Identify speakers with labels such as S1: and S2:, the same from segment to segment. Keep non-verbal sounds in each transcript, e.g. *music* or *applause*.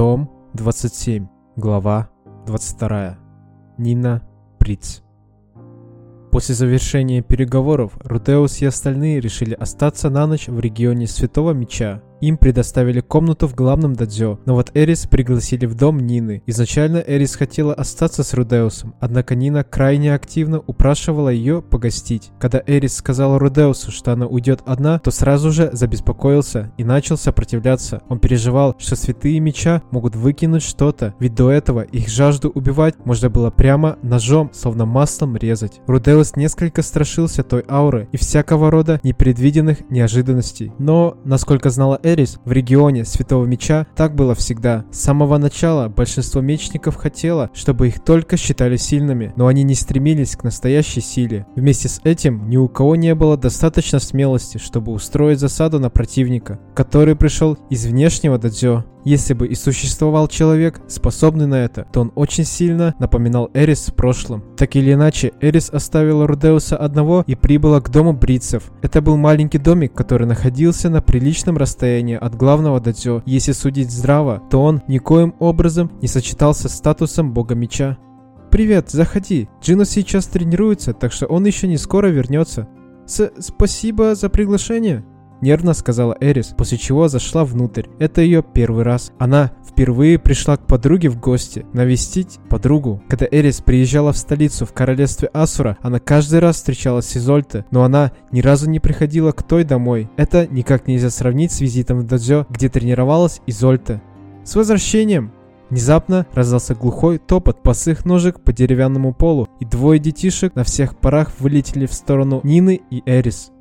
S1: Том 27, глава 22. Нина Приц. После завершения переговоров Рутеус и остальные решили остаться на ночь в регионе Святого Меча им предоставили комнату в главном дадзё, но вот Эрис пригласили в дом Нины. Изначально Эрис хотела остаться с Рудеусом, однако Нина крайне активно упрашивала ее погостить. Когда Эрис сказала Рудеусу, что она уйдет одна, то сразу же забеспокоился и начал сопротивляться. Он переживал, что святые меча могут выкинуть что-то, ведь до этого их жажду убивать можно было прямо ножом, словно маслом резать. Рудеус несколько страшился той ауры и всякого рода непредвиденных неожиданностей. Но, насколько знала Эрис, Эрис в регионе Святого Меча так было всегда. С самого начала большинство мечников хотело, чтобы их только считали сильными, но они не стремились к настоящей силе. Вместе с этим ни у кого не было достаточно смелости, чтобы устроить засаду на противника, который пришел из внешнего дадзё. Если бы и существовал человек, способный на это, то он очень сильно напоминал Эрис в прошлом. Так или иначе, Эрис оставила Рудеуса одного и прибыла к дому бритцев. Это был маленький домик, который находился на приличном расстоянии от главного дадзё. Если судить здраво, то он никоим образом не сочетался с статусом бога меча. «Привет, заходи. Джино сейчас тренируется, так что он еще не скоро вернется». С «Спасибо за приглашение», Нервно сказала Эрис, после чего зашла внутрь. Это ее первый раз. Она впервые пришла к подруге в гости, навестить подругу. Когда Эрис приезжала в столицу в королевстве Асура, она каждый раз встречалась с Изольте, но она ни разу не приходила к той домой. Это никак нельзя сравнить с визитом в дадзё, где тренировалась Изольта. «С возвращением!» Внезапно раздался глухой топот босых ножек по деревянному полу, и двое детишек на всех парах вылетели в сторону Нины и Эрис.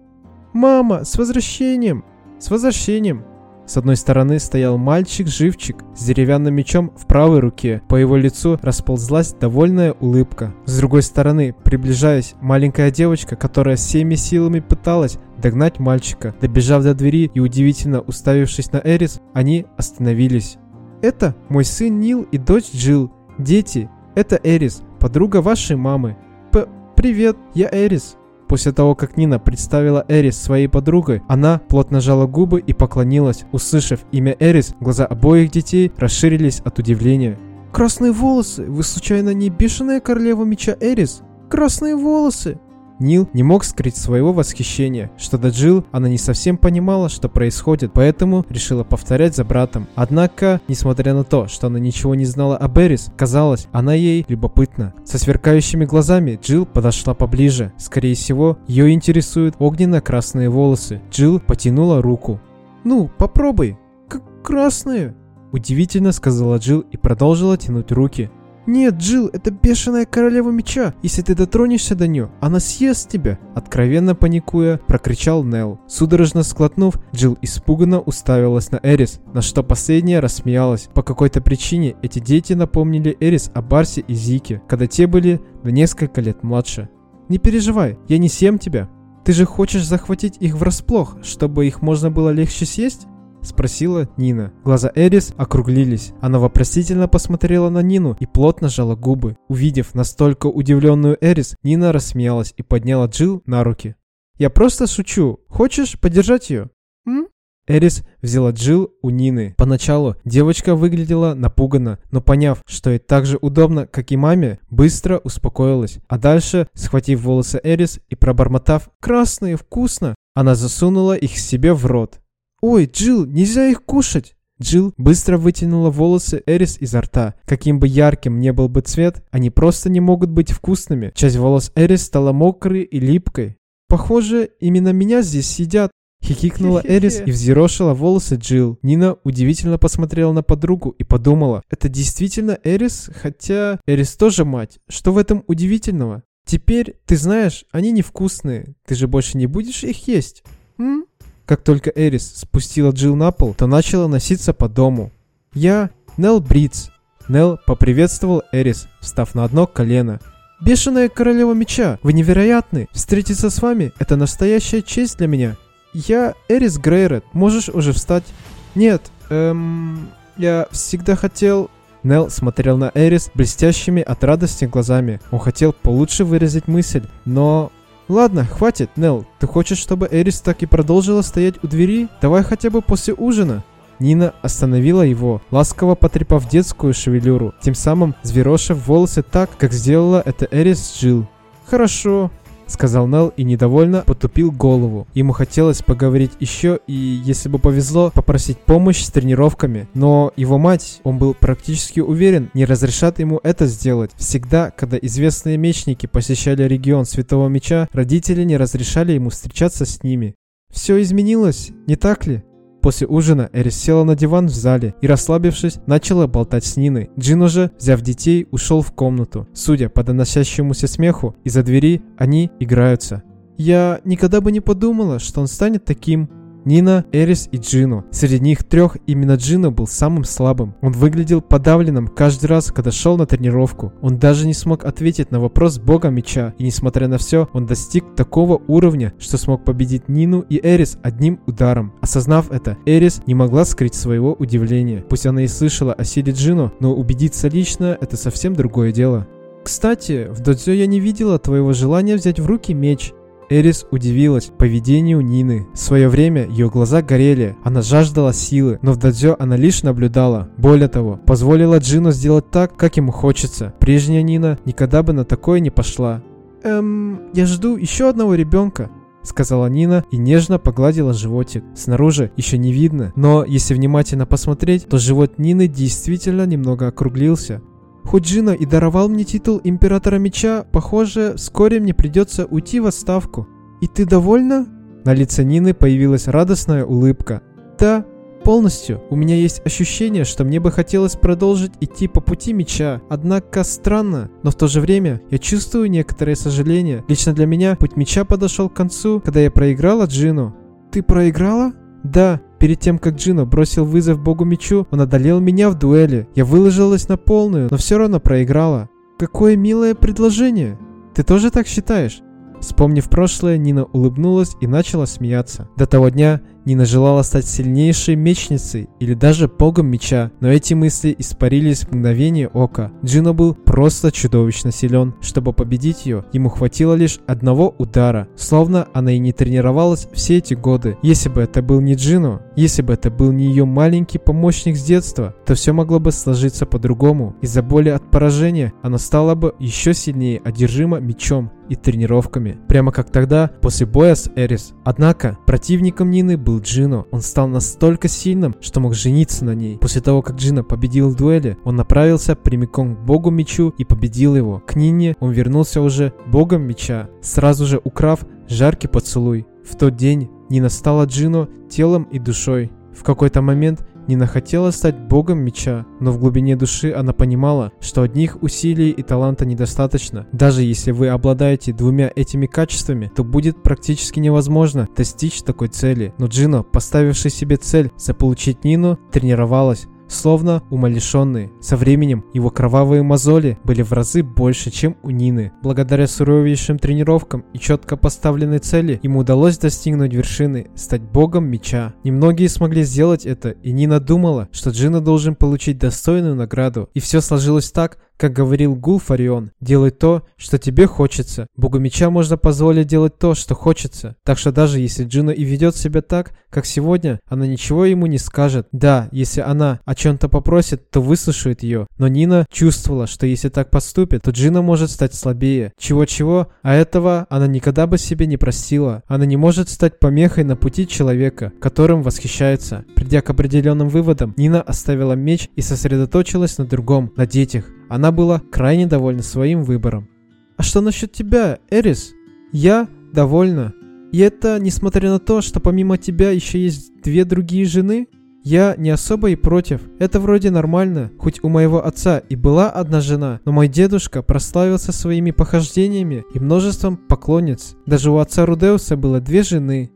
S1: «Мама, с возвращением! С возвращением!» С одной стороны стоял мальчик-живчик с деревянным мечом в правой руке. По его лицу расползлась довольная улыбка. С другой стороны, приближаясь, маленькая девочка, которая всеми силами пыталась догнать мальчика. Добежав до двери и удивительно уставившись на Эрис, они остановились. «Это мой сын Нил и дочь Джилл. Дети, это Эрис, подруга вашей мамы. П «Привет, я Эрис», После того, как Нина представила Эрис своей подругой, она плотно жала губы и поклонилась. Услышав имя Эрис, глаза обоих детей расширились от удивления. «Красные волосы! Вы случайно не бешеная королева меча Эрис? Красные волосы!» Нил не мог скрыть своего восхищения. Что до Джилл, она не совсем понимала, что происходит, поэтому решила повторять за братом. Однако, несмотря на то, что она ничего не знала о Беррис, казалось, она ей любопытна. Со сверкающими глазами Джилл подошла поближе. Скорее всего, ее интересуют огненно-красные волосы. Джилл потянула руку. «Ну, попробуй!» «Как красные!» Удивительно сказала Джилл и продолжила тянуть руки. «Нет, Джилл, это бешеная королева меча. Если ты дотронешься до нее, она съест тебя!» Откровенно паникуя, прокричал Нел. Судорожно склотнув, Джилл испуганно уставилась на Эрис, на что последняя рассмеялась. По какой-то причине эти дети напомнили Эрис о Барсе и Зике, когда те были на несколько лет младше. «Не переживай, я не съем тебя. Ты же хочешь захватить их врасплох, чтобы их можно было легче съесть?» — спросила Нина. Глаза Эрис округлились. Она вопросительно посмотрела на Нину и плотно сжала губы. Увидев настолько удивленную Эрис, Нина рассмеялась и подняла Джилл на руки. «Я просто шучу. Хочешь поддержать ее?» «М?» Эрис взяла Джилл у Нины. Поначалу девочка выглядела напуганно, но поняв, что ей так же удобно, как и маме, быстро успокоилась. А дальше, схватив волосы Эрис и пробормотав «Красные, вкусно!», она засунула их себе в рот. «Ой, Джилл, нельзя их кушать!» Джилл быстро вытянула волосы Эрис изо рта. Каким бы ярким ни был бы цвет, они просто не могут быть вкусными. Часть волос Эрис стала мокрой и липкой. «Похоже, именно меня здесь съедят», Хихикнула Эрис и взъерошила волосы Джилл. Нина удивительно посмотрела на подругу и подумала, это действительно Эрис? Хотя Эрис тоже мать. Что в этом удивительного? Теперь, ты знаешь, они невкусные. Ты же больше не будешь их есть? М? Как только Эрис спустила Джилл на пол, то начала носиться по дому. «Я Нел Бритц». Нел поприветствовал Эрис, встав на одно колено. «Бешеная королева меча, вы невероятны! Встретиться с вами – это настоящая честь для меня. Я Эрис Грейрет, можешь уже встать?» «Нет, эм... Я всегда хотел...» Нел смотрел на Эрис блестящими от радости глазами. Он хотел получше выразить мысль, но Ладно, хватит, Нел. Ты хочешь, чтобы Эрис так и продолжила стоять у двери? Давай хотя бы после ужина. Нина остановила его, ласково потрепав детскую шевелюру, тем самым зверошив волосы так, как сделала это Эрис Джилл. «Хорошо», сказал Нел и недовольно потупил голову. Ему хотелось поговорить еще и, если бы повезло, попросить помощь с тренировками. Но его мать, он был практически уверен, не разрешат ему это сделать. Всегда, когда известные мечники посещали регион Святого Меча, родители не разрешали ему встречаться с ними. Все изменилось, не так ли? После ужина Эрис села на диван в зале и, расслабившись, начала болтать с Ниной. Джин уже, взяв детей, ушел в комнату. Судя по доносящемуся смеху, из-за двери они играются. «Я никогда бы не подумала, что он станет таким», Нина, Эрис и Джину. Среди них трех именно Джина был самым слабым. Он выглядел подавленным каждый раз, когда шел на тренировку. Он даже не смог ответить на вопрос бога меча, и несмотря на все, он достиг такого уровня, что смог победить Нину и Эрис одним ударом. Осознав это, Эрис не могла скрыть своего удивления. Пусть она и слышала о силе Джину, но убедиться лично – это совсем другое дело. Кстати, в додзё я не видела твоего желания взять в руки меч. Эрис удивилась поведению Нины. В свое время ее глаза горели, она жаждала силы, но в дадзё она лишь наблюдала. Более того, позволила Джину сделать так, как ему хочется. Прежняя Нина никогда бы на такое не пошла. «Эм, я жду еще одного ребенка», сказала Нина и нежно погладила животик. Снаружи еще не видно, но если внимательно посмотреть, то живот Нины действительно немного округлился. Хоть Джина и даровал мне титул Императора Меча, похоже, вскоре мне придется уйти в отставку. И ты довольна? На лице Нины появилась радостная улыбка. Да, полностью. У меня есть ощущение, что мне бы хотелось продолжить идти по пути меча. Однако странно, но в то же время я чувствую некоторое сожаление. Лично для меня путь меча подошел к концу, когда я проиграла Джину. Ты проиграла? Да, перед тем, как Джино бросил вызов богу мечу, он одолел меня в дуэли. Я выложилась на полную, но все равно проиграла. Какое милое предложение. Ты тоже так считаешь? Вспомнив прошлое, Нина улыбнулась и начала смеяться. До того дня Нина желала стать сильнейшей мечницей или даже богом меча, но эти мысли испарились в мгновение ока. Джино был просто чудовищно силен. Чтобы победить ее, ему хватило лишь одного удара, словно она и не тренировалась все эти годы. Если бы это был не Джино, если бы это был не ее маленький помощник с детства, то все могло бы сложиться по-другому. Из-за боли от поражения она стала бы еще сильнее одержима мечом и тренировками, прямо как тогда после боя с Эрис. Однако противником Нины был Джино. Он стал настолько сильным, что мог жениться на ней. После того, как Джино победил в дуэли, он направился прямиком к богу мечу и победил его. К Нине он вернулся уже богом меча, сразу же украв жаркий поцелуй. В тот день Нина стала Джино телом и душой. В какой-то момент Нина хотела стать богом меча, но в глубине души она понимала, что одних усилий и таланта недостаточно. Даже если вы обладаете двумя этими качествами, то будет практически невозможно достичь такой цели. Но Джино, поставивший себе цель заполучить Нину, тренировалась, словно умалишенный. Со временем его кровавые мозоли были в разы больше, чем у Нины. Благодаря суровейшим тренировкам и четко поставленной цели, ему удалось достигнуть вершины, стать богом меча. Немногие смогли сделать это, и Нина думала, что Джина должен получить достойную награду. И все сложилось так, как говорил Гулфарион, делай то, что тебе хочется. Богу меча можно позволить делать то, что хочется. Так что даже если Джина и ведет себя так, как сегодня, она ничего ему не скажет. Да, если она о чем-то попросит, то выслушает ее. Но Нина чувствовала, что если так поступит, то Джина может стать слабее. Чего-чего, а этого она никогда бы себе не простила. Она не может стать помехой на пути человека, которым восхищается. Придя к определенным выводам, Нина оставила меч и сосредоточилась на другом, на детях. Она была крайне довольна своим выбором. «А что насчет тебя, Эрис?» «Я довольна. И это несмотря на то, что помимо тебя еще есть две другие жены?» Я не особо и против. Это вроде нормально. Хоть у моего отца и была одна жена, но мой дедушка прославился своими похождениями и множеством поклонниц. Даже у отца Рудеуса было две жены.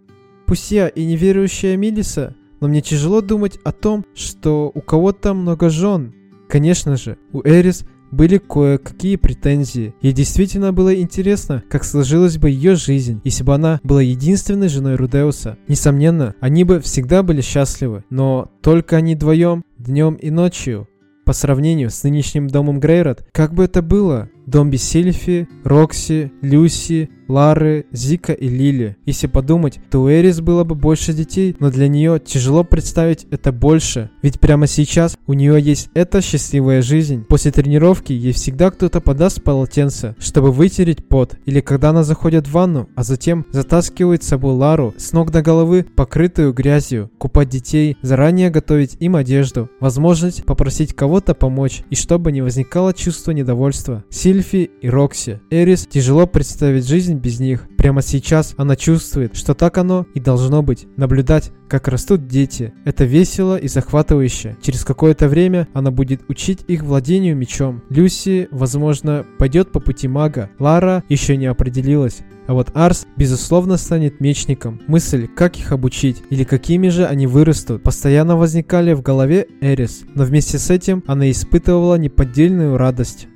S1: Пусть я и неверующая Милиса, но мне тяжело думать о том, что у кого-то много жен. Конечно же, у Эрис были кое-какие претензии. Ей действительно было интересно, как сложилась бы ее жизнь, если бы она была единственной женой Рудеуса. Несомненно, они бы всегда были счастливы, но только они вдвоем, днем и ночью. По сравнению с нынешним домом Грейрот, как бы это было? Домби Сильфи, Рокси, Люси, Лары, Зика и Лили. Если подумать, то у Эрис было бы больше детей, но для нее тяжело представить это больше. Ведь прямо сейчас у нее есть эта счастливая жизнь. После тренировки ей всегда кто-то подаст полотенце, чтобы вытереть пот. Или когда она заходит в ванну, а затем затаскивает с собой Лару с ног до головы, покрытую грязью, купать детей, заранее готовить им одежду, возможность попросить кого-то помочь, и чтобы не возникало чувство недовольства. Сильфи и Рокси. Эрис тяжело представить жизнь без них. Прямо сейчас она чувствует, что так оно и должно быть. Наблюдать, как растут дети. Это весело и захватывающе. Через какое-то время она будет учить их владению мечом. Люси, возможно, пойдет по пути мага. Лара еще не определилась. А вот Арс, безусловно, станет мечником. Мысль, как их обучить или какими же они вырастут, постоянно возникали в голове Эрис. Но вместе с этим она испытывала неподдельную радость.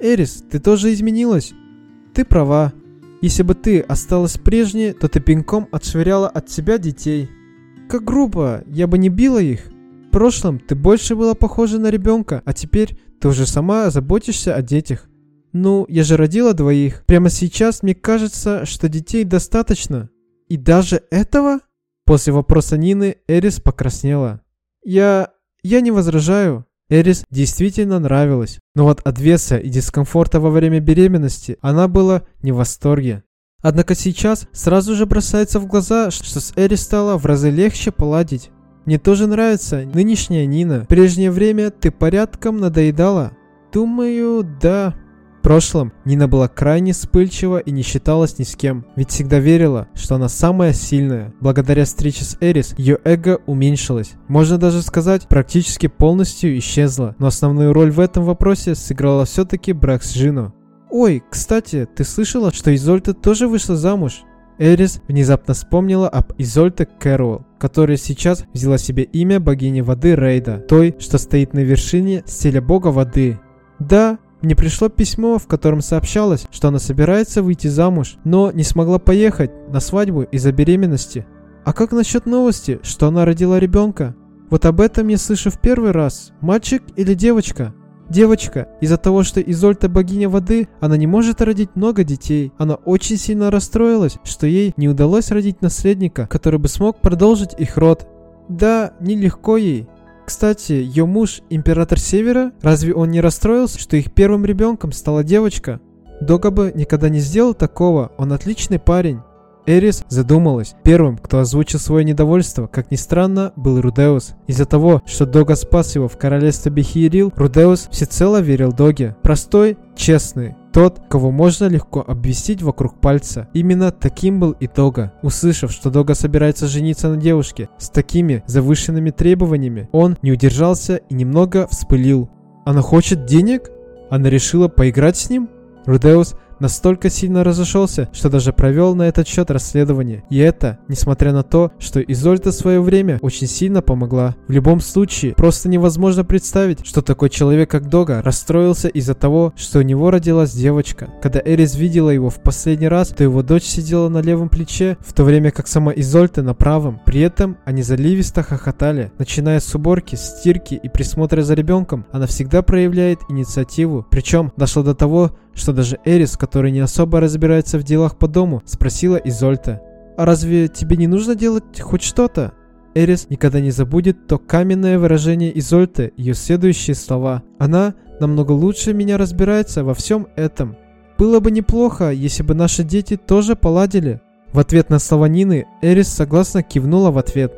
S1: «Эрис, ты тоже изменилась?» «Ты права. Если бы ты осталась прежней, то ты пинком отшвыряла от себя детей. Как грубо, я бы не била их. В прошлом ты больше была похожа на ребенка, а теперь ты уже сама заботишься о детях. Ну, я же родила двоих. Прямо сейчас мне кажется, что детей достаточно. И даже этого? После вопроса Нины Эрис покраснела. Я... я не возражаю. Эрис действительно нравилась, но вот от веса и дискомфорта во время беременности она была не в восторге. Однако сейчас сразу же бросается в глаза, что с Эрис стало в разы легче поладить. Мне тоже нравится нынешняя Нина. В прежнее время ты порядком надоедала. Думаю, да прошлом Нина была крайне вспыльчива и не считалась ни с кем, ведь всегда верила, что она самая сильная. Благодаря встрече с Эрис ее эго уменьшилось. Можно даже сказать, практически полностью исчезла. Но основную роль в этом вопросе сыграла все-таки брак с Жино. «Ой, кстати, ты слышала, что Изольта тоже вышла замуж?» Эрис внезапно вспомнила об Изольте Кэрол, которая сейчас взяла себе имя богини воды Рейда, той, что стоит на вершине стиля бога воды. Да, мне пришло письмо, в котором сообщалось, что она собирается выйти замуж, но не смогла поехать на свадьбу из-за беременности. А как насчет новости, что она родила ребенка? Вот об этом я слышу в первый раз. Мальчик или девочка? Девочка, из-за того, что Изольта богиня воды, она не может родить много детей. Она очень сильно расстроилась, что ей не удалось родить наследника, который бы смог продолжить их род. Да, нелегко ей. Кстати, ее муж, император Севера, разве он не расстроился, что их первым ребенком стала девочка? Дога бы никогда не сделал такого, он отличный парень. Эрис задумалась. Первым, кто озвучил свое недовольство, как ни странно, был Рудеус. Из-за того, что Дога спас его в королевстве Бехиерил, Рудеус всецело верил Доге. Простой, честный, тот, кого можно легко обвестить вокруг пальца. Именно таким был и Дога. Услышав, что Дога собирается жениться на девушке с такими завышенными требованиями, он не удержался и немного вспылил. Она хочет денег? Она решила поиграть с ним? Рудеус настолько сильно разошелся, что даже провел на этот счет расследование. И это, несмотря на то, что Изольда в свое время очень сильно помогла. В любом случае, просто невозможно представить, что такой человек, как Дога, расстроился из-за того, что у него родилась девочка. Когда Эрис видела его в последний раз, то его дочь сидела на левом плече, в то время как сама Изольда на правом. При этом они заливисто хохотали. Начиная с уборки, стирки и присмотра за ребенком, она всегда проявляет инициативу. Причем дошло до того, что даже Эрис, который не особо разбирается в делах по дому, спросила Изольта. «А разве тебе не нужно делать хоть что-то?» Эрис никогда не забудет то каменное выражение Изольты, ее следующие слова. «Она намного лучше меня разбирается во всем этом. Было бы неплохо, если бы наши дети тоже поладили». В ответ на слова Нины Эрис согласно кивнула в ответ.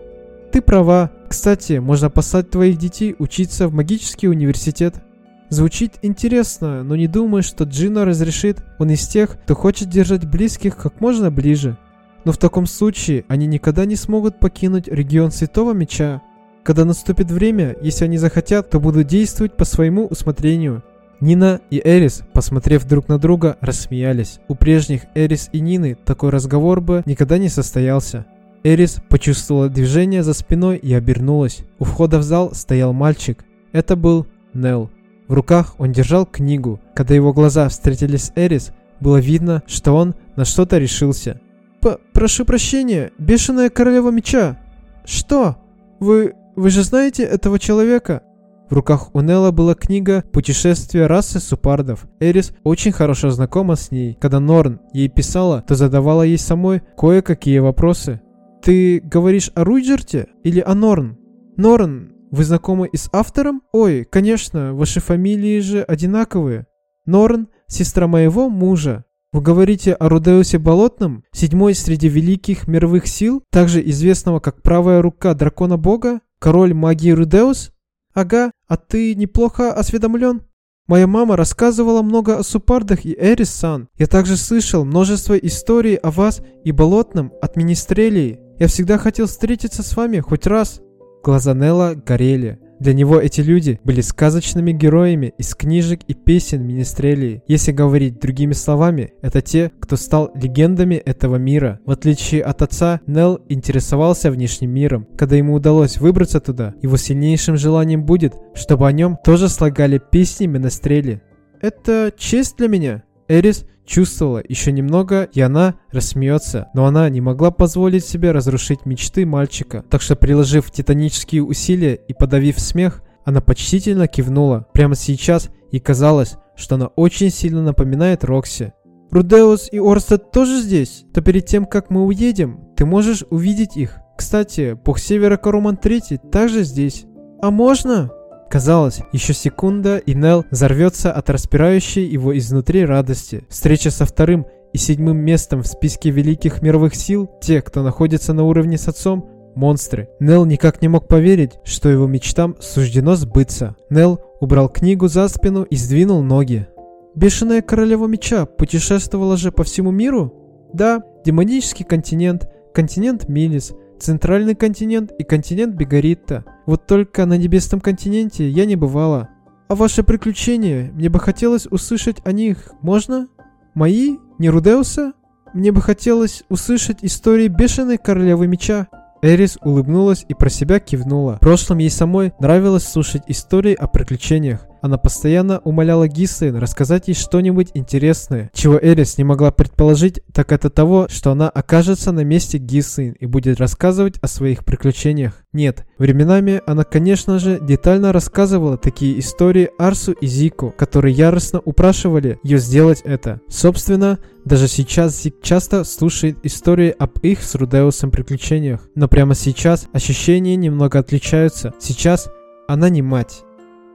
S1: «Ты права. Кстати, можно послать твоих детей учиться в магический университет. Звучит интересно, но не думаю, что Джино разрешит. Он из тех, кто хочет держать близких как можно ближе. Но в таком случае они никогда не смогут покинуть регион Святого Меча. Когда наступит время, если они захотят, то будут действовать по своему усмотрению. Нина и Эрис, посмотрев друг на друга, рассмеялись. У прежних Эрис и Нины такой разговор бы никогда не состоялся. Эрис почувствовала движение за спиной и обернулась. У входа в зал стоял мальчик. Это был Нел. В руках он держал книгу. Когда его глаза встретились с Эрис, было видно, что он на что-то решился. П «Прошу прощения, бешеная королева меча!» «Что? Вы... вы же знаете этого человека?» В руках у Нелла была книга «Путешествие расы супардов». Эрис очень хорошо знакома с ней. Когда Норн ей писала, то задавала ей самой кое-какие вопросы. «Ты говоришь о Руйджерте или о Норн?» «Норн, вы знакомы и с автором?» «Ой, конечно, ваши фамилии же одинаковые. Норн – сестра моего мужа. Вы говорите о Рудеусе Болотном, седьмой среди великих мировых сил, также известного как правая рука дракона бога, король магии Рудеус? Ага, а ты неплохо осведомлен? Моя мама рассказывала много о Супардах и Эрис-сан. Я также слышал множество историй о вас и Болотном от Министрелии. Я всегда хотел встретиться с вами хоть раз. Глаза Нелла горели. Для него эти люди были сказочными героями из книжек и песен Министрелии. Если говорить другими словами, это те, кто стал легендами этого мира. В отличие от отца, Нелл интересовался внешним миром. Когда ему удалось выбраться туда, его сильнейшим желанием будет, чтобы о нем тоже слагали песни Министрели. «Это честь для меня», Эрис чувствовала еще немного, и она рассмеется, но она не могла позволить себе разрушить мечты мальчика. Так что, приложив титанические усилия и подавив смех, она почтительно кивнула. Прямо сейчас ей казалось, что она очень сильно напоминает Рокси. «Рудеус и Орстед тоже здесь? То перед тем, как мы уедем, ты можешь увидеть их. Кстати, бог Севера Каруман Третий также здесь. А можно?» Казалось, еще секунда, и Нел взорвется от распирающей его изнутри радости. Встреча со вторым и седьмым местом в списке великих мировых сил, те, кто находится на уровне с отцом, монстры. Нел никак не мог поверить, что его мечтам суждено сбыться. Нел убрал книгу за спину и сдвинул ноги. Бешеная королева меча путешествовала же по всему миру? Да, демонический континент, континент Милис – центральный континент и континент Бегаритта. Вот только на небесном континенте я не бывала. А ваши приключения, мне бы хотелось услышать о них, можно? Мои? Не Рудеуса? Мне бы хотелось услышать истории бешеной королевы меча. Эрис улыбнулась и про себя кивнула. В прошлом ей самой нравилось слушать истории о приключениях. Она постоянно умоляла Гислин рассказать ей что-нибудь интересное. Чего Эрис не могла предположить, так это того, что она окажется на месте Гислин и будет рассказывать о своих приключениях. Нет, временами она, конечно же, детально рассказывала такие истории Арсу и Зику, которые яростно упрашивали ее сделать это. Собственно, даже сейчас Зик часто слушает истории об их с Рудеусом приключениях. Но прямо сейчас ощущения немного отличаются. Сейчас она не мать,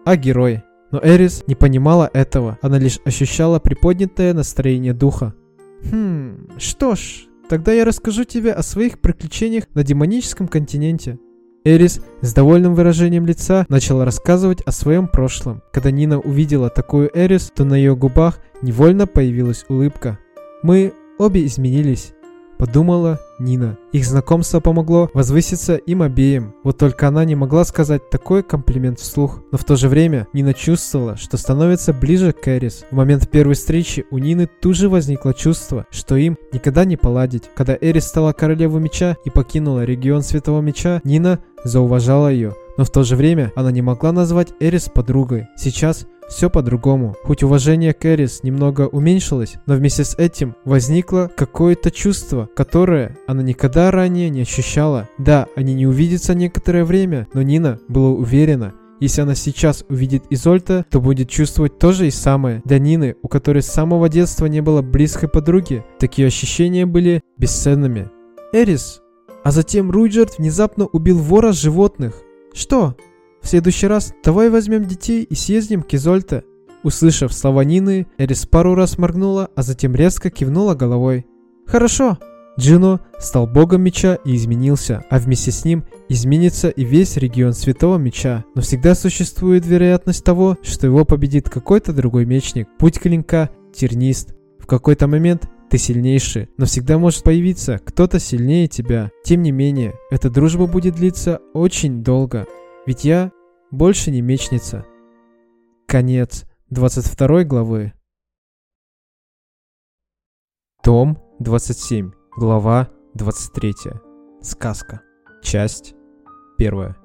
S1: а герой. Но Эрис не понимала этого, она лишь ощущала приподнятое настроение духа. Хм, что ж, тогда я расскажу тебе о своих приключениях на демоническом континенте. Эрис с довольным выражением лица начала рассказывать о своем прошлом. Когда Нина увидела такую Эрис, то на ее губах невольно появилась улыбка. Мы обе изменились подумала Нина. Их знакомство помогло возвыситься им обеим. Вот только она не могла сказать такой комплимент вслух. Но в то же время Нина чувствовала, что становится ближе к Эрис. В момент первой встречи у Нины тут же возникло чувство, что им никогда не поладить. Когда Эрис стала королевой меча и покинула регион Святого Меча, Нина зауважала ее. Но в то же время она не могла назвать Эрис подругой. Сейчас все по-другому. Хоть уважение к Эрис немного уменьшилось, но вместе с этим возникло какое-то чувство, которое она никогда ранее не ощущала. Да, они не увидятся некоторое время, но Нина была уверена, если она сейчас увидит Изольта, то будет чувствовать то же и самое. Для Нины, у которой с самого детства не было близкой подруги, такие ощущения были бесценными. Эрис. А затем Руджерт внезапно убил вора животных. Что? В следующий раз давай возьмем детей и съездим к Изольте». Услышав слова Нины, Эрис пару раз моргнула, а затем резко кивнула головой. «Хорошо». Джино стал богом меча и изменился, а вместе с ним изменится и весь регион Святого Меча. Но всегда существует вероятность того, что его победит какой-то другой мечник. Путь клинка – тернист. В какой-то момент ты сильнейший, но всегда может появиться кто-то сильнее тебя. Тем не менее, эта дружба будет длиться очень долго. Ведь я больше не мечница. Конец 22 главы. Том 27, глава 23. Сказка. Часть 1.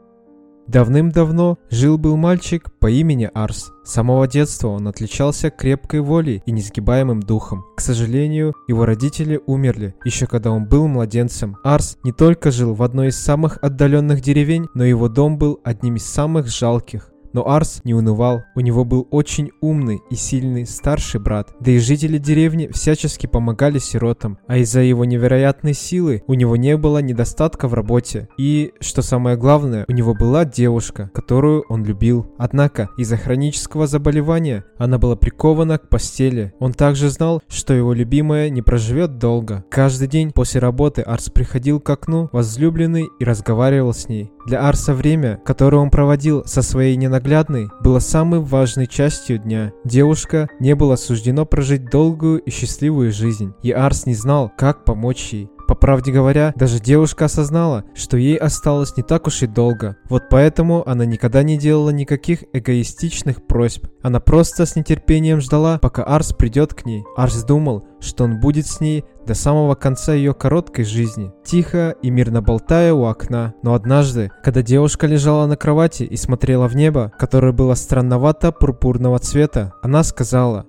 S1: Давным-давно жил-был мальчик по имени Арс. С самого детства он отличался крепкой волей и несгибаемым духом. К сожалению, его родители умерли, еще когда он был младенцем. Арс не только жил в одной из самых отдаленных деревень, но его дом был одним из самых жалких. Но Арс не унывал. У него был очень умный и сильный старший брат. Да и жители деревни всячески помогали сиротам. А из-за его невероятной силы у него не было недостатка в работе. И, что самое главное, у него была девушка, которую он любил. Однако, из-за хронического заболевания она была прикована к постели. Он также знал, что его любимая не проживет долго. Каждый день после работы Арс приходил к окну, возлюбленный, и разговаривал с ней. Для Арса время, которое он проводил со своей ненаглядной, было самой важной частью дня. Девушка не было суждено прожить долгую и счастливую жизнь, и Арс не знал, как помочь ей. По правде говоря, даже девушка осознала, что ей осталось не так уж и долго. Вот поэтому она никогда не делала никаких эгоистичных просьб. Она просто с нетерпением ждала, пока Арс придет к ней. Арс думал, что он будет с ней до самого конца ее короткой жизни, тихо и мирно болтая у окна. Но однажды, когда девушка лежала на кровати и смотрела в небо, которое было странновато пурпурного цвета, она сказала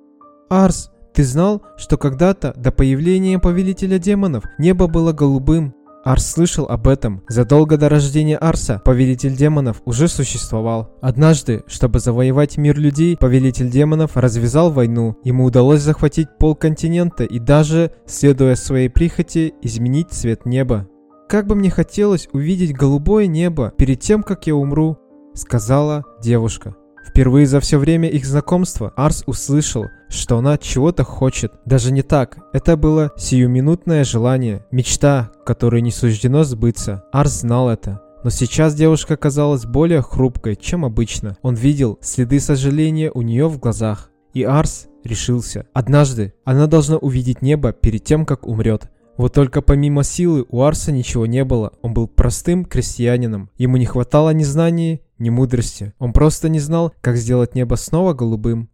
S1: «Арс, ты знал, что когда-то, до появления Повелителя Демонов, небо было голубым? Арс слышал об этом. Задолго до рождения Арса Повелитель Демонов уже существовал. Однажды, чтобы завоевать мир людей, Повелитель Демонов развязал войну. Ему удалось захватить полконтинента и даже, следуя своей прихоти, изменить цвет неба. «Как бы мне хотелось увидеть голубое небо перед тем, как я умру», — сказала девушка. Впервые за все время их знакомства Арс услышал, что она чего-то хочет. Даже не так. Это было сиюминутное желание, мечта, которой не суждено сбыться. Арс знал это. Но сейчас девушка казалась более хрупкой, чем обычно. Он видел следы сожаления у нее в глазах. И Арс решился. Однажды она должна увидеть небо перед тем, как умрет. Вот только помимо силы у Арса ничего не было. Он был простым крестьянином. Ему не хватало ни знаний, ни мудрости. Он просто не знал, как сделать небо снова голубым.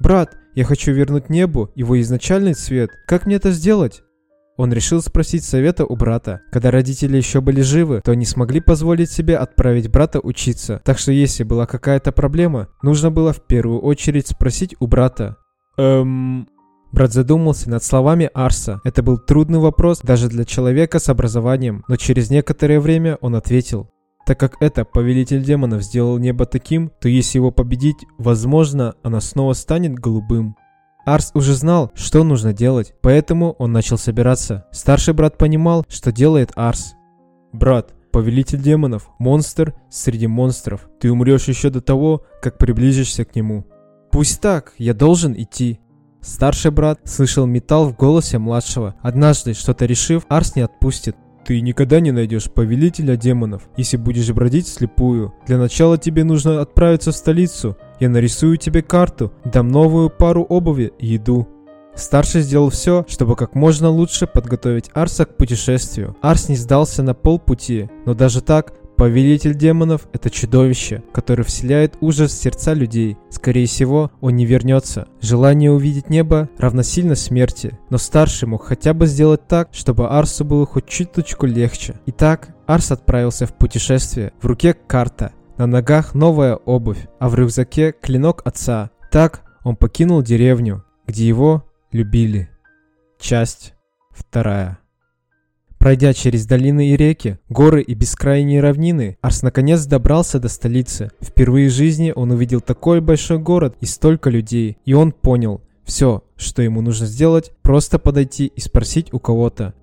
S1: «Брат, я хочу вернуть небу его изначальный цвет. Как мне это сделать?» Он решил спросить совета у брата. Когда родители еще были живы, то они смогли позволить себе отправить брата учиться. Так что если была какая-то проблема, нужно было в первую очередь спросить у брата. Эм... Брат задумался над словами Арса. Это был трудный вопрос даже для человека с образованием, но через некоторое время он ответил. Так как это повелитель демонов сделал небо таким, то если его победить, возможно, оно снова станет голубым. Арс уже знал, что нужно делать, поэтому он начал собираться. Старший брат понимал, что делает Арс. «Брат, повелитель демонов, монстр среди монстров. Ты умрешь еще до того, как приблизишься к нему». «Пусть так, я должен идти», Старший брат слышал металл в голосе младшего. Однажды, что-то решив, Арс не отпустит. Ты никогда не найдешь повелителя демонов, если будешь бродить слепую. Для начала тебе нужно отправиться в столицу. Я нарисую тебе карту, дам новую пару обуви и еду. Старший сделал все, чтобы как можно лучше подготовить Арса к путешествию. Арс не сдался на полпути, но даже так Повелитель демонов – это чудовище, которое вселяет ужас в сердца людей. Скорее всего, он не вернется. Желание увидеть небо равносильно смерти, но старший мог хотя бы сделать так, чтобы Арсу было хоть чуточку легче. Итак, Арс отправился в путешествие. В руке карта, на ногах новая обувь, а в рюкзаке клинок отца. Так он покинул деревню, где его любили. Часть вторая. Пройдя через долины и реки, горы и бескрайние равнины, Арс наконец добрался до столицы. Впервые в жизни он увидел такой большой город и столько людей, и он понял, все, что ему нужно сделать, просто подойти и спросить у кого-то.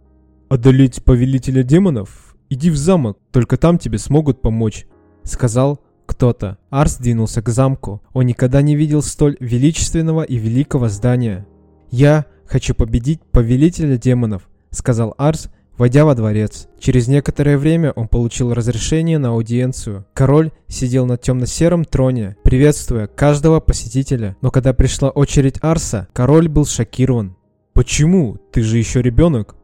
S1: «Одолеть повелителя демонов? Иди в замок, только там тебе смогут помочь», — сказал кто-то. Арс двинулся к замку. Он никогда не видел столь величественного и великого здания. «Я хочу победить повелителя демонов», — сказал Арс, Войдя во дворец, через некоторое время он получил разрешение на аудиенцию. Король сидел на темно-сером троне, приветствуя каждого посетителя. Но когда пришла очередь Арса, король был шокирован. «Почему? Ты же еще ребенок!»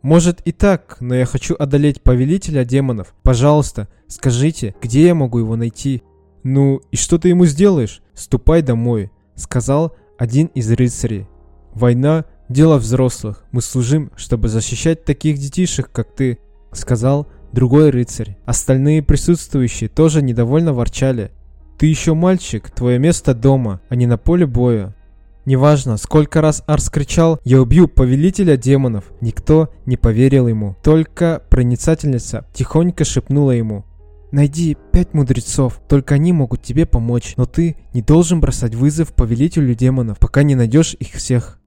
S1: «Может и так, но я хочу одолеть повелителя демонов. Пожалуйста, скажите, где я могу его найти?» «Ну, и что ты ему сделаешь? Ступай домой», — сказал один из рыцарей. «Война Дело взрослых. Мы служим, чтобы защищать таких детишек, как ты», — сказал другой рыцарь. Остальные присутствующие тоже недовольно ворчали. «Ты еще мальчик, твое место дома, а не на поле боя». Неважно, сколько раз Арс кричал «Я убью повелителя демонов», никто не поверил ему. Только проницательница тихонько шепнула ему Найди пять мудрецов, только они могут тебе помочь, но ты не должен бросать вызов повелителю демонов, пока не найдешь их всех.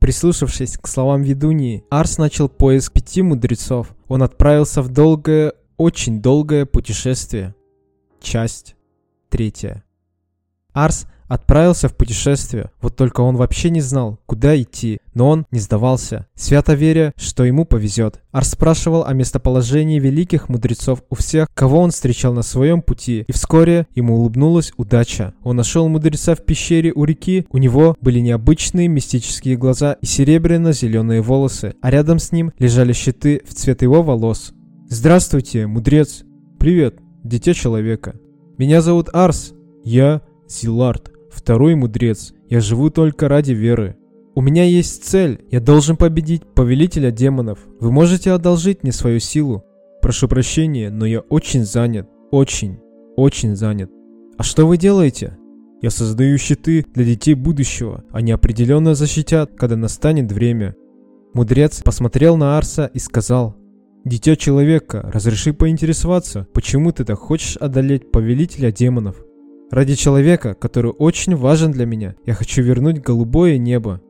S1: Прислушавшись к словам ведуньи, Арс начал поиск пяти мудрецов. Он отправился в долгое, очень долгое путешествие. Часть третья. Арс отправился в путешествие, вот только он вообще не знал, куда идти, но он не сдавался, свято веря, что ему повезет. Арс спрашивал о местоположении великих мудрецов у всех, кого он встречал на своем пути, и вскоре ему улыбнулась удача. Он нашел мудреца в пещере у реки, у него были необычные мистические глаза и серебряно-зеленые волосы, а рядом с ним лежали щиты в цвет его волос. «Здравствуйте, мудрец!» «Привет, дитя человека!» «Меня зовут Арс. Я Зилард, второй мудрец. Я живу только ради веры. У меня есть цель. Я должен победить повелителя демонов. Вы можете одолжить мне свою силу. Прошу прощения, но я очень занят. Очень, очень занят. А что вы делаете? Я создаю щиты для детей будущего. Они определенно защитят, когда настанет время. Мудрец посмотрел на Арса и сказал, «Дитя человека, разреши поинтересоваться, почему ты так хочешь одолеть повелителя демонов?» Ради человека, который очень важен для меня, я хочу вернуть голубое небо.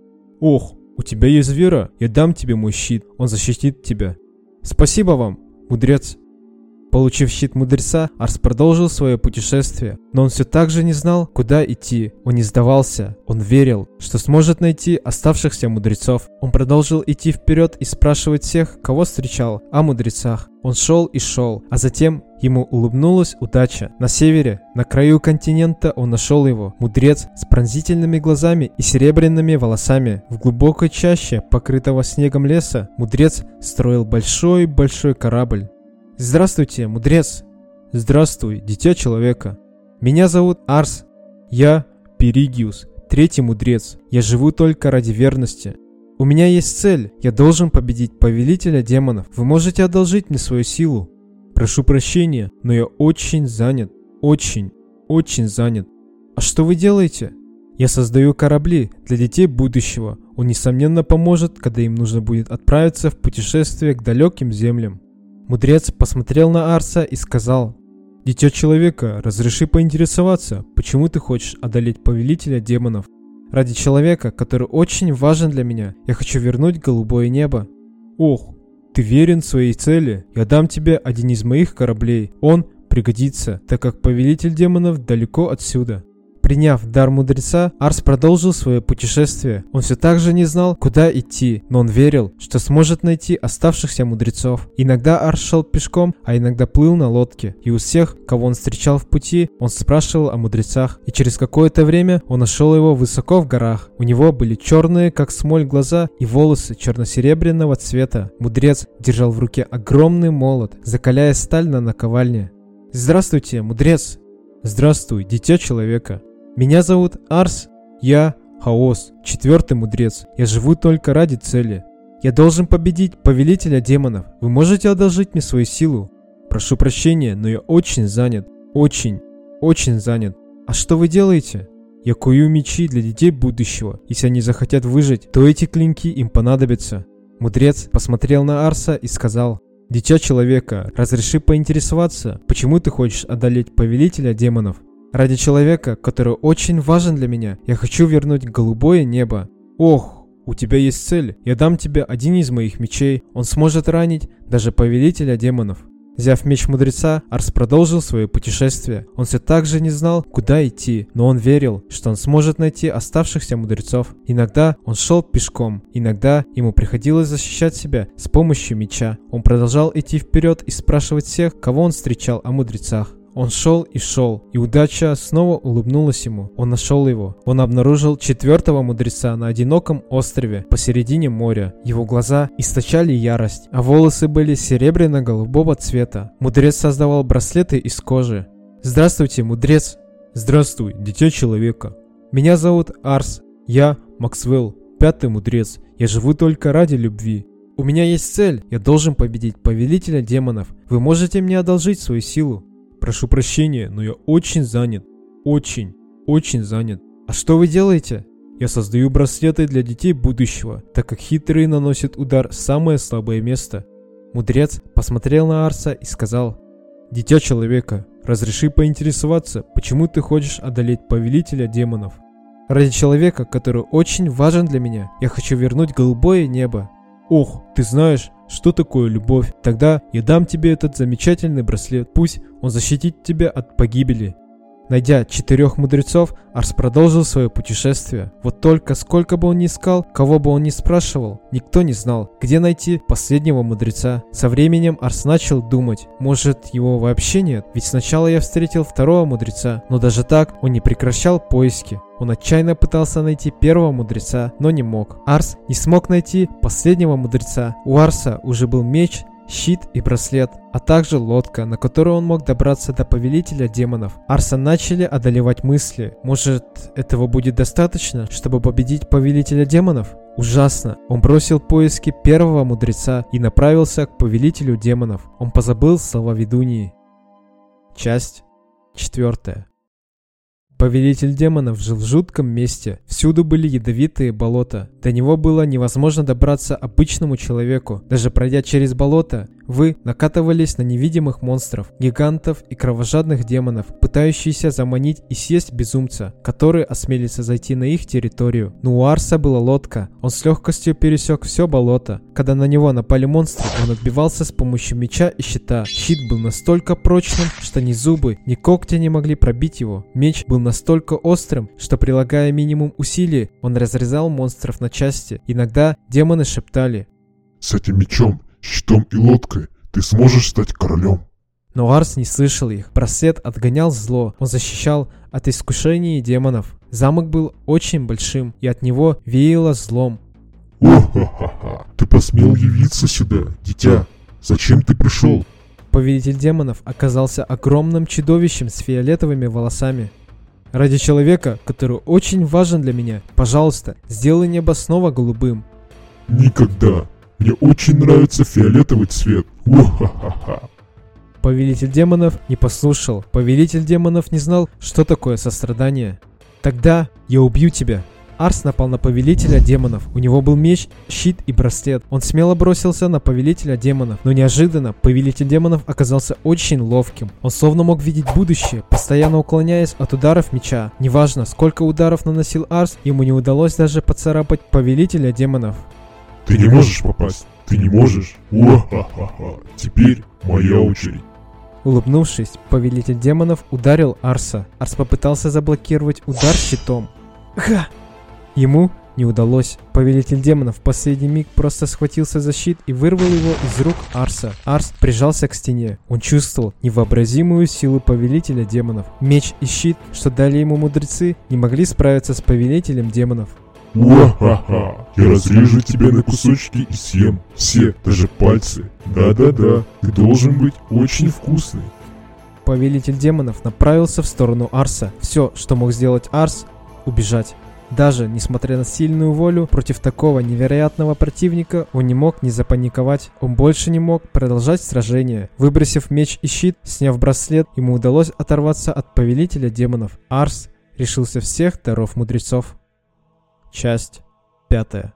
S1: Ох, у тебя есть вера, я дам тебе мой щит, он защитит тебя. Спасибо вам, мудрец. Получив щит мудреца, Арс продолжил свое путешествие, но он все так же не знал, куда идти. Он не сдавался, он верил, что сможет найти оставшихся мудрецов. Он продолжил идти вперед и спрашивать всех, кого встречал, о мудрецах. Он шел и шел, а затем ему улыбнулась удача. На севере, на краю континента он нашел его, мудрец с пронзительными глазами и серебряными волосами. В глубокой чаще, покрытого снегом леса, мудрец строил большой-большой корабль. Здравствуйте, мудрец. Здравствуй, дитя человека. Меня зовут Арс. Я Перигиус, третий мудрец. Я живу только ради верности. У меня есть цель. Я должен победить повелителя демонов. Вы можете одолжить мне свою силу. Прошу прощения, но я очень занят. Очень, очень занят. А что вы делаете? Я создаю корабли для детей будущего. Он, несомненно, поможет, когда им нужно будет отправиться в путешествие к далеким землям. Мудрец посмотрел на Арса и сказал, «Дитя человека, разреши поинтересоваться, почему ты хочешь одолеть повелителя демонов? Ради человека, который очень важен для меня, я хочу вернуть голубое небо». «Ох, ты верен своей цели, я дам тебе один из моих кораблей, он пригодится, так как повелитель демонов далеко отсюда». Приняв дар мудреца, Арс продолжил свое путешествие. Он все так же не знал, куда идти, но он верил, что сможет найти оставшихся мудрецов. Иногда Арс шел пешком, а иногда плыл на лодке. И у всех, кого он встречал в пути, он спрашивал о мудрецах. И через какое-то время он нашел его высоко в горах. У него были черные, как смоль, глаза и волосы черно-серебряного цвета. Мудрец держал в руке огромный молот, закаляя сталь на наковальне. «Здравствуйте, мудрец!» «Здравствуй, дитя человека!» Меня зовут Арс. Я Хаос, четвертый мудрец. Я живу только ради цели. Я должен победить повелителя демонов. Вы можете одолжить мне свою силу? Прошу прощения, но я очень занят. Очень, очень занят. А что вы делаете? Я кую мечи для детей будущего. Если они захотят выжить, то эти клинки им понадобятся. Мудрец посмотрел на Арса и сказал, «Дитя человека, разреши поинтересоваться, почему ты хочешь одолеть повелителя демонов?» Ради человека, который очень важен для меня, я хочу вернуть голубое небо. Ох, у тебя есть цель. Я дам тебе один из моих мечей. Он сможет ранить даже повелителя демонов. Взяв меч мудреца, Арс продолжил свое путешествие. Он все так же не знал, куда идти, но он верил, что он сможет найти оставшихся мудрецов. Иногда он шел пешком, иногда ему приходилось защищать себя с помощью меча. Он продолжал идти вперед и спрашивать всех, кого он встречал о мудрецах. Он шел и шел, и удача снова улыбнулась ему. Он нашел его. Он обнаружил четвертого мудреца на одиноком острове посередине моря. Его глаза источали ярость, а волосы были серебряно-голубого цвета. Мудрец создавал браслеты из кожи. «Здравствуйте, мудрец!» «Здравствуй, дитя человека!» «Меня зовут Арс. Я Максвелл, пятый мудрец. Я живу только ради любви. У меня есть цель. Я должен победить повелителя демонов. Вы можете мне одолжить свою силу?» Прошу прощения, но я очень занят. Очень, очень занят. А что вы делаете? Я создаю браслеты для детей будущего, так как хитрые наносят удар в самое слабое место. Мудрец посмотрел на Арса и сказал, Дитя человека, разреши поинтересоваться, почему ты хочешь одолеть повелителя демонов? Ради человека, который очень важен для меня, я хочу вернуть голубое небо. Ох, ты знаешь, что такое любовь? Тогда я дам тебе этот замечательный браслет. Пусть он защитит тебя от погибели. Найдя четырех мудрецов, Арс продолжил свое путешествие. Вот только сколько бы он ни искал, кого бы он ни спрашивал, никто не знал, где найти последнего мудреца. Со временем Арс начал думать, может его вообще нет, ведь сначала я встретил второго мудреца, но даже так он не прекращал поиски. Он отчаянно пытался найти первого мудреца, но не мог. Арс не смог найти последнего мудреца. У Арса уже был меч, щит и браслет, а также лодка, на которой он мог добраться до повелителя демонов. Арса начали одолевать мысли. Может, этого будет достаточно, чтобы победить повелителя демонов? Ужасно. Он бросил поиски первого мудреца и направился к повелителю демонов. Он позабыл слова ведуньи. Часть четвертая. Повелитель демонов жил в жутком месте. Всюду были ядовитые болота. До него было невозможно добраться обычному человеку. Даже пройдя через болото, вы накатывались на невидимых монстров, гигантов и кровожадных демонов, пытающиеся заманить и съесть безумца, который осмелится зайти на их территорию. Но у Арса была лодка. Он с легкостью пересек все болото. Когда на него напали монстры, он отбивался с помощью меча и щита. Щит был настолько прочным, что ни зубы, ни когти не могли пробить его. Меч был настолько острым, что прилагая минимум усилий, он разрезал монстров на части. Иногда демоны шептали.
S2: «С этим мечом щитом и лодкой ты сможешь стать королем.
S1: Но Арс не слышал их. Браслет отгонял зло. Он защищал от искушений демонов. Замок был очень большим, и от него веяло злом.
S2: О-ха-ха-ха! Ты посмел явиться сюда, дитя? Зачем ты пришел?
S1: Повелитель демонов оказался огромным чудовищем с фиолетовыми волосами. Ради человека, который очень важен для меня, пожалуйста, сделай небо снова голубым.
S2: Никогда. Мне очень нравится фиолетовый цвет. Уха-ха-ха.
S1: Повелитель демонов не послушал. Повелитель демонов не знал, что такое сострадание. Тогда я убью тебя. Арс напал на повелителя демонов. У него был меч, щит и браслет. Он смело бросился на повелителя демонов. Но неожиданно повелитель демонов оказался очень ловким. Он словно мог видеть будущее, постоянно уклоняясь от ударов меча. Неважно, сколько ударов наносил Арс, ему не удалось даже поцарапать повелителя демонов.
S2: Ты не можешь попасть. Ты не можешь. Уа-ха-ха-ха. Теперь моя очередь.
S1: Улыбнувшись, повелитель демонов ударил Арса. Арс попытался заблокировать удар щитом. Ха! Ему не удалось. Повелитель демонов в последний миг просто схватился за щит и вырвал его из рук Арса. Арс прижался к стене. Он чувствовал невообразимую силу повелителя демонов. Меч и щит, что дали ему мудрецы, не могли справиться с повелителем демонов.
S2: Уа-ха-ха! Я разрежу тебя на кусочки и съем. Все, даже пальцы. Да-да-да, ты должен быть очень вкусный.
S1: Повелитель демонов направился в сторону Арса. Все, что мог сделать Арс, убежать. Даже несмотря на сильную волю, против такого невероятного противника он не мог не запаниковать. Он больше не мог продолжать сражение. Выбросив меч и щит, сняв браслет, ему удалось оторваться от повелителя демонов. Арс решился всех даров мудрецов. Часть пятая.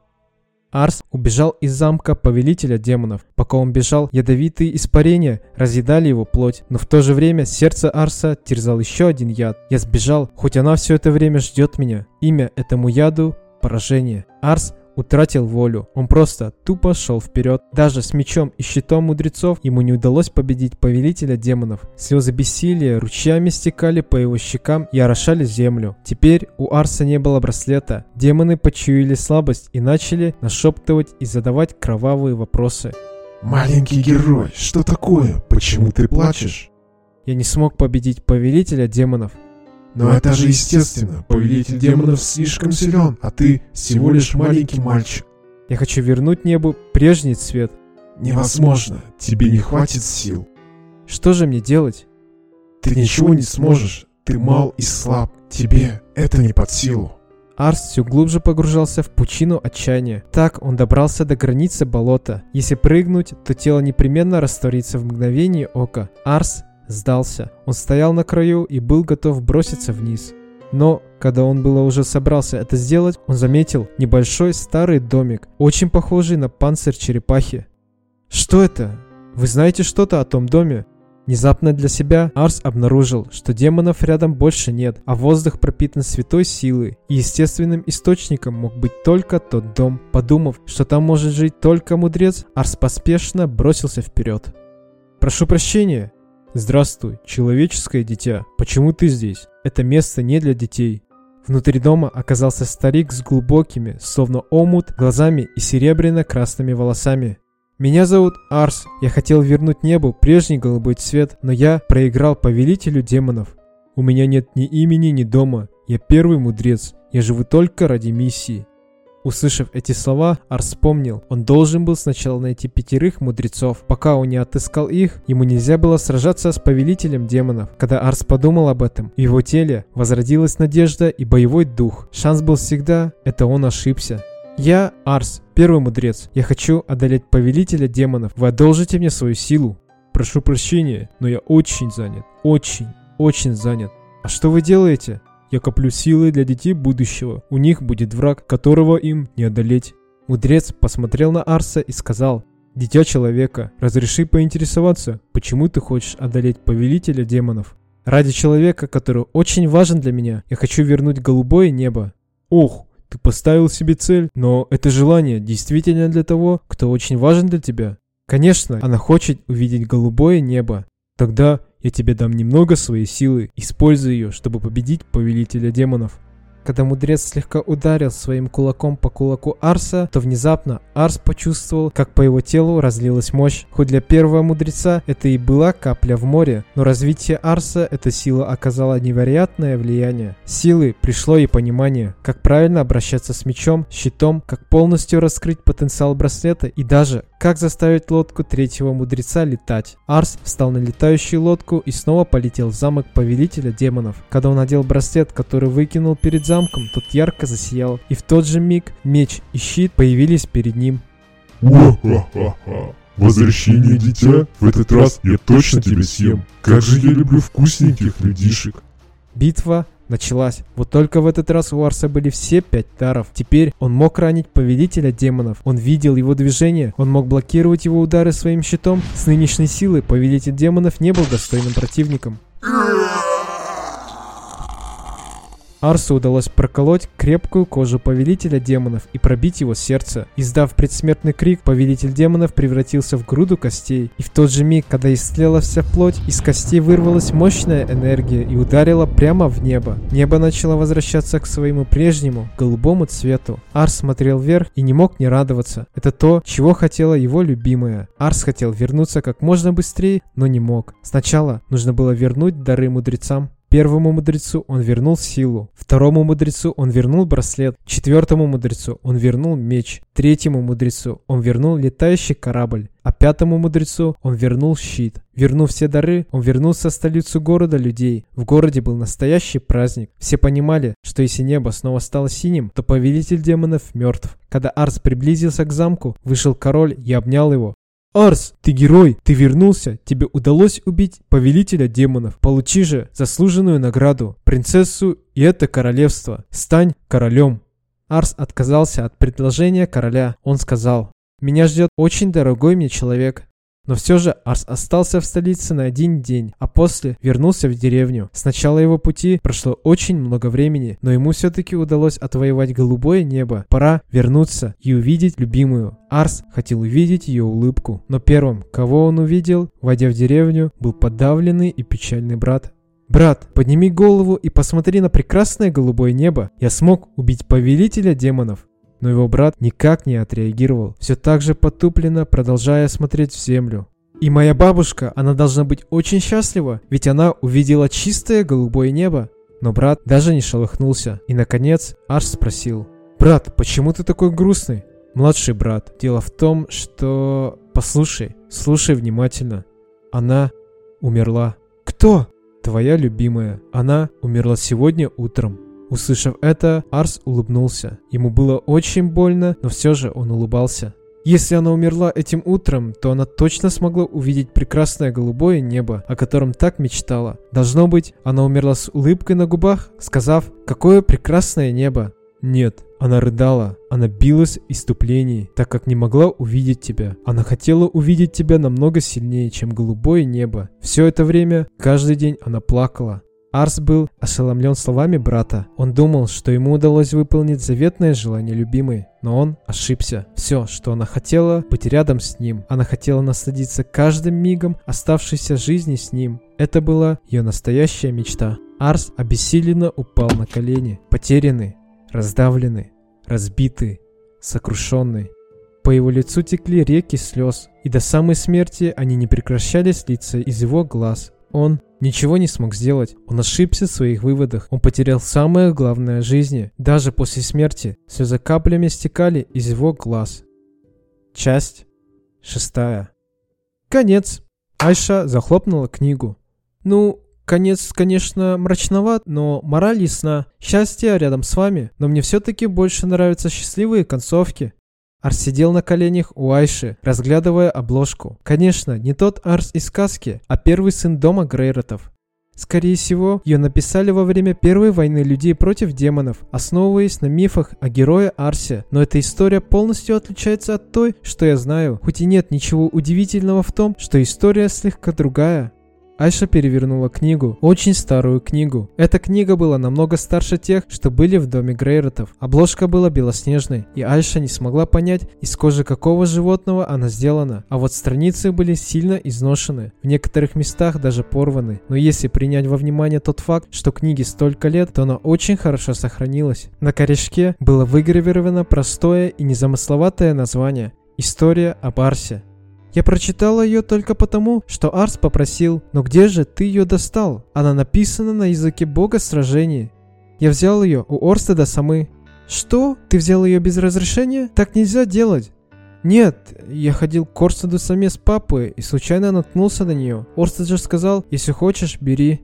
S1: Арс убежал из замка повелителя демонов. Пока он бежал, ядовитые испарения разъедали его плоть. Но в то же время сердце Арса терзал еще один яд. Я сбежал, хоть она все это время ждет меня. Имя этому яду – поражение. Арс утратил волю. Он просто тупо шел вперед. Даже с мечом и щитом мудрецов ему не удалось победить повелителя демонов. Слезы бессилия ручьями стекали по его щекам и орошали землю. Теперь у Арса не было браслета. Демоны почуяли слабость и начали нашептывать и задавать кровавые вопросы.
S2: Маленький герой, что такое? Почему ты плачешь?
S1: Я не смог победить повелителя демонов.
S2: Но это же естественно. Повелитель демонов слишком силен, а ты всего лишь маленький мальчик.
S1: Я хочу вернуть небу прежний цвет.
S2: Невозможно. Тебе не хватит сил.
S1: Что же мне делать?
S2: Ты ничего не сможешь. Ты мал и слаб. Тебе это не под силу.
S1: Арс все глубже погружался в пучину отчаяния. Так он добрался до границы болота. Если прыгнуть, то тело непременно растворится в мгновение ока. Арс сдался. Он стоял на краю и был готов броситься вниз. Но, когда он было уже собрался это сделать, он заметил небольшой старый домик, очень похожий на панцирь черепахи. «Что это? Вы знаете что-то о том доме?» Внезапно для себя Арс обнаружил, что демонов рядом больше нет, а воздух пропитан святой силой, и естественным источником мог быть только тот дом. Подумав, что там может жить только мудрец, Арс поспешно бросился вперед. «Прошу прощения!» «Здравствуй, человеческое дитя. Почему ты здесь? Это место не для детей». Внутри дома оказался старик с глубокими, словно омут, глазами и серебряно-красными волосами. Меня зовут Арс. Я хотел вернуть небу прежний голубой цвет, но я проиграл повелителю демонов. У меня нет ни имени, ни дома. Я первый мудрец. Я живу только ради миссии. Услышав эти слова, Арс вспомнил, он должен был сначала найти пятерых мудрецов. Пока он не отыскал их, ему нельзя было сражаться с повелителем демонов. Когда Арс подумал об этом, в его теле возродилась надежда и боевой дух. Шанс был всегда, это он ошибся. Я Арс, первый мудрец. Я хочу одолеть повелителя демонов. Вы одолжите мне свою силу. Прошу прощения, но я очень занят. Очень, очень занят. А что вы делаете? Я коплю силы для детей будущего. У них будет враг, которого им не одолеть. Мудрец посмотрел на Арса и сказал, «Дитя человека, разреши поинтересоваться, почему ты хочешь одолеть повелителя демонов? Ради человека, который очень важен для меня, я хочу вернуть голубое небо». «Ох, ты поставил себе цель, но это желание действительно для того, кто очень важен для тебя. Конечно, она хочет увидеть голубое небо. Тогда я тебе дам немного своей силы. Используй ее, чтобы победить повелителя демонов. Когда мудрец слегка ударил своим кулаком по кулаку Арса, то внезапно Арс почувствовал, как по его телу разлилась мощь. Хоть для первого мудреца это и была капля в море, но развитие Арса эта сила оказала невероятное влияние. Силы пришло и понимание, как правильно обращаться с мечом, щитом, как полностью раскрыть потенциал браслета и даже как заставить лодку третьего мудреца летать. Арс встал на летающую лодку и снова полетел в замок повелителя демонов. Когда он надел браслет, который выкинул перед замком, тот ярко засиял, и в тот же миг меч и щит появились перед ним.
S2: Возвращение, дитя? В этот раз я точно тебя съем. Как же я люблю вкусненьких людишек.
S1: Битва началась. Вот только в этот раз у Арса были все пять даров. Теперь он мог ранить повелителя демонов. Он видел его движение, он мог блокировать его удары своим щитом. С нынешней силой повелитель демонов не был достойным противником. Арсу удалось проколоть крепкую кожу повелителя демонов и пробить его сердце. Издав предсмертный крик, повелитель демонов превратился в груду костей. И в тот же миг, когда истлела вся плоть, из костей вырвалась мощная энергия и ударила прямо в небо. Небо начало возвращаться к своему прежнему, голубому цвету. Арс смотрел вверх и не мог не радоваться. Это то, чего хотела его любимая. Арс хотел вернуться как можно быстрее, но не мог. Сначала нужно было вернуть дары мудрецам. Первому мудрецу он вернул силу, второму мудрецу он вернул браслет, четвертому мудрецу он вернул меч, третьему мудрецу он вернул летающий корабль, а пятому мудрецу он вернул щит. Вернув все дары, он вернулся в столицу города людей. В городе был настоящий праздник. Все понимали, что если небо снова стало синим, то повелитель демонов мертв. Когда Арс приблизился к замку, вышел король и обнял его. Арс, ты герой, ты вернулся, тебе удалось убить повелителя демонов. Получи же заслуженную награду, принцессу и это королевство. Стань королем. Арс отказался от предложения короля. Он сказал, меня ждет очень дорогой мне человек. Но все же Арс остался в столице на один день, а после вернулся в деревню. С начала его пути прошло очень много времени, но ему все-таки удалось отвоевать голубое небо. Пора вернуться и увидеть любимую. Арс хотел увидеть ее улыбку, но первым, кого он увидел, войдя в деревню, был подавленный и печальный брат. «Брат, подними голову и посмотри на прекрасное голубое небо. Я смог убить повелителя демонов но его брат никак не отреагировал, все так же потупленно продолжая смотреть в землю. И моя бабушка, она должна быть очень счастлива, ведь она увидела чистое голубое небо. Но брат даже не шелохнулся. И наконец Арш спросил, «Брат, почему ты такой грустный?» «Младший брат, дело в том, что...» «Послушай, слушай внимательно. Она умерла». «Кто?» «Твоя любимая. Она умерла сегодня утром». Услышав это, Арс улыбнулся. Ему было очень больно, но все же он улыбался. Если она умерла этим утром, то она точно смогла увидеть прекрасное голубое небо, о котором так мечтала. Должно быть, она умерла с улыбкой на губах, сказав «Какое прекрасное небо!» Нет, она рыдала, она билась в иступлении, так как не могла увидеть тебя. Она хотела увидеть тебя намного сильнее, чем голубое небо. Все это время, каждый день она плакала. Арс был ошеломлен словами брата. Он думал, что ему удалось выполнить заветное желание любимой, но он ошибся. Все, что она хотела, быть рядом с ним. Она хотела насладиться каждым мигом оставшейся жизни с ним. Это была ее настоящая мечта. Арс обессиленно упал на колени, потерянный, раздавленный, разбитый, сокрушенный. По его лицу текли реки слез, и до самой смерти они не прекращали слиться из его глаз. Он ничего не смог сделать. Он ошибся в своих выводах. Он потерял самое главное в жизни. Даже после смерти слезы каплями стекали из его глаз. Часть шестая. Конец. Айша захлопнула книгу. Ну, Конец, конечно, мрачноват, но мораль ясна. Счастье рядом с вами, но мне все-таки больше нравятся счастливые концовки. Арс сидел на коленях у Айши, разглядывая обложку. Конечно, не тот Арс из сказки, а первый сын дома Грейротов. Скорее всего, ее написали во время Первой войны людей против демонов, основываясь на мифах о герое Арсе. Но эта история полностью отличается от той, что я знаю, хоть и нет ничего удивительного в том, что история слегка другая. Айша перевернула книгу, очень старую книгу. Эта книга была намного старше тех, что были в доме Грейротов. Обложка была белоснежной, и Айша не смогла понять, из кожи какого животного она сделана. А вот страницы были сильно изношены, в некоторых местах даже порваны. Но если принять во внимание тот факт, что книге столько лет, то она очень хорошо сохранилась. На корешке было выгравировано простое и незамысловатое название «История об Арсе». Я прочитала ее только потому, что Арс попросил. Но где же ты ее достал? Она написана на языке бога сражений. Я взял ее у Орстеда Самы. Что? Ты взял ее без разрешения? Так нельзя делать. Нет, я ходил к Орстеду Саме с папой и случайно наткнулся на нее. Орстед же сказал, если хочешь, бери.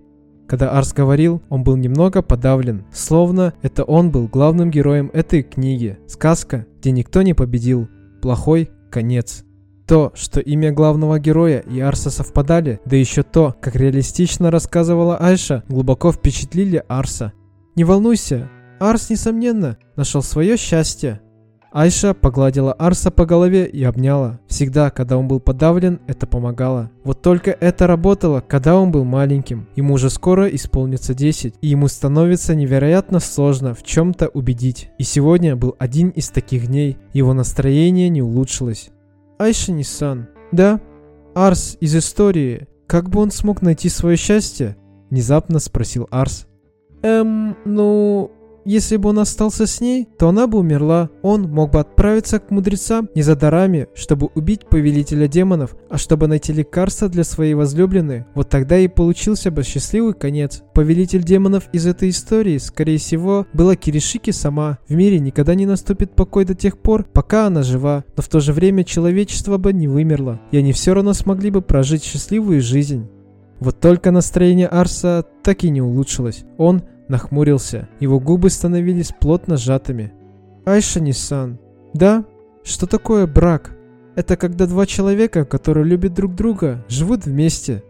S1: Когда Арс говорил, он был немного подавлен, словно это он был главным героем этой книги. Сказка, где никто не победил. Плохой конец. То, что имя главного героя и Арса совпадали, да еще то, как реалистично рассказывала Айша, глубоко впечатлили Арса. Не волнуйся, Арс, несомненно, нашел свое счастье. Айша погладила Арса по голове и обняла. Всегда, когда он был подавлен, это помогало. Вот только это работало, когда он был маленьким. Ему уже скоро исполнится 10, и ему становится невероятно сложно в чем-то убедить. И сегодня был один из таких дней. Его настроение не улучшилось. Айша Ниссан. Да, Арс из истории. Как бы он смог найти свое счастье? Внезапно спросил Арс. Эм, ну, если бы он остался с ней, то она бы умерла. Он мог бы отправиться к мудрецам не за дарами, чтобы убить повелителя демонов, а чтобы найти лекарство для своей возлюбленной. Вот тогда и получился бы счастливый конец. Повелитель демонов из этой истории, скорее всего, была Киришики сама. В мире никогда не наступит покой до тех пор, пока она жива. Но в то же время человечество бы не вымерло, и они все равно смогли бы прожить счастливую жизнь. Вот только настроение Арса так и не улучшилось. Он нахмурился. Его губы становились плотно сжатыми. Айша Ниссан. Да? Что такое брак? Это когда два человека, которые любят друг друга, живут вместе.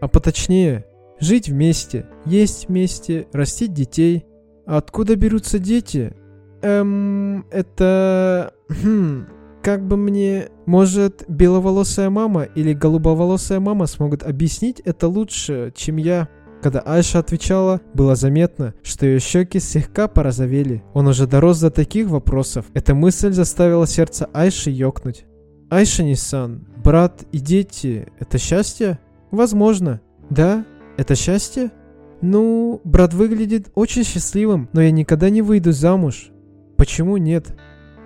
S1: А поточнее, жить вместе, есть вместе, растить детей. А откуда берутся дети? Эм, это... Хм, как бы мне... Может, беловолосая мама или голубоволосая мама смогут объяснить это лучше, чем я? Когда Айша отвечала, было заметно, что ее щеки слегка порозовели. Он уже дорос до таких вопросов. Эта мысль заставила сердце Айши ёкнуть. Айша Ниссан, брат и дети – это счастье? Возможно. Да? Это счастье? Ну, брат выглядит очень счастливым, но я никогда не выйду замуж. Почему нет?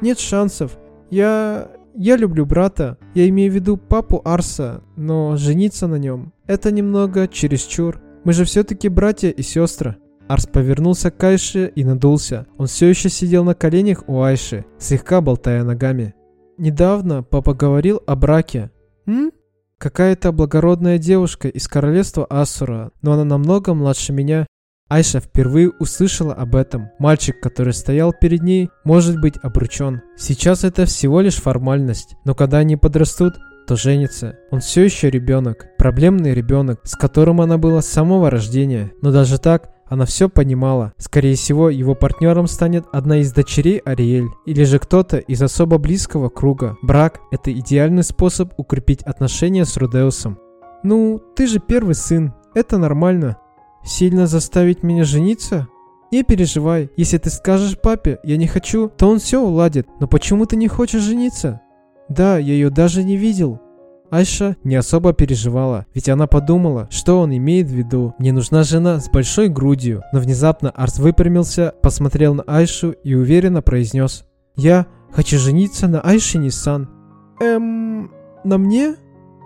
S1: Нет шансов. Я... Я люблю брата. Я имею в виду папу Арса, но жениться на нем – это немного чересчур. Мы же все-таки братья и сестры. Арс повернулся к Айше и надулся. Он все еще сидел на коленях у Айши, слегка болтая ногами. Недавно папа говорил о браке. М? Какая-то благородная девушка из королевства Асура, но она намного младше меня. Айша впервые услышала об этом. Мальчик, который стоял перед ней, может быть обручен. Сейчас это всего лишь формальность, но когда они подрастут, то женится. Он все еще ребенок, проблемный ребенок, с которым она была с самого рождения. Но даже так, Она все понимала. Скорее всего, его партнером станет одна из дочерей Ариэль, или же кто-то из особо близкого круга. Брак – это идеальный способ укрепить отношения с Рудеусом. «Ну, ты же первый сын, это нормально. Сильно заставить меня жениться? Не переживай, если ты скажешь папе, я не хочу, то он все уладит. Но почему ты не хочешь жениться? Да, я ее даже не видел. Айша не особо переживала, ведь она подумала, что он имеет в виду. Мне нужна жена с большой грудью. Но внезапно Арс выпрямился, посмотрел на Айшу и уверенно произнес. Я хочу жениться на Айше Ниссан. Эм, на мне?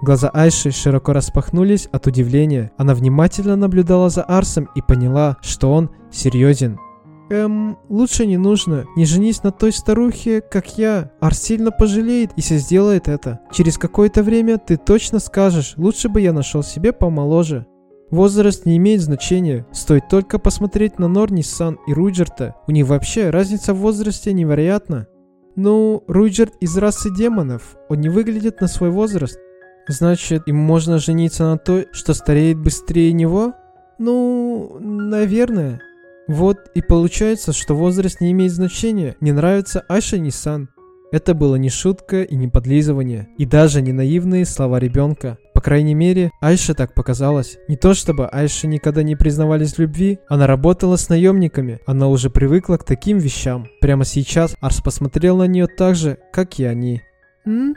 S1: Глаза Айши широко распахнулись от удивления. Она внимательно наблюдала за Арсом и поняла, что он серьезен. Эм, лучше не нужно. Не женись на той старухе, как я. Арс сильно пожалеет, если сделает это. Через какое-то время ты точно скажешь, лучше бы я нашел себе помоложе. Возраст не имеет значения, стоит только посмотреть на Норни, Сан и Руджерта. У них вообще разница в возрасте невероятна. Ну, Руджерт из расы демонов, он не выглядит на свой возраст. Значит, им можно жениться на той, что стареет быстрее него? Ну, наверное. Вот и получается, что возраст не имеет значения. Мне нравится Айша Нисан. Это было не шутка и не подлизывание, и даже не наивные слова ребенка. По крайней мере, Айше так показалось. Не то чтобы Айше никогда не признавались в любви, она работала с наемниками, она уже привыкла к таким вещам. Прямо сейчас Арс посмотрел на нее так же, как и они. «М?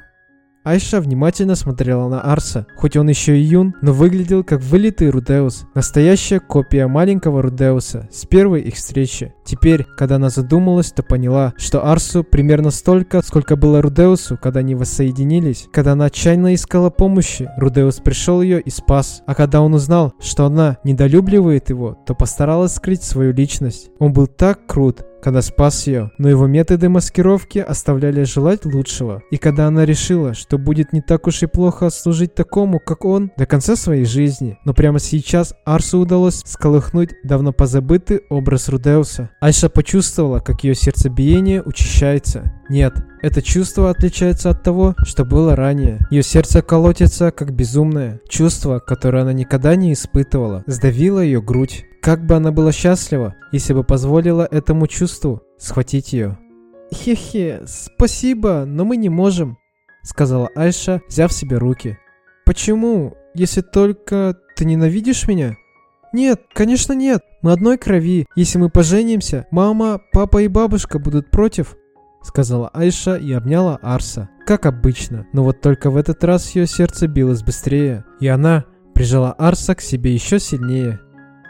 S1: Айша внимательно смотрела на Арса. Хоть он еще и юн, но выглядел как вылитый Рудеус. Настоящая копия маленького Рудеуса с первой их встречи. Теперь, когда она задумалась, то поняла, что Арсу примерно столько, сколько было Рудеусу, когда они воссоединились. Когда она отчаянно искала помощи, Рудеус пришел ее и спас. А когда он узнал, что она недолюбливает его, то постаралась скрыть свою личность. Он был так крут, когда спас ее, но его методы маскировки оставляли желать лучшего. И когда она решила, что будет не так уж и плохо служить такому, как он, до конца своей жизни. Но прямо сейчас Арсу удалось сколыхнуть давно позабытый образ Рудеуса. Айша почувствовала, как ее сердцебиение учащается. Нет, это чувство отличается от того, что было ранее. Ее сердце колотится, как безумное. Чувство, которое она никогда не испытывала, сдавило ее грудь. Как бы она была счастлива, если бы позволила этому чувству схватить ее. «Хе-хе, спасибо, но мы не можем», — сказала Айша, взяв себе руки. «Почему? Если только ты ненавидишь меня?» «Нет, конечно нет. Мы одной крови. Если мы поженимся, мама, папа и бабушка будут против», — сказала Айша и обняла Арса. Как обычно. Но вот только в этот раз ее сердце билось быстрее, и она прижала Арса к себе еще сильнее.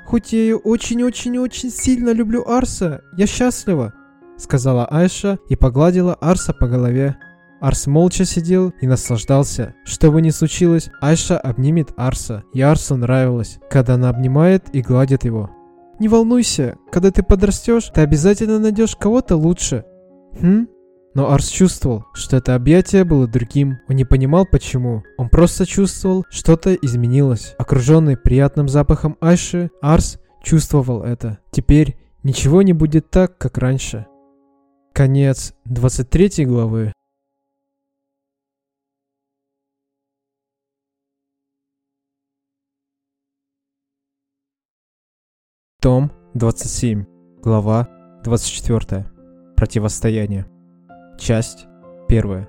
S1: «Хоть я ее очень-очень-очень сильно люблю Арса, я счастлива», сказала Айша и погладила Арса по голове. Арс молча сидел и наслаждался. Что бы ни случилось, Айша обнимет Арса, и Арсу нравилось, когда она обнимает и гладит его. «Не волнуйся, когда ты подрастешь, ты обязательно найдешь кого-то лучше». «Хм?» Но Арс чувствовал, что это объятие было другим. Он не понимал почему. Он просто чувствовал, что-то изменилось. Окруженный приятным запахом Айши, Арс чувствовал это. Теперь ничего не будет так, как раньше. Конец 23 главы. Том 27. Глава 24. Противостояние. Часть первая.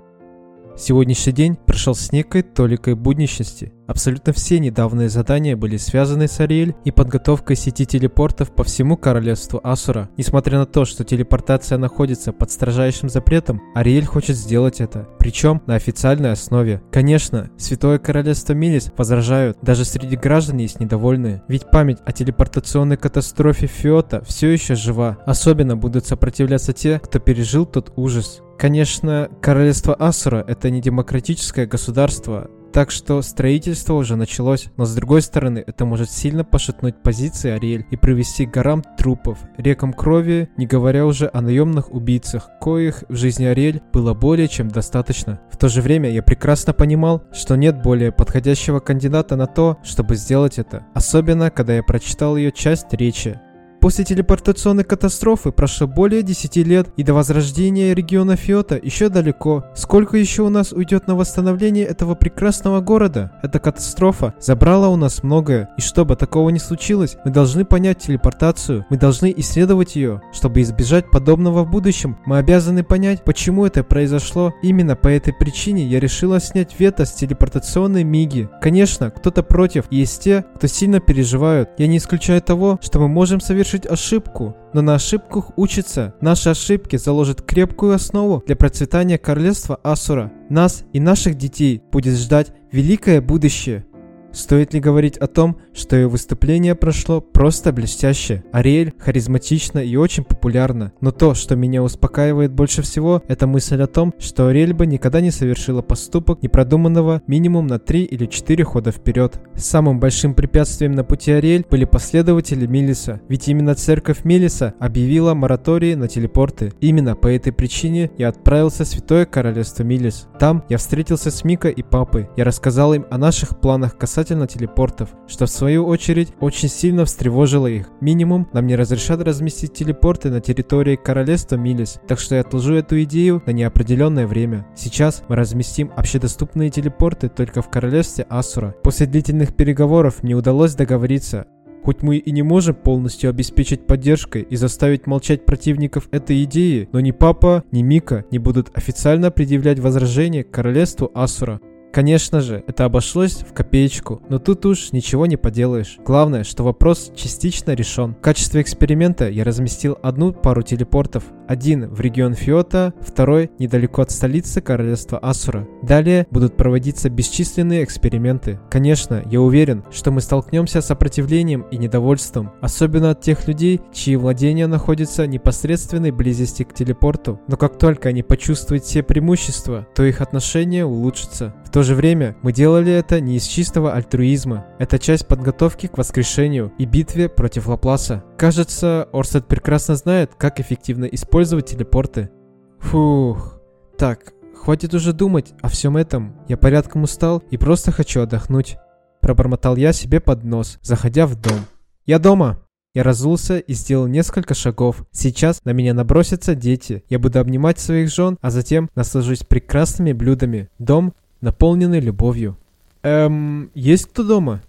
S1: Сегодняшний день прошел с некой толикой будничности. Абсолютно все недавние задания были связаны с Ариэль и подготовкой сети телепортов по всему королевству Асура. Несмотря на то, что телепортация находится под строжайшим запретом, Ариэль хочет сделать это, причем на официальной основе. Конечно, Святое Королевство Милис возражают, даже среди граждан есть недовольные, ведь память о телепортационной катастрофе Фиота все еще жива. Особенно будут сопротивляться те, кто пережил тот ужас. Конечно, королевство Асура – это не демократическое государство, так что строительство уже началось, но с другой стороны, это может сильно пошатнуть позиции Ариэль и привести к горам трупов, рекам крови, не говоря уже о наемных убийцах, коих в жизни Ариэль было более чем достаточно. В то же время я прекрасно понимал, что нет более подходящего кандидата на то, чтобы сделать это, особенно когда я прочитал ее часть речи. После телепортационной катастрофы прошло более 10 лет, и до возрождения региона Фиота еще далеко. Сколько еще у нас уйдет на восстановление этого прекрасного города? Эта катастрофа забрала у нас многое, и чтобы такого не случилось, мы должны понять телепортацию, мы должны исследовать ее. Чтобы избежать подобного в будущем, мы обязаны понять, почему это произошло. Именно по этой причине я решила снять вето с телепортационной Миги. Конечно, кто-то против, есть те, кто сильно переживают. Я не исключаю того, что мы можем совершить совершить ошибку, но на ошибках учится. Наши ошибки заложат крепкую основу для процветания королевства Асура. Нас и наших детей будет ждать великое будущее. Стоит ли говорить о том, что ее выступление прошло просто блестяще? Ариэль харизматична и очень популярна. Но то, что меня успокаивает больше всего, это мысль о том, что Ариэль бы никогда не совершила поступок, непродуманного минимум на 3 или 4 хода вперед. Самым большим препятствием на пути Ариэль были последователи Милиса, ведь именно церковь Милиса объявила моратории на телепорты. Именно по этой причине я отправился в Святое Королевство Милис. Там я встретился с Мика и папой. Я рассказал им о наших планах касательно касательно телепортов, что в свою очередь очень сильно встревожило их. Минимум, нам не разрешат разместить телепорты на территории королевства Милис, так что я отложу эту идею на неопределенное время. Сейчас мы разместим общедоступные телепорты только в королевстве Асура. После длительных переговоров мне удалось договориться Хоть мы и не можем полностью обеспечить поддержкой и заставить молчать противников этой идеи, но ни папа, ни Мика не будут официально предъявлять возражения к королевству Асура. Конечно же, это обошлось в копеечку, но тут уж ничего не поделаешь. Главное, что вопрос частично решен. В качестве эксперимента я разместил одну пару телепортов. Один в регион Фиота, второй недалеко от столицы королевства Асура. Далее будут проводиться бесчисленные эксперименты. Конечно, я уверен, что мы столкнемся с сопротивлением и недовольством, особенно от тех людей, чьи владения находятся в непосредственной близости к телепорту. Но как только они почувствуют все преимущества, то их отношение улучшится. В то же время мы делали это не из чистого альтруизма. Это часть подготовки к воскрешению и битве против Лапласа. Кажется, Орстед прекрасно знает, как эффективно использовать телепорты. Фух. Так, хватит уже думать о всем этом. Я порядком устал и просто хочу отдохнуть. Пробормотал я себе под нос, заходя в дом. Я дома. Я разулся и сделал несколько шагов. Сейчас на меня набросятся дети. Я буду обнимать своих жен, а затем наслажусь прекрасными блюдами. Дом наполненный любовью. Эм, есть кто дома?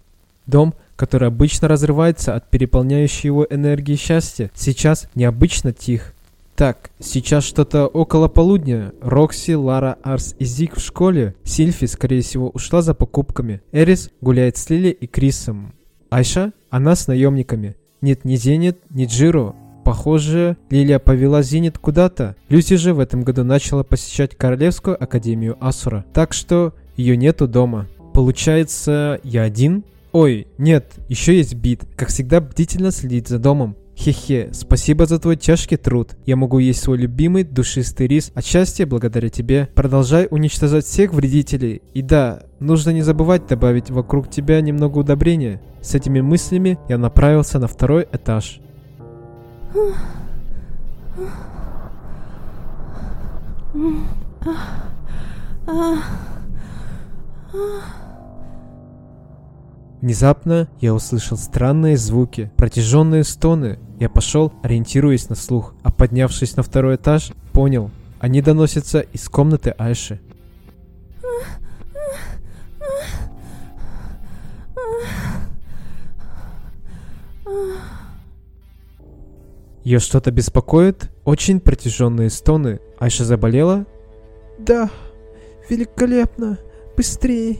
S1: Дом, который обычно разрывается от переполняющей его энергии счастья, сейчас необычно тих. Так, сейчас что-то около полудня. Рокси, Лара, Арс и Зик в школе. Сильфи, скорее всего, ушла за покупками. Эрис гуляет с Лили и Крисом. Айша? Она с наемниками. Нет ни Зенит, ни Джиро. Похоже, Лилия повела Зенит куда-то. Люси же в этом году начала посещать Королевскую Академию Асура. Так что ее нету дома. Получается, я один? Ой, нет, еще есть Бит. Как всегда, бдительно следит за домом. Хе-хе, спасибо за твой тяжкий труд. Я могу есть свой любимый душистый рис, отчасти благодаря тебе. Продолжай уничтожать всех вредителей. И да, нужно не забывать добавить вокруг тебя немного удобрения. С этими мыслями я направился на второй этаж. Внезапно я услышал странные звуки, протяженные стоны. Я пошел, ориентируясь на слух, а поднявшись на второй этаж, понял, они доносятся из комнаты Айши. Ее что-то беспокоит? Очень протяженные стоны. Айша заболела? Да, великолепно. Быстрее.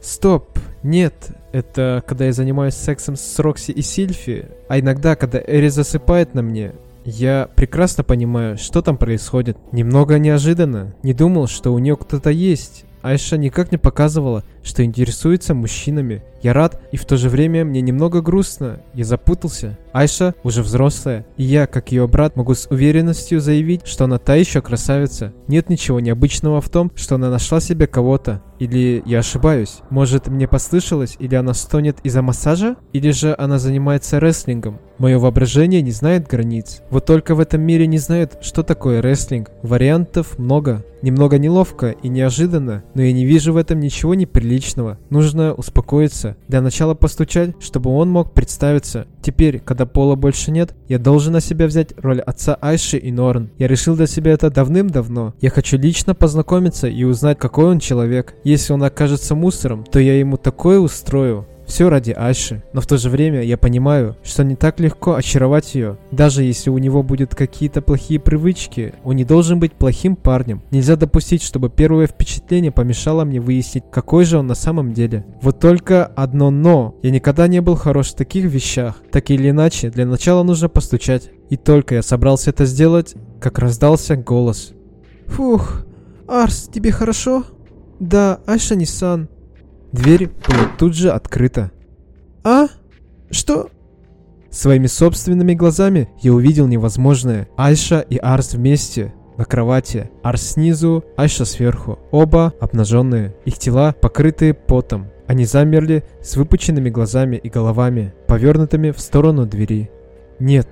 S1: Стоп, нет, это когда я занимаюсь сексом с Рокси и Сильфи, а иногда, когда Эри засыпает на мне, я прекрасно понимаю, что там происходит. Немного неожиданно. Не думал, что у нее кто-то есть. Айша никак не показывала, что интересуется мужчинами. Я рад, и в то же время мне немного грустно. Я запутался. Айша уже взрослая, и я, как ее брат, могу с уверенностью заявить, что она та еще красавица. Нет ничего необычного в том, что она нашла себе кого-то. Или я ошибаюсь? Может, мне послышалось, или она стонет из-за массажа? Или же она занимается рестлингом? Мое воображение не знает границ. Вот только в этом мире не знают, что такое рестлинг. Вариантов много. Немного неловко и неожиданно, но я не вижу в этом ничего неприличного. Нужно успокоиться. Для начала постучать, чтобы он мог представиться. Теперь, когда Пола больше нет, я должен на себя взять роль отца Айши и Норн. Я решил для себя это давным-давно. Я хочу лично познакомиться и узнать, какой он человек. Если он окажется мусором, то я ему такое устрою. Все ради Айши, но в то же время я понимаю, что не так легко очаровать ее. Даже если у него будут какие-то плохие привычки, он не должен быть плохим парнем. Нельзя допустить, чтобы первое впечатление помешало мне выяснить, какой же он на самом деле. Вот только одно «но». Я никогда не был хорош в таких вещах. Так или иначе, для начала нужно постучать. И только я собрался это сделать, как раздался голос. «Фух, Арс, тебе хорошо?» «Да, Айша Ниссан». Дверь была тут же открыта. «А? Что?» Своими собственными глазами я увидел невозможное. Айша и Арс вместе, на кровати. Арс снизу, Айша сверху. Оба обнаженные. Их тела покрытые потом. Они замерли с выпученными глазами и головами, повернутыми в сторону двери. Нет,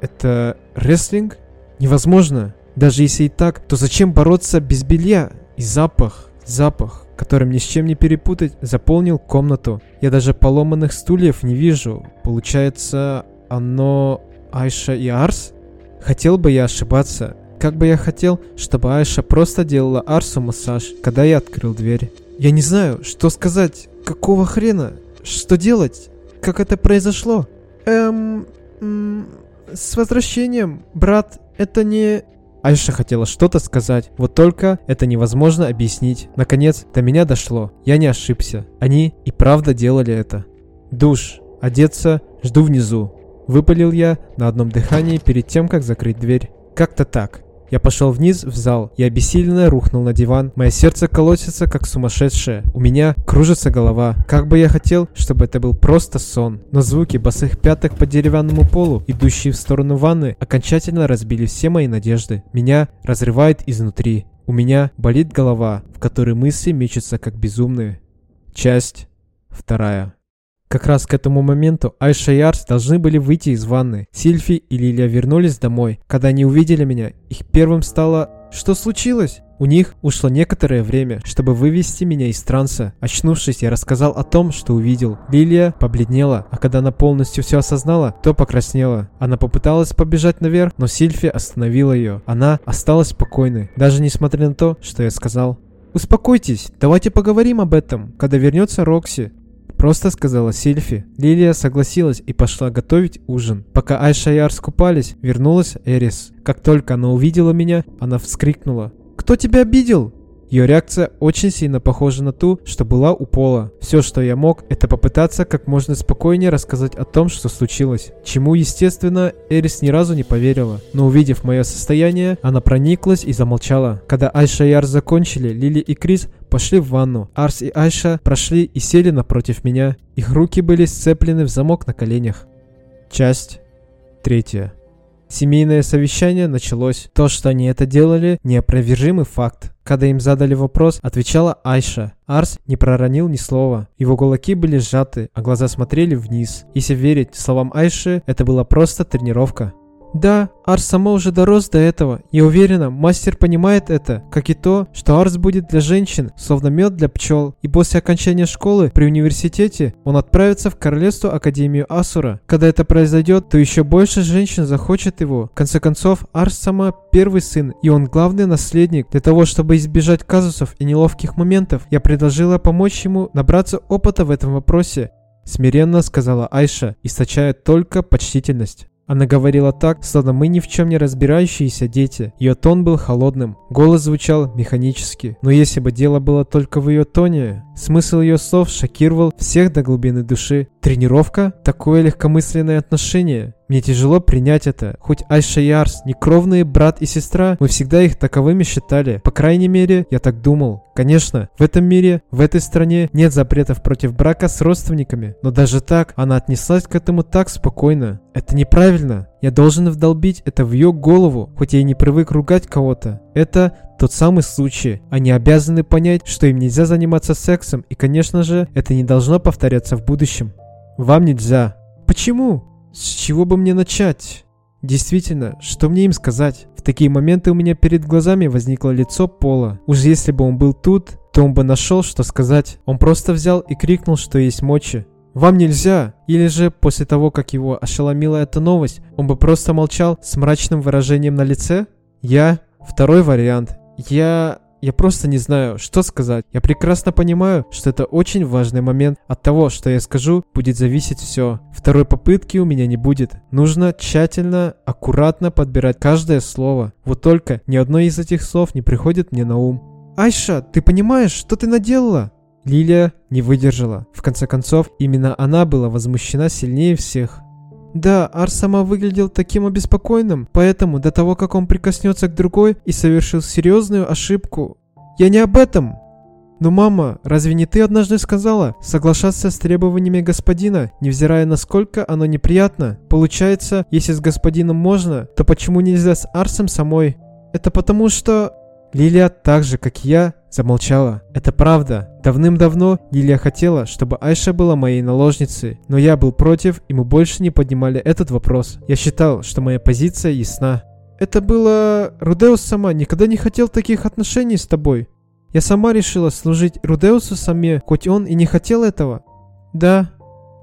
S1: это рестлинг? Невозможно. Даже если и так, то зачем бороться без белья? И запах, запах которым ни с чем не перепутать, заполнил комнату. Я даже поломанных стульев не вижу. Получается, оно Айша и Арс? Хотел бы я ошибаться. Как бы я хотел, чтобы Айша просто делала Арсу массаж, когда я открыл дверь. Я не знаю, что сказать. Какого хрена? Что делать? Как это произошло? Эм... с возвращением, брат. Это не... Айша хотела что-то сказать, вот только это невозможно объяснить. Наконец, до меня дошло. Я не ошибся. Они и правда делали это. Душ. Одеться. Жду внизу. Выпалил я на одном дыхании перед тем, как закрыть дверь. Как-то так. Я пошел вниз в зал и обессиленно рухнул на диван. Мое сердце колотится, как сумасшедшее. У меня кружится голова. Как бы я хотел, чтобы это был просто сон. Но звуки босых пяток по деревянному полу, идущие в сторону ванны, окончательно разбили все мои надежды. Меня разрывает изнутри. У меня болит голова, в которой мысли мечутся как безумные. Часть вторая. Как раз к этому моменту Айша и Арс должны были выйти из ванны. Сильфи и Лилия вернулись домой. Когда они увидели меня, их первым стало «Что случилось?» У них ушло некоторое время, чтобы вывести меня из транса. Очнувшись, я рассказал о том, что увидел. Лилия побледнела, а когда она полностью все осознала, то покраснела. Она попыталась побежать наверх, но Сильфи остановила ее. Она осталась спокойной, даже несмотря на то, что я сказал. «Успокойтесь, давайте поговорим об этом, когда вернется Рокси. Просто сказала Сильфи. Лилия согласилась и пошла готовить ужин. Пока Айша и Арс купались, вернулась Эрис. Как только она увидела меня, она вскрикнула. «Кто тебя обидел?» Ее реакция очень сильно похожа на ту, что была у Пола. Все, что я мог, это попытаться как можно спокойнее рассказать о том, что случилось. Чему, естественно, Эрис ни разу не поверила. Но увидев мое состояние, она прониклась и замолчала. Когда Айша и Арс закончили, Лили и Крис пошли в ванну. Арс и Айша прошли и сели напротив меня. Их руки были сцеплены в замок на коленях. Часть третья. Семейное совещание началось. То, что они это делали, неопровержимый факт. Когда им задали вопрос, отвечала Айша. Арс не проронил ни слова. Его кулаки были сжаты, а глаза смотрели вниз. Если верить словам Айши, это была просто тренировка. Да, Арс сама уже дорос до этого. Я уверена, мастер понимает это, как и то, что Арс будет для женщин, словно мед для пчел. И после окончания школы при университете он отправится в Королевство Академию Асура. Когда это произойдет, то еще больше женщин захочет его. В конце концов, Арс сама первый сын, и он главный наследник. Для того, чтобы избежать казусов и неловких моментов, я предложила помочь ему набраться опыта в этом вопросе. Смиренно сказала Айша, источая только почтительность. Она говорила так, словно мы ни в чем не разбирающиеся дети. Ее тон был холодным, голос звучал механически. Но если бы дело было только в ее тоне, смысл ее слов шокировал всех до глубины души. Тренировка? Такое легкомысленное отношение. Мне тяжело принять это. Хоть Айша и Арс не кровные брат и сестра, мы всегда их таковыми считали. По крайней мере, я так думал. Конечно, в этом мире, в этой стране нет запретов против брака с родственниками. Но даже так, она отнеслась к этому так спокойно. Это неправильно. Я должен вдолбить это в ее голову, хоть я и не привык ругать кого-то. Это тот самый случай. Они обязаны понять, что им нельзя заниматься сексом, и, конечно же, это не должно повторяться в будущем. Вам нельзя. Почему? С чего бы мне начать? Действительно, что мне им сказать? В такие моменты у меня перед глазами возникло лицо Пола. Уж если бы он был тут, то он бы нашел, что сказать. Он просто взял и крикнул, что есть мочи. «Вам нельзя!» Или же, после того, как его ошеломила эта новость, он бы просто молчал с мрачным выражением на лице? Я? Второй вариант. Я... Я просто не знаю, что сказать. Я прекрасно понимаю, что это очень важный момент. От того, что я скажу, будет зависеть все. Второй попытки у меня не будет. Нужно тщательно, аккуратно подбирать каждое слово. Вот только ни одно из этих слов не приходит мне на ум. «Айша, ты понимаешь, что ты наделала?» Лилия не выдержала. В конце концов, именно она была возмущена сильнее всех. Да, Арс сама выглядел таким обеспокоенным, поэтому до того, как он прикоснется к другой и совершил серьезную ошибку... Я не об этом! Но, мама, разве не ты однажды сказала соглашаться с требованиями господина, невзирая насколько оно неприятно? Получается, если с господином можно, то почему нельзя с Арсом самой? Это потому что... Лилия, так же, как и я, замолчала. Это правда. Давным-давно Лилия хотела, чтобы Айша была моей наложницей, но я был против, и мы больше не поднимали этот вопрос. Я считал, что моя позиция ясна. Это было... Рудеус сама никогда не хотел таких отношений с тобой. Я сама решила служить Рудеусу саме, хоть он и не хотел этого. Да.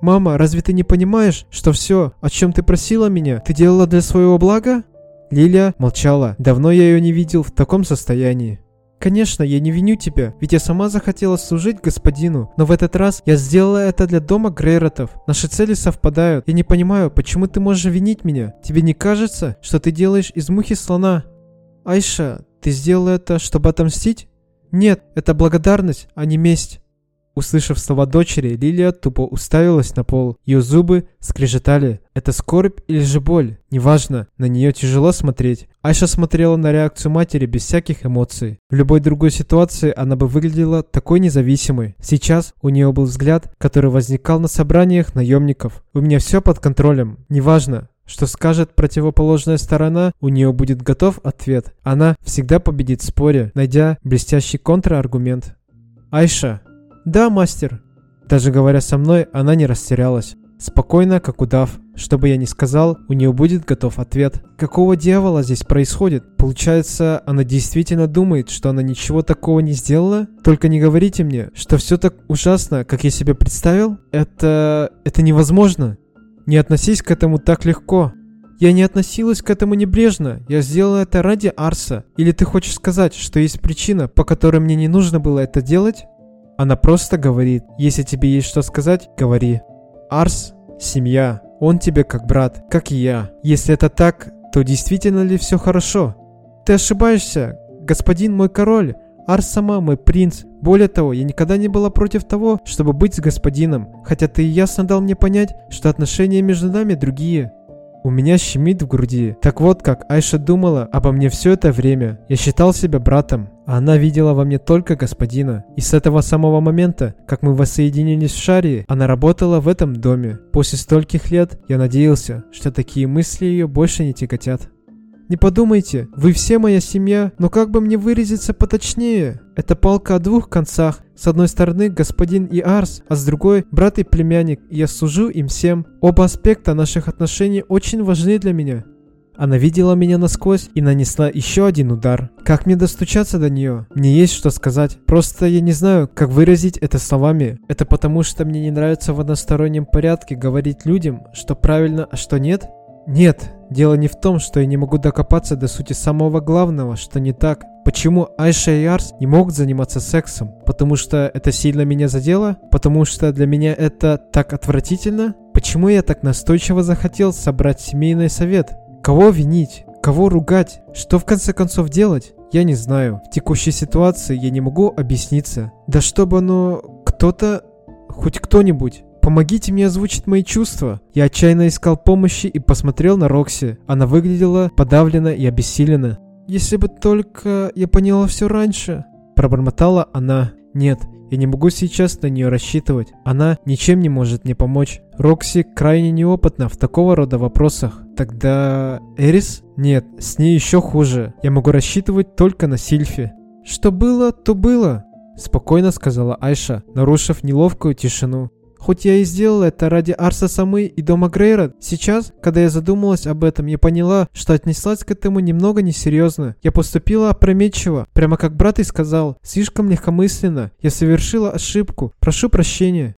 S1: Мама, разве ты не понимаешь, что все, о чем ты просила меня, ты делала для своего блага? Лилия молчала. Давно я ее не видел в таком состоянии. Конечно, я не виню тебя, ведь я сама захотела служить господину, но в этот раз я сделала это для дома Грейротов. Наши цели совпадают. Я не понимаю, почему ты можешь винить меня? Тебе не кажется, что ты делаешь из мухи слона? Айша, ты сделала это, чтобы отомстить? Нет, это благодарность, а не месть. Услышав слова дочери, Лилия тупо уставилась на пол. Ее зубы скрежетали. Это скорбь или же боль? Неважно, на нее тяжело смотреть. Айша смотрела на реакцию матери без всяких эмоций. В любой другой ситуации она бы выглядела такой независимой. Сейчас у нее был взгляд, который возникал на собраниях наемников. У меня все под контролем. Неважно, что скажет противоположная сторона, у нее будет готов ответ. Она всегда победит в споре, найдя блестящий контраргумент. Айша, «Да, мастер». Даже говоря со мной, она не растерялась. Спокойно, как удав. Что бы я ни сказал, у нее будет готов ответ. Какого дьявола здесь происходит? Получается, она действительно думает, что она ничего такого не сделала? Только не говорите мне, что все так ужасно, как я себе представил? Это... это невозможно. Не относись к этому так легко. Я не относилась к этому небрежно. Я сделала это ради Арса. Или ты хочешь сказать, что есть причина, по которой мне не нужно было это делать? Она просто говорит, если тебе есть что сказать, говори. Арс – семья. Он тебе как брат, как и я. Если это так, то действительно ли все хорошо? Ты ошибаешься, господин мой король. Арс сама мой принц. Более того, я никогда не была против того, чтобы быть с господином, хотя ты ясно дал мне понять, что отношения между нами другие. У меня щемит в груди. Так вот как Айша думала обо мне все это время. Я считал себя братом, а она видела во мне только господина. И с этого самого момента, как мы воссоединились в Шарии, она работала в этом доме. После стольких лет я надеялся, что такие мысли ее больше не тяготят. Не подумайте, вы все моя семья, но как бы мне выразиться поточнее? Это палка о двух концах. С одной стороны господин и Арс, а с другой брат и племянник, и я служу им всем. Оба аспекта наших отношений очень важны для меня. Она видела меня насквозь и нанесла еще один удар. Как мне достучаться до нее? Мне есть что сказать. Просто я не знаю, как выразить это словами. Это потому, что мне не нравится в одностороннем порядке говорить людям, что правильно, а что нет? Нет, дело не в том, что я не могу докопаться до сути самого главного, что не так. Почему Айша и Арс не могут заниматься сексом? Потому что это сильно меня задело? Потому что для меня это так отвратительно? Почему я так настойчиво захотел собрать семейный совет? Кого винить? Кого ругать? Что в конце концов делать? Я не знаю. В текущей ситуации я не могу объясниться. Да чтобы оно... Кто-то... Хоть кто-нибудь Помогите мне озвучить мои чувства. Я отчаянно искал помощи и посмотрел на Рокси. Она выглядела подавлена и обессилена. Если бы только я поняла все раньше. Пробормотала она. Нет, я не могу сейчас на нее рассчитывать. Она ничем не может мне помочь. Рокси крайне неопытна в такого рода вопросах. Тогда... Эрис? Нет, с ней еще хуже. Я могу рассчитывать только на Сильфи. Что было, то было. Спокойно сказала Айша, нарушив неловкую тишину. Хоть я и сделала это ради Арса Самы и дома Грейра, сейчас, когда я задумалась об этом, я поняла, что отнеслась к этому немного несерьезно. Я поступила опрометчиво, прямо как брат и сказал, слишком легкомысленно. Я совершила ошибку. Прошу прощения.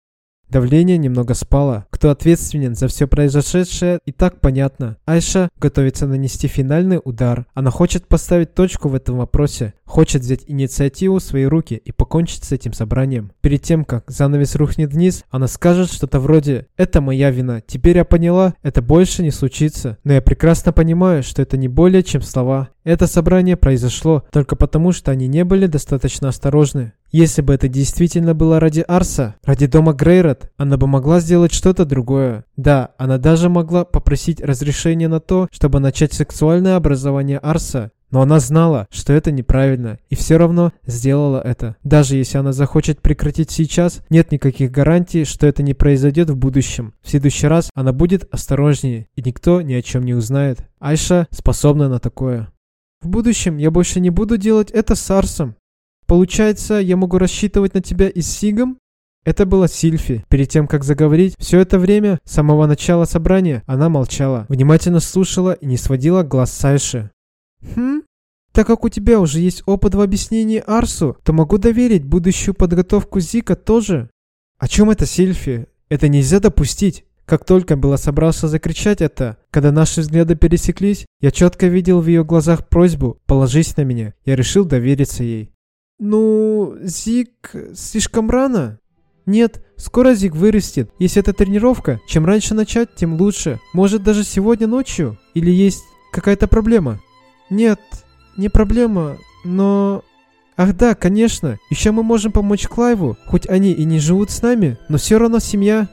S1: Давление немного спало. Кто ответственен за все произошедшее, и так понятно. Айша готовится нанести финальный удар. Она хочет поставить точку в этом вопросе. Хочет взять инициативу в свои руки и покончить с этим собранием. Перед тем, как занавес рухнет вниз, она скажет что-то вроде «Это моя вина. Теперь я поняла, это больше не случится». Но я прекрасно понимаю, что это не более чем слова. Это собрание произошло только потому, что они не были достаточно осторожны. Если бы это действительно было ради Арса, ради дома Грейрот, она бы могла сделать что-то другое. Да, она даже могла попросить разрешения на то, чтобы начать сексуальное образование Арса. Но она знала, что это неправильно, и все равно сделала это. Даже если она захочет прекратить сейчас, нет никаких гарантий, что это не произойдет в будущем. В следующий раз она будет осторожнее, и никто ни о чем не узнает. Айша способна на такое. В будущем я больше не буду делать это с Арсом. Получается, я могу рассчитывать на тебя и с Сигом? Это была Сильфи. Перед тем, как заговорить, все это время, с самого начала собрания, она молчала, внимательно слушала и не сводила глаз с Айши. «Хм? Так как у тебя уже есть опыт в объяснении Арсу, то могу доверить будущую подготовку Зика тоже». «О чем это, Сильфи? Это нельзя допустить». Как только было собрался закричать это, когда наши взгляды пересеклись, я четко видел в ее глазах просьбу «положись на меня». Я решил довериться ей. «Ну, Зик слишком рано?» «Нет, скоро Зик вырастет. Если это тренировка, чем раньше начать, тем лучше. Может, даже сегодня ночью? Или есть какая-то проблема?» «Нет, не проблема, но...» «Ах да, конечно. Еще мы можем помочь Клайву. Хоть они и не живут с нами, но все равно семья.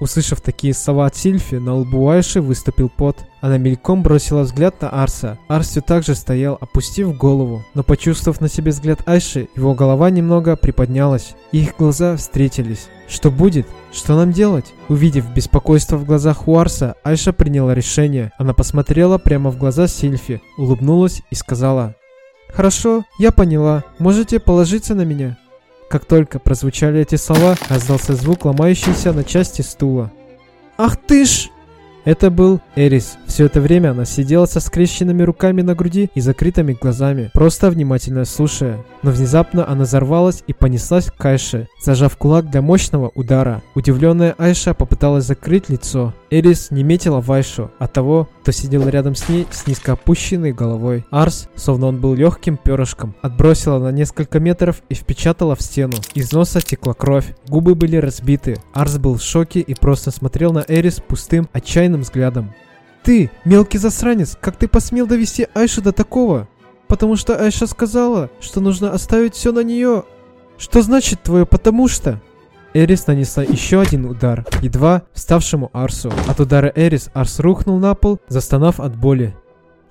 S1: Услышав такие слова от Сильфи, на лбу Айши выступил пот. Она мельком бросила взгляд на Арса. Арс все так стоял, опустив голову. Но почувствовав на себе взгляд Айши, его голова немного приподнялась. их глаза встретились. Что будет? Что нам делать? Увидев беспокойство в глазах у Арса, Айша приняла решение. Она посмотрела прямо в глаза Сильфи, улыбнулась и сказала «Хорошо, я поняла. Можете положиться на меня». Как только прозвучали эти слова, раздался звук ломающийся на части стула. «Ах ты ж!» Это был Эрис. Все это время она сидела со скрещенными руками на груди и закрытыми глазами, просто внимательно слушая. Но внезапно она взорвалась и понеслась к Айше, зажав кулак для мощного удара. Удивленная Айша попыталась закрыть лицо. Эрис не метила в Айшу, а того, кто сидел рядом с ней с низко опущенной головой. Арс, словно он был легким перышком, отбросила на несколько метров и впечатала в стену. Из носа текла кровь, губы были разбиты. Арс был в шоке и просто смотрел на Эрис пустым, отчаянным взглядом. «Ты, мелкий засранец, как ты посмел довести Айшу до такого?» потому что Айша сказала, что нужно оставить все на нее. Что значит твое «потому что»?» Эрис нанесла еще один удар, едва вставшему Арсу. От удара Эрис Арс рухнул на пол, застонав от боли.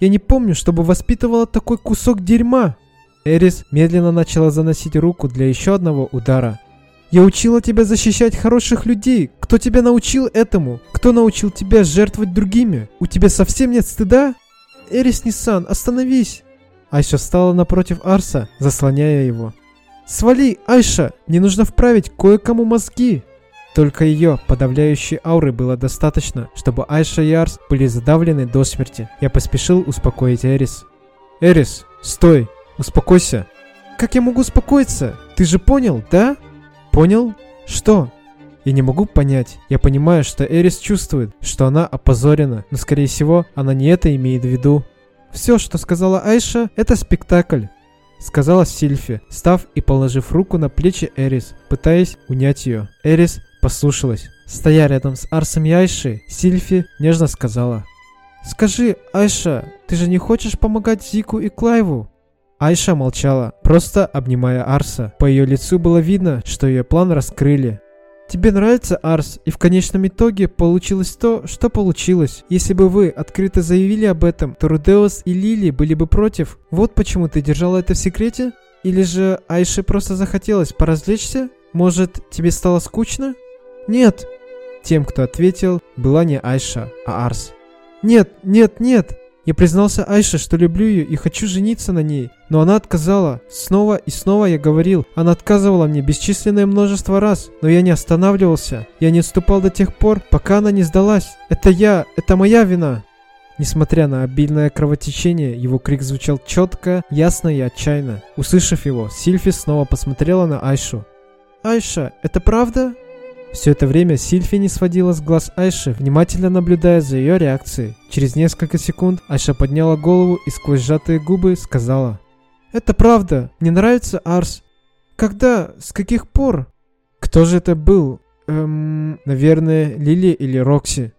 S1: «Я не помню, чтобы воспитывала такой кусок дерьма!» Эрис медленно начала заносить руку для еще одного удара. «Я учила тебя защищать хороших людей! Кто тебя научил этому? Кто научил тебя жертвовать другими? У тебя совсем нет стыда?» «Эрис Ниссан, остановись!» Айша встала напротив Арса, заслоняя его. «Свали, Айша! Мне нужно вправить кое-кому мозги!» Только ее подавляющей ауры было достаточно, чтобы Айша и Арс были задавлены до смерти. Я поспешил успокоить Эрис. «Эрис, стой! Успокойся!» «Как я могу успокоиться? Ты же понял, да?» «Понял? Что?» Я не могу понять. Я понимаю, что Эрис чувствует, что она опозорена, но скорее всего она не это имеет в виду. «Все, что сказала Айша, это спектакль», — сказала Сильфи, став и положив руку на плечи Эрис, пытаясь унять ее. Эрис послушалась. Стоя рядом с Арсом и Айшей, Сильфи нежно сказала. «Скажи, Айша, ты же не хочешь помогать Зику и Клайву?» Айша молчала, просто обнимая Арса. По ее лицу было видно, что ее план раскрыли. Тебе нравится Арс, и в конечном итоге получилось то, что получилось. Если бы вы открыто заявили об этом, то Рудеус и Лили были бы против. Вот почему ты держала это в секрете? Или же Айше просто захотелось поразвлечься? Может, тебе стало скучно? Нет. Тем, кто ответил, была не Айша, а Арс. Нет, нет, нет. Я признался Айше, что люблю ее и хочу жениться на ней, но она отказала. Снова и снова я говорил, она отказывала мне бесчисленное множество раз, но я не останавливался. Я не отступал до тех пор, пока она не сдалась. Это я, это моя вина. Несмотря на обильное кровотечение, его крик звучал четко, ясно и отчаянно. Услышав его, Сильфи снова посмотрела на Айшу. «Айша, это правда?» Все это время Сильфи не сводила с глаз Айши, внимательно наблюдая за ее реакцией. Через несколько секунд Айша подняла голову и сквозь сжатые губы сказала. «Это правда. Мне нравится Арс. Когда? С каких пор?» «Кто же это был? Эм, наверное, Лили или Рокси?»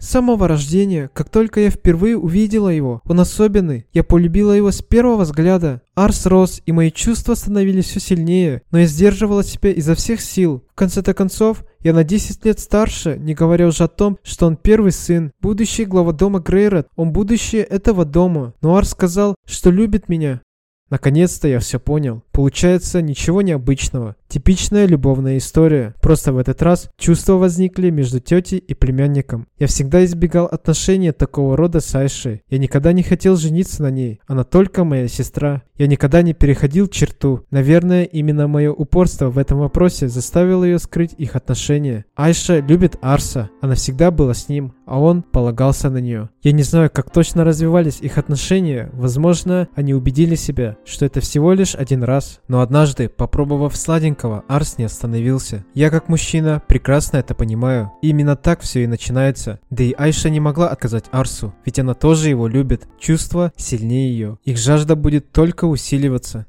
S1: С самого рождения, как только я впервые увидела его, он особенный. Я полюбила его с первого взгляда. Арс рос, и мои чувства становились все сильнее, но я сдерживала себя изо всех сил. В конце-то концов, я на 10 лет старше, не говоря уже о том, что он первый сын, будущий глава дома Грейрот, он будущее этого дома. Но Арс сказал, что любит меня. Наконец-то я все понял. Получается, ничего необычного. Типичная любовная история. Просто в этот раз чувства возникли между тетей и племянником. Я всегда избегал отношений такого рода с Айшей. Я никогда не хотел жениться на ней. Она только моя сестра. Я никогда не переходил черту. Наверное, именно мое упорство в этом вопросе заставило ее скрыть их отношения. Айша любит Арса. Она всегда была с ним, а он полагался на нее. Я не знаю, как точно развивались их отношения. Возможно, они убедили себя, что это всего лишь один раз. Но однажды, попробовав сладенького, маленького Арс не остановился. Я как мужчина прекрасно это понимаю. Именно так все и начинается. Да и Айша не могла отказать Арсу, ведь она тоже его любит. Чувство сильнее ее. Их жажда будет только усиливаться.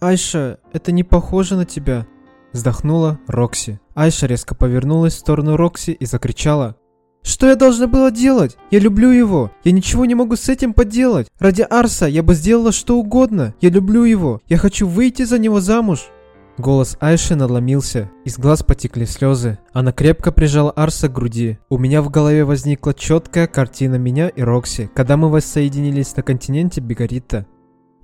S1: Айша, это не похоже на тебя. Вздохнула Рокси. Айша резко повернулась в сторону Рокси и закричала. Что я должна была делать? Я люблю его. Я ничего не могу с этим поделать. Ради Арса я бы сделала что угодно. Я люблю его. Я хочу выйти за него замуж. Голос Айши надломился, из глаз потекли слезы. Она крепко прижала Арса к груди. У меня в голове возникла четкая картина меня и Рокси, когда мы воссоединились на континенте Бегарита.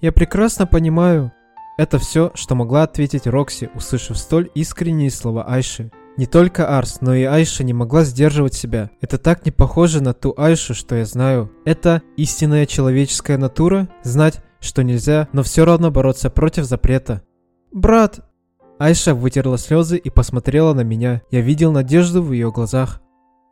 S1: Я прекрасно понимаю. Это все, что могла ответить Рокси, услышав столь искренние слова Айши. Не только Арс, но и Айша не могла сдерживать себя. Это так не похоже на ту Айшу, что я знаю. Это истинная человеческая натура, знать, что нельзя, но все равно бороться против запрета. «Брат, Айша вытерла слезы и посмотрела на меня. Я видел надежду в ее глазах.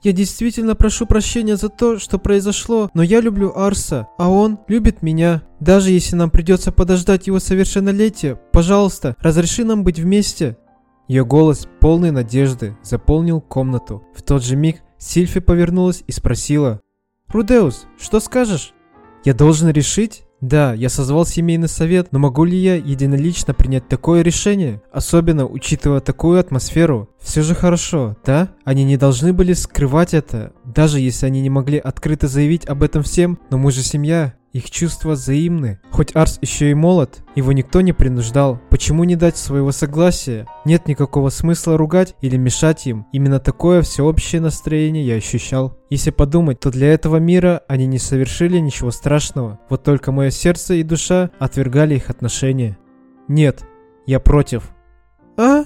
S1: Я действительно прошу прощения за то, что произошло, но я люблю Арса, а он любит меня. Даже если нам придется подождать его совершеннолетия, пожалуйста, разреши нам быть вместе. Ее голос, полный надежды, заполнил комнату. В тот же миг Сильфи повернулась и спросила. «Рудеус, что скажешь?» «Я должен решить, да, я созвал семейный совет, но могу ли я единолично принять такое решение? Особенно учитывая такую атмосферу. Все же хорошо, да? Они не должны были скрывать это, даже если они не могли открыто заявить об этом всем, но мы же семья. Их чувства взаимны. Хоть Арс еще и молод, его никто не принуждал. Почему не дать своего согласия? Нет никакого смысла ругать или мешать им. Именно такое всеобщее настроение я ощущал. Если подумать, то для этого мира они не совершили ничего страшного. Вот только мое сердце и душа отвергали их отношения. Нет, я против. А?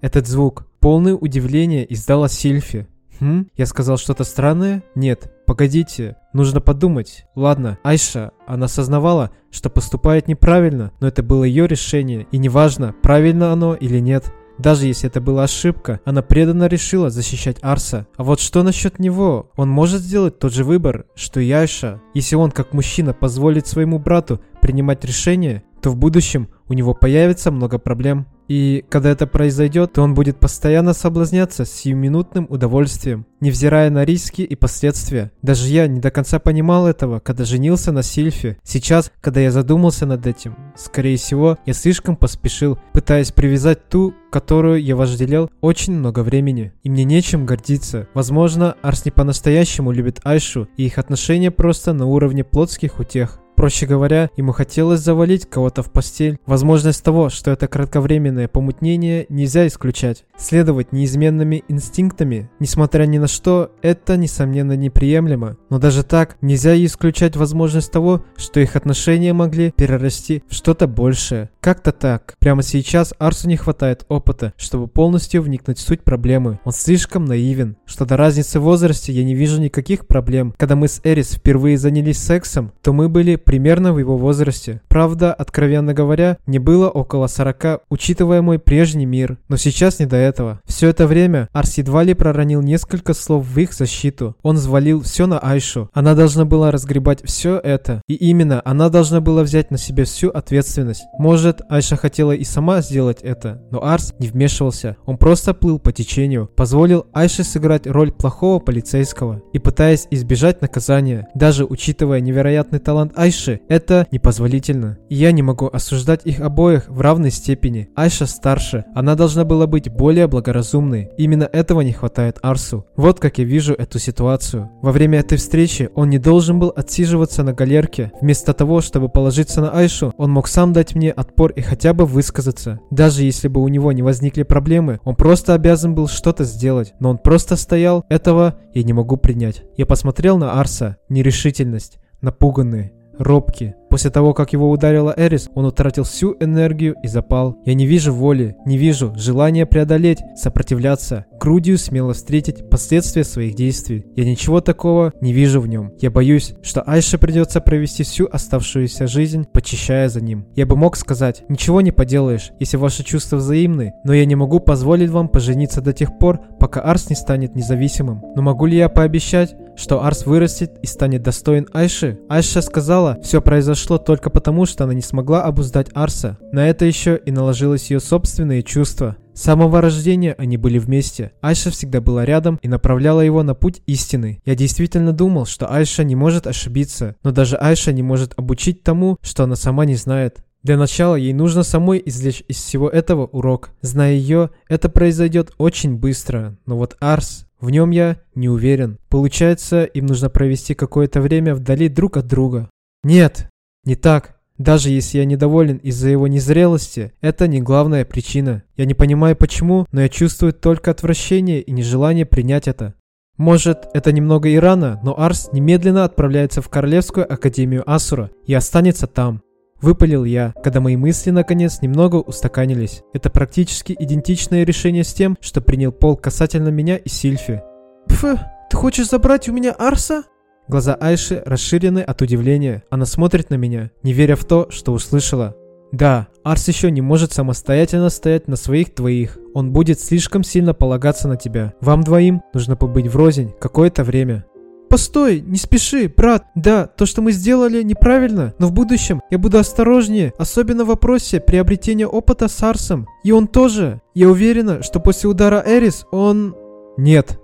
S1: Этот звук, полный удивления, издала Сильфи. Хм? Я сказал что-то странное? Нет, погодите, нужно подумать. Ладно, Айша, она осознавала, что поступает неправильно, но это было ее решение, и неважно, правильно оно или нет. Даже если это была ошибка, она преданно решила защищать Арса. А вот что насчет него? Он может сделать тот же выбор, что и Айша. Если он, как мужчина, позволит своему брату принимать решения, то в будущем у него появится много проблем. И когда это произойдет, то он будет постоянно соблазняться сиюминутным удовольствием, невзирая на риски и последствия. Даже я не до конца понимал этого, когда женился на Сильфе. Сейчас, когда я задумался над этим, скорее всего, я слишком поспешил, пытаясь привязать ту, которую я вожделел очень много времени. И мне нечем гордиться. Возможно, Арс не по-настоящему любит Айшу, и их отношения просто на уровне плотских утех. Проще говоря, ему хотелось завалить кого-то в постель. Возможность того, что это кратковременное помутнение, нельзя исключать. Следовать неизменными инстинктами, несмотря ни на что, это, несомненно, неприемлемо. Но даже так, нельзя исключать возможность того, что их отношения могли перерасти в что-то большее. Как Как-то так. Прямо сейчас Арсу не хватает опыта, чтобы полностью вникнуть в суть проблемы. Он слишком наивен, что до разницы в возрасте я не вижу никаких проблем. Когда мы с Эрис впервые занялись сексом, то мы были примерно в его возрасте. Правда, откровенно говоря, мне было около 40, учитывая мой прежний мир. Но сейчас не до этого. Все это время Арс едва ли проронил несколько слов в их защиту. Он взвалил все на Айшу. Она должна была разгребать все это. И именно она должна была взять на себя всю ответственность. Может, Айша хотела и сама сделать это, но Арс не вмешивался. Он просто плыл по течению, позволил Айше сыграть роль плохого полицейского и пытаясь избежать наказания. Даже учитывая невероятный талант Айши, это непозволительно. И я не могу осуждать их обоих в равной степени. Айша старше, она должна была быть более благоразумной. Именно этого не хватает Арсу. Вот как я вижу эту ситуацию. Во время этой встречи он не должен был отсиживаться на галерке. Вместо того, чтобы положиться на Айшу, он мог сам дать мне отпор и хотя бы высказаться. Даже если бы у него не возникли проблемы, он просто обязан был что-то сделать. Но он просто стоял. Этого я не могу принять. Я посмотрел на Арса. Нерешительность. Напуганный. Робкий. После того, как его ударила Эрис, он утратил всю энергию и запал. Я не вижу воли, не вижу желания преодолеть, сопротивляться, грудью смело встретить последствия своих действий. Я ничего такого не вижу в нем. Я боюсь, что Айше придется провести всю оставшуюся жизнь, почищая за ним. Я бы мог сказать, ничего не поделаешь, если ваши чувства взаимны, но я не могу позволить вам пожениться до тех пор, пока Арс не станет независимым. Но могу ли я пообещать, что Арс вырастет и станет достоин Айши? Айша сказала, все произошло только потому, что она не смогла обуздать Арса. На это еще и наложилось ее собственные чувства. С самого рождения они были вместе. Айша всегда была рядом и направляла его на путь истины. Я действительно думал, что Айша не может ошибиться, но даже Айша не может обучить тому, что она сама не знает. Для начала ей нужно самой извлечь из всего этого урок. Зная ее, это произойдет очень быстро. Но вот Арс, в нем я не уверен. Получается, им нужно провести какое-то время вдали друг от друга. Нет, не так. Даже если я недоволен из-за его незрелости, это не главная причина. Я не понимаю почему, но я чувствую только отвращение и нежелание принять это. Может, это немного и рано, но Арс немедленно отправляется в Королевскую Академию Асура и останется там. Выпалил я, когда мои мысли наконец немного устаканились. Это практически идентичное решение с тем, что принял Пол касательно меня и Сильфи. Пф, ты хочешь забрать у меня Арса? Глаза Айши расширены от удивления. Она смотрит на меня, не веря в то, что услышала. Да, Арс еще не может самостоятельно стоять на своих двоих. Он будет слишком сильно полагаться на тебя. Вам двоим нужно побыть врознь какое-то время. Постой, не спеши, брат. Да, то, что мы сделали, неправильно, но в будущем я буду осторожнее, особенно в вопросе приобретения опыта с Арсом. И он тоже. Я уверена, что после удара Эрис он... Нет,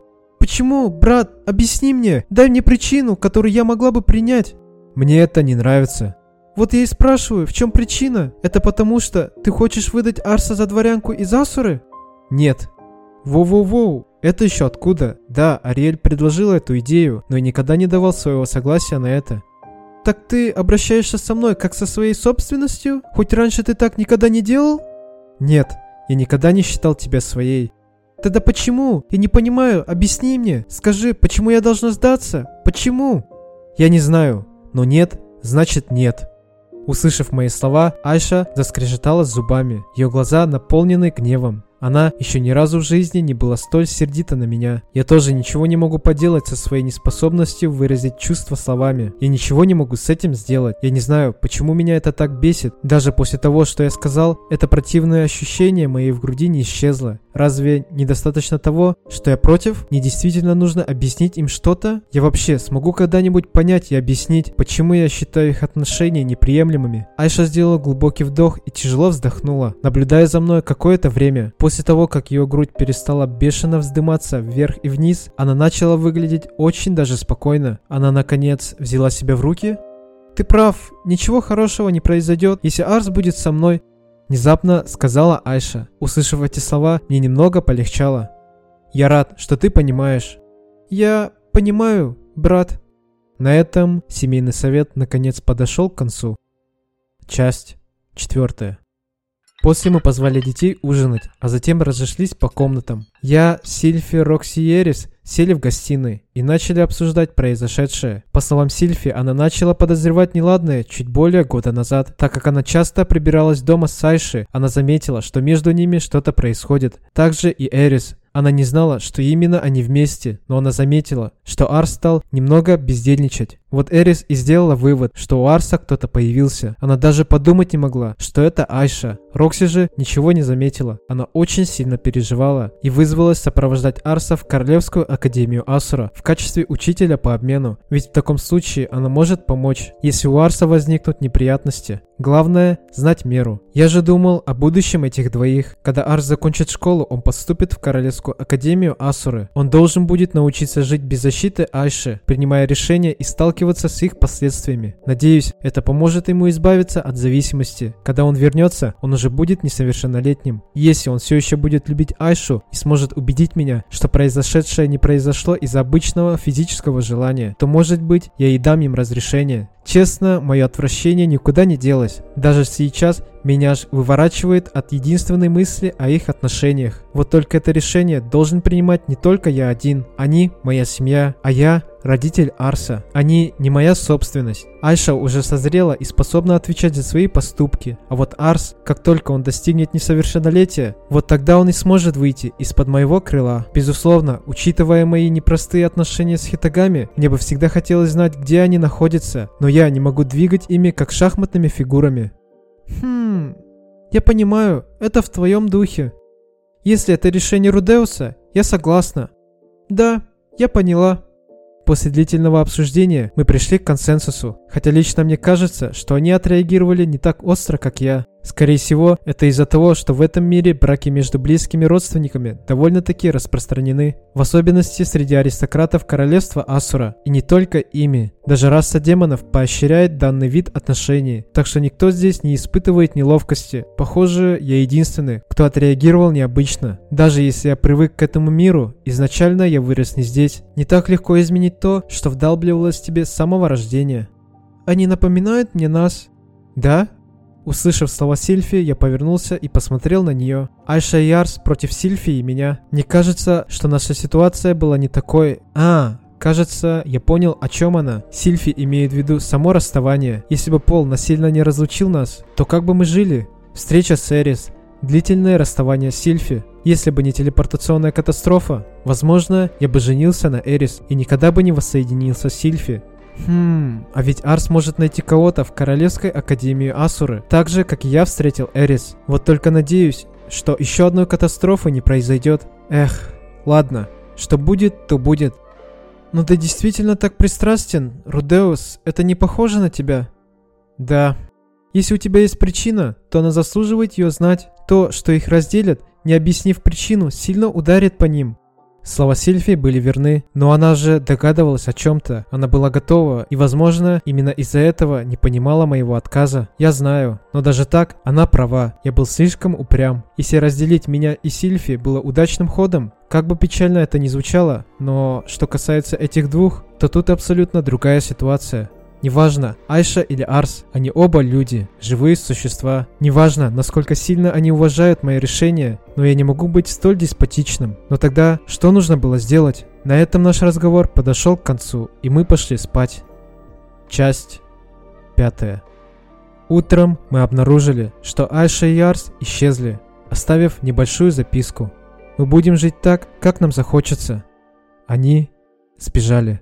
S1: Почему, брат? Объясни мне. Дай мне причину, которую я могла бы принять. Мне это не нравится. Вот я и спрашиваю, в чем причина? Это потому что ты хочешь выдать Арса за дворянку из Асуры? Нет. Воу-воу-воу, это еще откуда? Да, Ариэль предложил эту идею, но я никогда не давал своего согласия на это. Так ты обращаешься со мной как со своей собственностью? Хоть раньше ты так никогда не делал? Нет, я никогда не считал тебя своей. Тогда почему? Я не понимаю, объясни мне. Скажи, почему я должна сдаться? Почему? Я не знаю, но нет, значит нет. Услышав мои слова, Айша заскрежетала зубами. Ее глаза наполнены гневом. Она еще ни разу в жизни не была столь сердита на меня. Я тоже ничего не могу поделать со своей неспособностью выразить чувства словами. Я ничего не могу с этим сделать. Я не знаю, почему меня это так бесит. Даже после того, что я сказал, это противное ощущение моей в груди не исчезло. Разве недостаточно того, что я против? Мне действительно нужно объяснить им что-то? Я вообще смогу когда-нибудь понять и объяснить, почему я считаю их отношения неприемлемыми? Айша сделала глубокий вдох и тяжело вздохнула, наблюдая за мной какое-то время. После того, как ее грудь перестала бешено вздыматься вверх и вниз, она начала выглядеть очень даже спокойно. Она, наконец, взяла себя в руки. «Ты прав, ничего хорошего не произойдет, если Арс будет со мной», Внезапно сказала Айша. Услышав эти слова, мне немного полегчало. «Я рад, что ты понимаешь». «Я понимаю, брат». На этом семейный совет наконец подошел к концу. Часть четвертая. После мы позвали детей ужинать, а затем разошлись по комнатам. Я, Сильфи, Рокси и Эрис сели в гостиной и начали обсуждать произошедшее. По словам Сильфи, она начала подозревать неладное чуть более года назад, так как она часто прибиралась дома с Сайши, она заметила, что между ними что-то происходит. Также и Эрис, она не знала, что именно они вместе, но она заметила, что Арс стал немного бездельничать. Вот Эрис и сделала вывод, что у Арса кто-то появился. Она даже подумать не могла, что это Айша. Рокси же ничего не заметила. Она очень сильно переживала и вызвалась сопровождать Арса в Королевскую Академию Асура в качестве учителя по обмену. Ведь в таком случае она может помочь, если у Арса возникнут неприятности. Главное – знать меру. Я же думал о будущем этих двоих. Когда Арс закончит школу, он поступит в Королевскую Академию Асуры. Он должен будет научиться жить без защиты Айши, принимая решения и сталкиваться с их последствиями. Надеюсь, это поможет ему избавиться от зависимости. Когда он вернется, он уже будет несовершеннолетним. Если он все еще будет любить Айшу и сможет убедить меня, что произошедшее не произошло из-за обычного физического желания, то может быть я и дам им разрешение. Честно, мое отвращение никуда не делось. Даже сейчас меня аж выворачивает от единственной мысли о их отношениях. Вот только это решение должен принимать не только я один. Они – моя семья, а я – родитель Арса. Они не моя собственность. Айша уже созрела и способна отвечать за свои поступки. А вот Арс, как только он достигнет несовершеннолетия, вот тогда он и сможет выйти из-под моего крыла. Безусловно, учитывая мои непростые отношения с Хитагами, мне бы всегда хотелось знать, где они находятся, но я не могу двигать ими как шахматными фигурами. Хм, я понимаю, это в твоем духе. Если это решение Рудеуса, я согласна. Да, я поняла. После длительного обсуждения мы пришли к консенсусу, хотя лично мне кажется, что они отреагировали не так остро, как я. Скорее всего, это из-за того, что в этом мире браки между близкими родственниками довольно-таки распространены, в особенности среди аристократов королевства Асура, и не только ими. Даже раса демонов поощряет данный вид отношений, так что никто здесь не испытывает неловкости. Похоже, я единственный, кто отреагировал необычно. Даже если я привык к этому миру, изначально я вырос не здесь. Не так легко изменить то, что вдалбливалось тебе с самого рождения. Они напоминают мне нас. Да? Услышав слова Сильфи, я повернулся и посмотрел на нее. Айша и Ярс против Сильфи и меня. Мне кажется, что наша ситуация была не такой... А, Кажется, я понял, о чем она. Сильфи имеет в виду само расставание. Если бы Пол насильно не разлучил нас, то как бы мы жили? Встреча с Эрис, длительное расставание с Сильфи. Если бы не телепортационная катастрофа, возможно, я бы женился на Эрис и никогда бы не воссоединился с Сильфи. Хм, а ведь Арс может найти кого-то в Королевской Академии Асуры, так же, как и я встретил Эрис. Вот только надеюсь, что еще одной катастрофы не произойдет. Эх, ладно, что будет, то будет. Но ты действительно так пристрастен, Рудеус, это не похоже на тебя? Да. Если у тебя есть причина, то она заслуживает ее знать. То, что их разделят, не объяснив причину, сильно ударит по ним. Слова Сильфи были верны, но она же догадывалась о чем-то. Она была готова, и, возможно, именно из-за этого не понимала моего отказа. Я знаю, но даже так она права. Я был слишком упрям. Если разделить меня и Сильфи было удачным ходом, как бы печально это ни звучало, но что касается этих двух, то тут абсолютно другая ситуация. Неважно, Айша или Арс, они оба люди, живые существа. Неважно, насколько сильно они уважают мои решения, но я не могу быть столь деспотичным. Но тогда что нужно было сделать? На этом наш разговор подошел к концу, и мы пошли спать. Часть пятая. Утром мы обнаружили, что Айша и Арс исчезли, оставив небольшую записку. Мы будем жить так, как нам захочется. Они сбежали.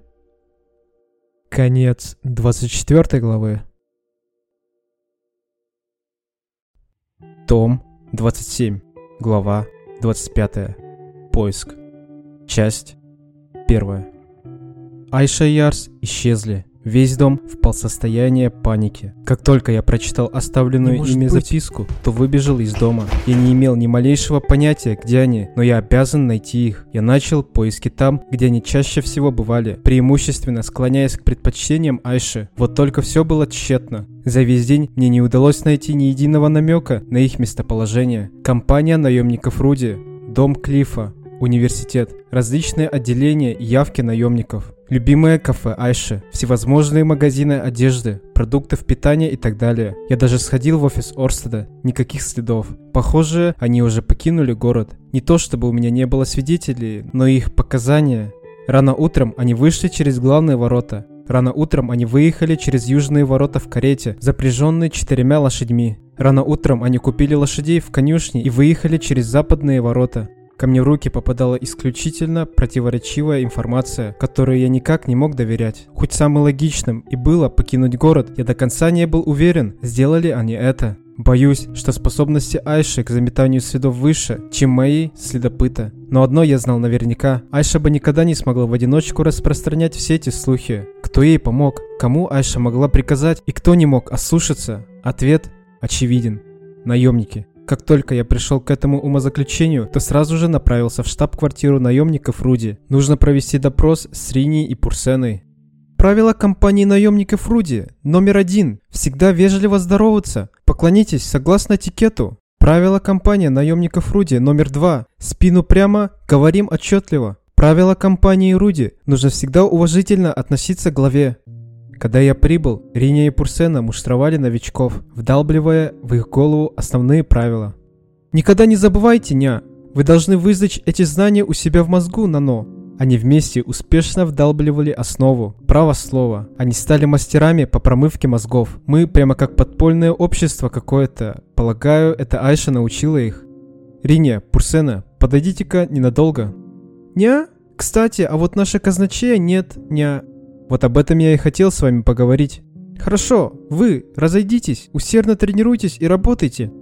S1: Конец 24 главы. Том 27. Глава 25. Поиск. Часть 1. Айша и Ярс исчезли. Весь дом впал в состояние паники. Как только я прочитал оставленную ими быть. записку, то выбежал из дома. Я не имел ни малейшего понятия, где они, но я обязан найти их. Я начал поиски там, где они чаще всего бывали, преимущественно склоняясь к предпочтениям Айши. Вот только все было тщетно. За весь день мне не удалось найти ни единого намека на их местоположение. Компания наемников Руди, дом Клифа, университет, различные отделения и явки наемников. Любимое кафе Айши, всевозможные магазины одежды, продуктов питания и так далее. Я даже сходил в офис Орстеда, никаких следов. Похоже, они уже покинули город. Не то чтобы у меня не было свидетелей, но их показания... Рано утром они вышли через главные ворота. Рано утром они выехали через южные ворота в карете, запряженной четырьмя лошадьми. Рано утром они купили лошадей в конюшне и выехали через западные ворота. Ко мне в руки попадала исключительно противоречивая информация, которой я никак не мог доверять. Хоть самым логичным и было покинуть город, я до конца не был уверен, сделали они это. Боюсь, что способности Айши к заметанию следов выше, чем мои следопыта. Но одно я знал наверняка. Айша бы никогда не смогла в одиночку распространять все эти слухи. Кто ей помог? Кому Айша могла приказать? И кто не мог ослушаться? Ответ очевиден. Наемники. Как только я пришел к этому умозаключению, то сразу же направился в штаб-квартиру наемников Руди. Нужно провести допрос с Рини и Пурсеной. Правило компании наемников Руди номер один. Всегда вежливо здороваться. Поклонитесь согласно этикету. Правило компании наемников Руди номер два. Спину прямо, говорим отчетливо. Правило компании Руди. Нужно всегда уважительно относиться к главе. Когда я прибыл, Риня и Пурсена муштровали новичков, вдалбливая в их голову основные правила. Никогда не забывайте, ня, вы должны вызначить эти знания у себя в мозгу, Нано. Они вместе успешно вдалбливали основу, право слова. Они стали мастерами по промывке мозгов. Мы прямо как подпольное общество какое-то. Полагаю, это Айша научила их. Риня, Пурсена, подойдите-ка ненадолго. Ня? Кстати, а вот наша казначея нет, ня. Вот об этом я и хотел с вами поговорить. Хорошо, вы разойдитесь, усердно тренируйтесь и работайте.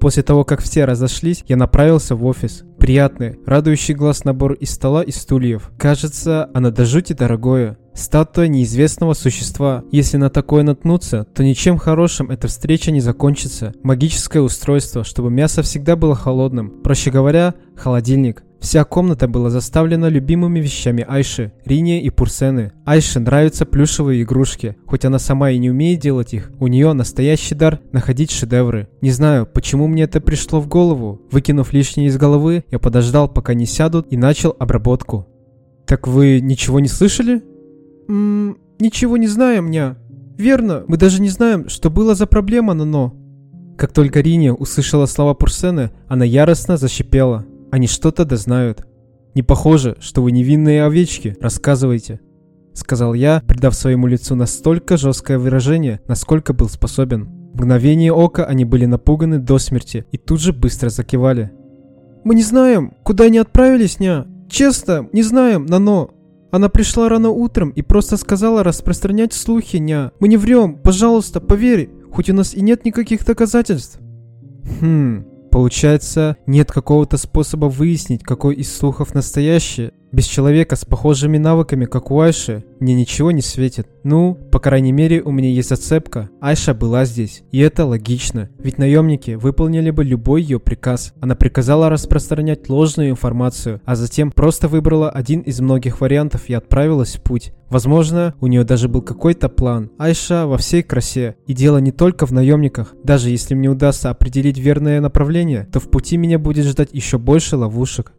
S1: После того, как все разошлись, я направился в офис. Приятный, радующий глаз набор из стола и стульев. Кажется, она до жути дорогое. Статуя неизвестного существа. Если на такое наткнуться, то ничем хорошим эта встреча не закончится. Магическое устройство, чтобы мясо всегда было холодным. Проще говоря, холодильник. Вся комната была заставлена любимыми вещами Айши, Рине и Пурсены. Айше нравятся плюшевые игрушки, хоть она сама и не умеет делать их. У нее настоящий дар находить шедевры. Не знаю, почему мне это пришло в голову. Выкинув лишнее из головы, я подождал, пока не сядут, и начал обработку. «Так вы ничего не слышали?» «Ммм, ничего не знаем, ня. Верно, мы даже не знаем, что было за проблема, но...» Как только Рине услышала слова Пурсены, она яростно защипела. Они что-то дознают. Не похоже, что вы невинные овечки. Рассказывайте. Сказал я, придав своему лицу настолько жесткое выражение, насколько был способен. В мгновение ока они были напуганы до смерти и тут же быстро закивали. «Мы не знаем, куда они отправились, ня. Честно, не знаем, Нано. Она пришла рано утром и просто сказала распространять слухи, ня. Мы не врем, пожалуйста, поверь, хоть у нас и нет никаких доказательств». «Хм, Получается, нет какого-то способа выяснить, какой из слухов настоящий. Без человека с похожими навыками, как у Айши, мне ничего не светит. Ну, по крайней мере, у меня есть зацепка. Айша была здесь. И это логично. Ведь наемники выполнили бы любой ее приказ. Она приказала распространять ложную информацию, а затем просто выбрала один из многих вариантов и отправилась в путь. Возможно, у нее даже был какой-то план. Айша во всей красе. И дело не только в наемниках. Даже если мне удастся определить верное направление, то в пути меня будет ждать еще больше ловушек.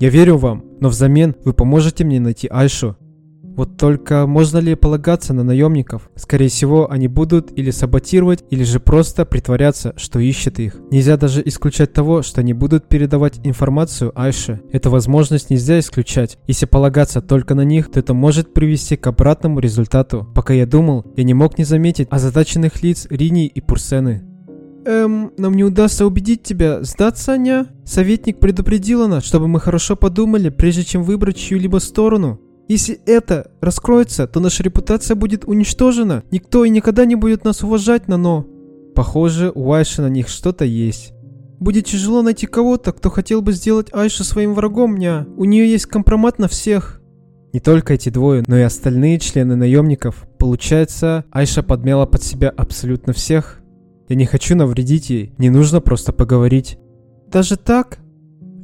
S1: Я верю вам, но взамен вы поможете мне найти Айшу. Вот только можно ли полагаться на наемников? Скорее всего, они будут или саботировать, или же просто притворяться, что ищут их. Нельзя даже исключать того, что они будут передавать информацию Айше. Эту возможность нельзя исключать. Если полагаться только на них, то это может привести к обратному результату. Пока я думал, я не мог не заметить озадаченных лиц Рини и Пурсены. Эм, нам не удастся убедить тебя сдаться, Аня? Советник предупредила нас, чтобы мы хорошо подумали, прежде чем выбрать чью-либо сторону. Если это раскроется, то наша репутация будет уничтожена. Никто и никогда не будет нас уважать, Нано. Похоже, у Айши на них что-то есть. Будет тяжело найти кого-то, кто хотел бы сделать Айшу своим врагом, ня. У нее есть компромат на всех. Не только эти двое, но и остальные члены наемников. Получается, Айша подмела под себя абсолютно всех. Я не хочу навредить ей, не нужно просто поговорить. Даже так?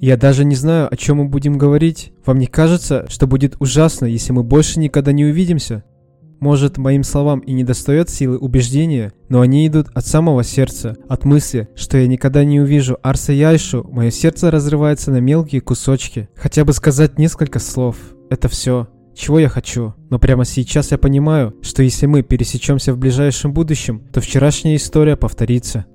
S1: Я даже не знаю, о чем мы будем говорить. Вам не кажется, что будет ужасно, если мы больше никогда не увидимся? Может, моим словам и не достает силы убеждения, но они идут от самого сердца, от мысли, что я никогда не увижу Арса Яйшу, мое сердце разрывается на мелкие кусочки. Хотя бы сказать несколько слов. Это все. Чего я хочу. Но прямо сейчас я понимаю, что если мы пересечемся в ближайшем будущем, то вчерашняя история повторится.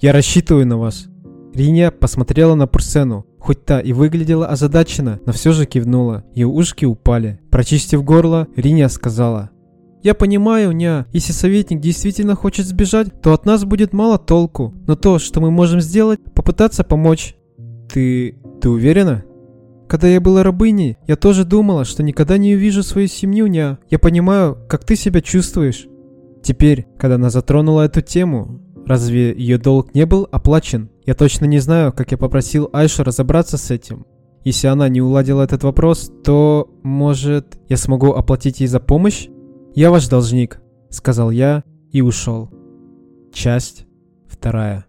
S1: Я рассчитываю на вас. Риня посмотрела на Пурсену. Хоть та и выглядела озадаченно, но все же кивнула. Ее ушки упали. Прочистив горло, Риня сказала. «Я понимаю, ня, если советник действительно хочет сбежать, то от нас будет мало толку. Но то, что мы можем сделать, попытаться помочь». «Ты... ты уверена?» Когда я была рабыней, я тоже думала, что никогда не увижу свою семью, ня. Я понимаю, как ты себя чувствуешь. Теперь, когда она затронула эту тему, разве ее долг не был оплачен? Я точно не знаю, как я попросил Айшу разобраться с этим. Если она не уладила этот вопрос, то, может, я смогу оплатить ей за помощь? Я ваш должник, сказал я и ушел. Часть вторая.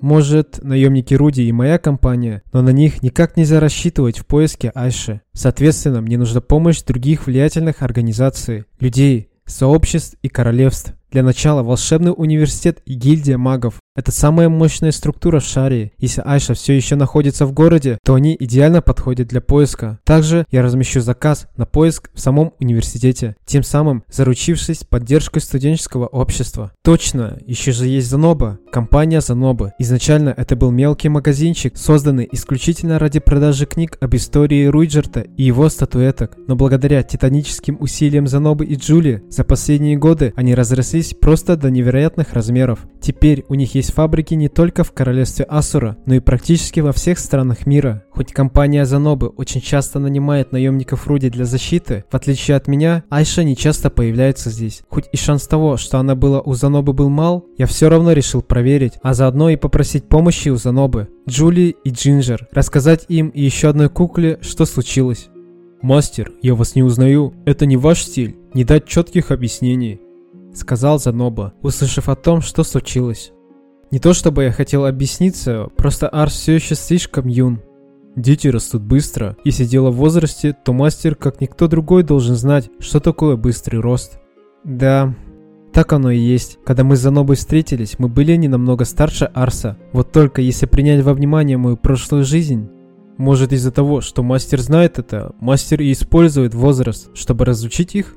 S1: Может, наемники Руди и моя компания, но на них никак нельзя рассчитывать в поиске Айши. Соответственно, мне нужна помощь других влиятельных организаций, людей, сообществ и королевств. Для начала волшебный университет и гильдия магов. Это самая мощная структура в шаре. Если Айша все еще находится в городе, то они идеально подходят для поиска. Также я размещу заказ на поиск в самом университете, тем самым заручившись поддержкой студенческого общества. Точно, еще же есть Заноба, компания Занобы. Изначально это был мелкий магазинчик, созданный исключительно ради продажи книг об истории Руиджерта и его статуэток. Но благодаря титаническим усилиям Занобы и Джули, за последние годы они разрослись просто до невероятных размеров. Теперь у них есть фабрики не только в королевстве Асура, но и практически во всех странах мира. Хоть компания Занобы очень часто нанимает наемников Руди для защиты, в отличие от меня, Айша не часто появляется здесь. Хоть и шанс того, что она была у Занобы был мал, я все равно решил проверить, а заодно и попросить помощи у Занобы, Джули и Джинджер, рассказать им и еще одной кукле, что случилось.
S2: «Мастер, я вас не узнаю. Это не ваш стиль. Не дать четких объяснений», —
S1: сказал Заноба, услышав о том, что случилось. Не то чтобы я хотел объясниться, просто Арс все еще слишком юн.
S2: Дети растут быстро. Если дело в возрасте, то мастер, как никто другой, должен знать, что такое быстрый рост.
S1: Да, так оно и есть. Когда мы с Занобой встретились, мы были не намного старше Арса. Вот только если принять во внимание мою прошлую жизнь...
S2: Может из-за того, что мастер знает это, мастер и использует возраст, чтобы разучить их?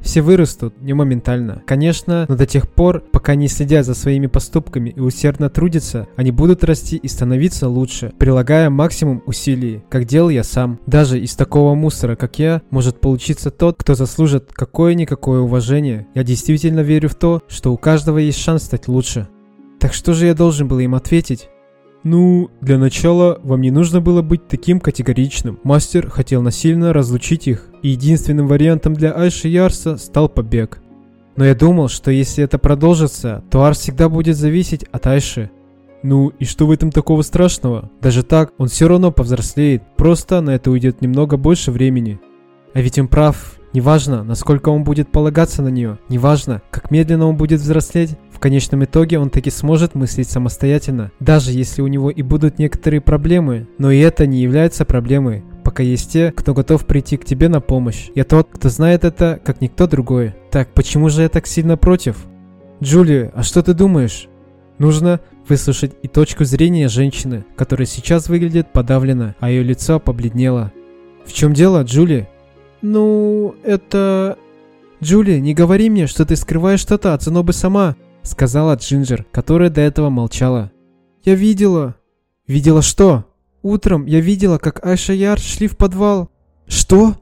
S1: Все вырастут не моментально. Конечно, но до тех пор, пока не следят за своими поступками и усердно трудятся, они будут расти и становиться лучше, прилагая максимум усилий, как делал я сам. Даже из такого мусора, как я, может получиться тот, кто заслужит какое-никакое уважение. Я действительно верю в то, что у каждого есть шанс стать лучше. Так что же я должен был им ответить?
S2: Ну, для начала вам не нужно было быть таким категоричным. Мастер хотел насильно разлучить их, и единственным вариантом для Айши и Арса стал побег.
S1: Но я думал, что если это продолжится, то Арс всегда будет зависеть от Айши.
S2: Ну и что в этом такого страшного?
S1: Даже так, он все равно повзрослеет, просто на это уйдет немного больше времени. А ведь он прав, неважно, насколько он будет полагаться на нее, неважно, как медленно он будет взрослеть, в конечном итоге он таки сможет мыслить самостоятельно, даже если у него и будут некоторые проблемы, но и это не является проблемой, пока есть те, кто готов прийти к тебе на помощь. Я тот, кто знает это, как никто другой. Так, почему же я так сильно против? Джулия, а что ты думаешь? Нужно выслушать и точку зрения женщины, которая сейчас выглядит подавленно, а ее лицо побледнело. В чем дело, Джулия? Ну, это... Джулия, не говори мне, что ты скрываешь что-то от Занобы сама сказала Джинджер, которая до этого молчала. «Я видела». «Видела что?» «Утром я видела, как Айша и Яр шли в подвал». «Что?»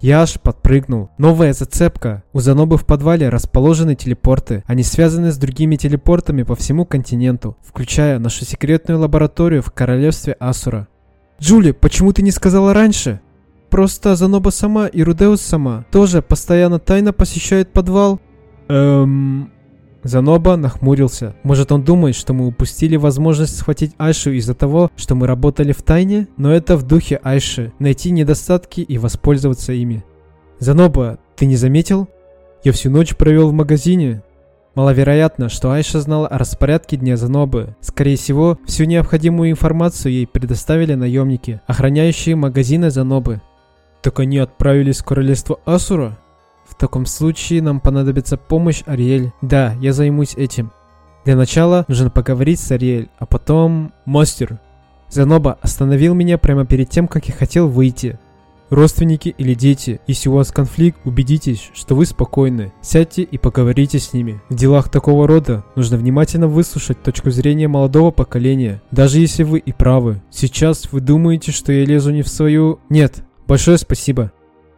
S1: Яш подпрыгнул. Новая зацепка. У Занобы в подвале расположены телепорты. Они связаны с другими телепортами по всему континенту, включая нашу секретную лабораторию в королевстве Асура. «Джули, почему ты не сказала раньше?» «Просто Заноба сама и Рудеус сама тоже постоянно тайно посещают подвал».
S2: «Эм...»
S1: Заноба нахмурился. Может он думает, что мы упустили возможность схватить Айшу из-за того, что мы работали в тайне? Но это в духе Айши. Найти недостатки и воспользоваться ими. Заноба, ты не заметил? Я всю ночь провел в магазине. Маловероятно, что Айша знала о распорядке дня Занобы. Скорее всего, всю необходимую информацию ей предоставили наемники, охраняющие магазины Занобы.
S2: Так они отправились в королевство Асура?
S1: В таком случае нам понадобится помощь Ариэль. Да, я займусь этим. Для начала нужно поговорить с Ариэль, а потом...
S2: Мастер.
S1: Заноба остановил меня прямо перед тем, как я хотел выйти. Родственники или дети, если у вас конфликт, убедитесь, что вы спокойны. Сядьте и поговорите с ними. В делах такого рода нужно внимательно выслушать точку зрения молодого поколения, даже если вы и правы. Сейчас вы думаете, что я лезу не в свою... Нет, большое спасибо.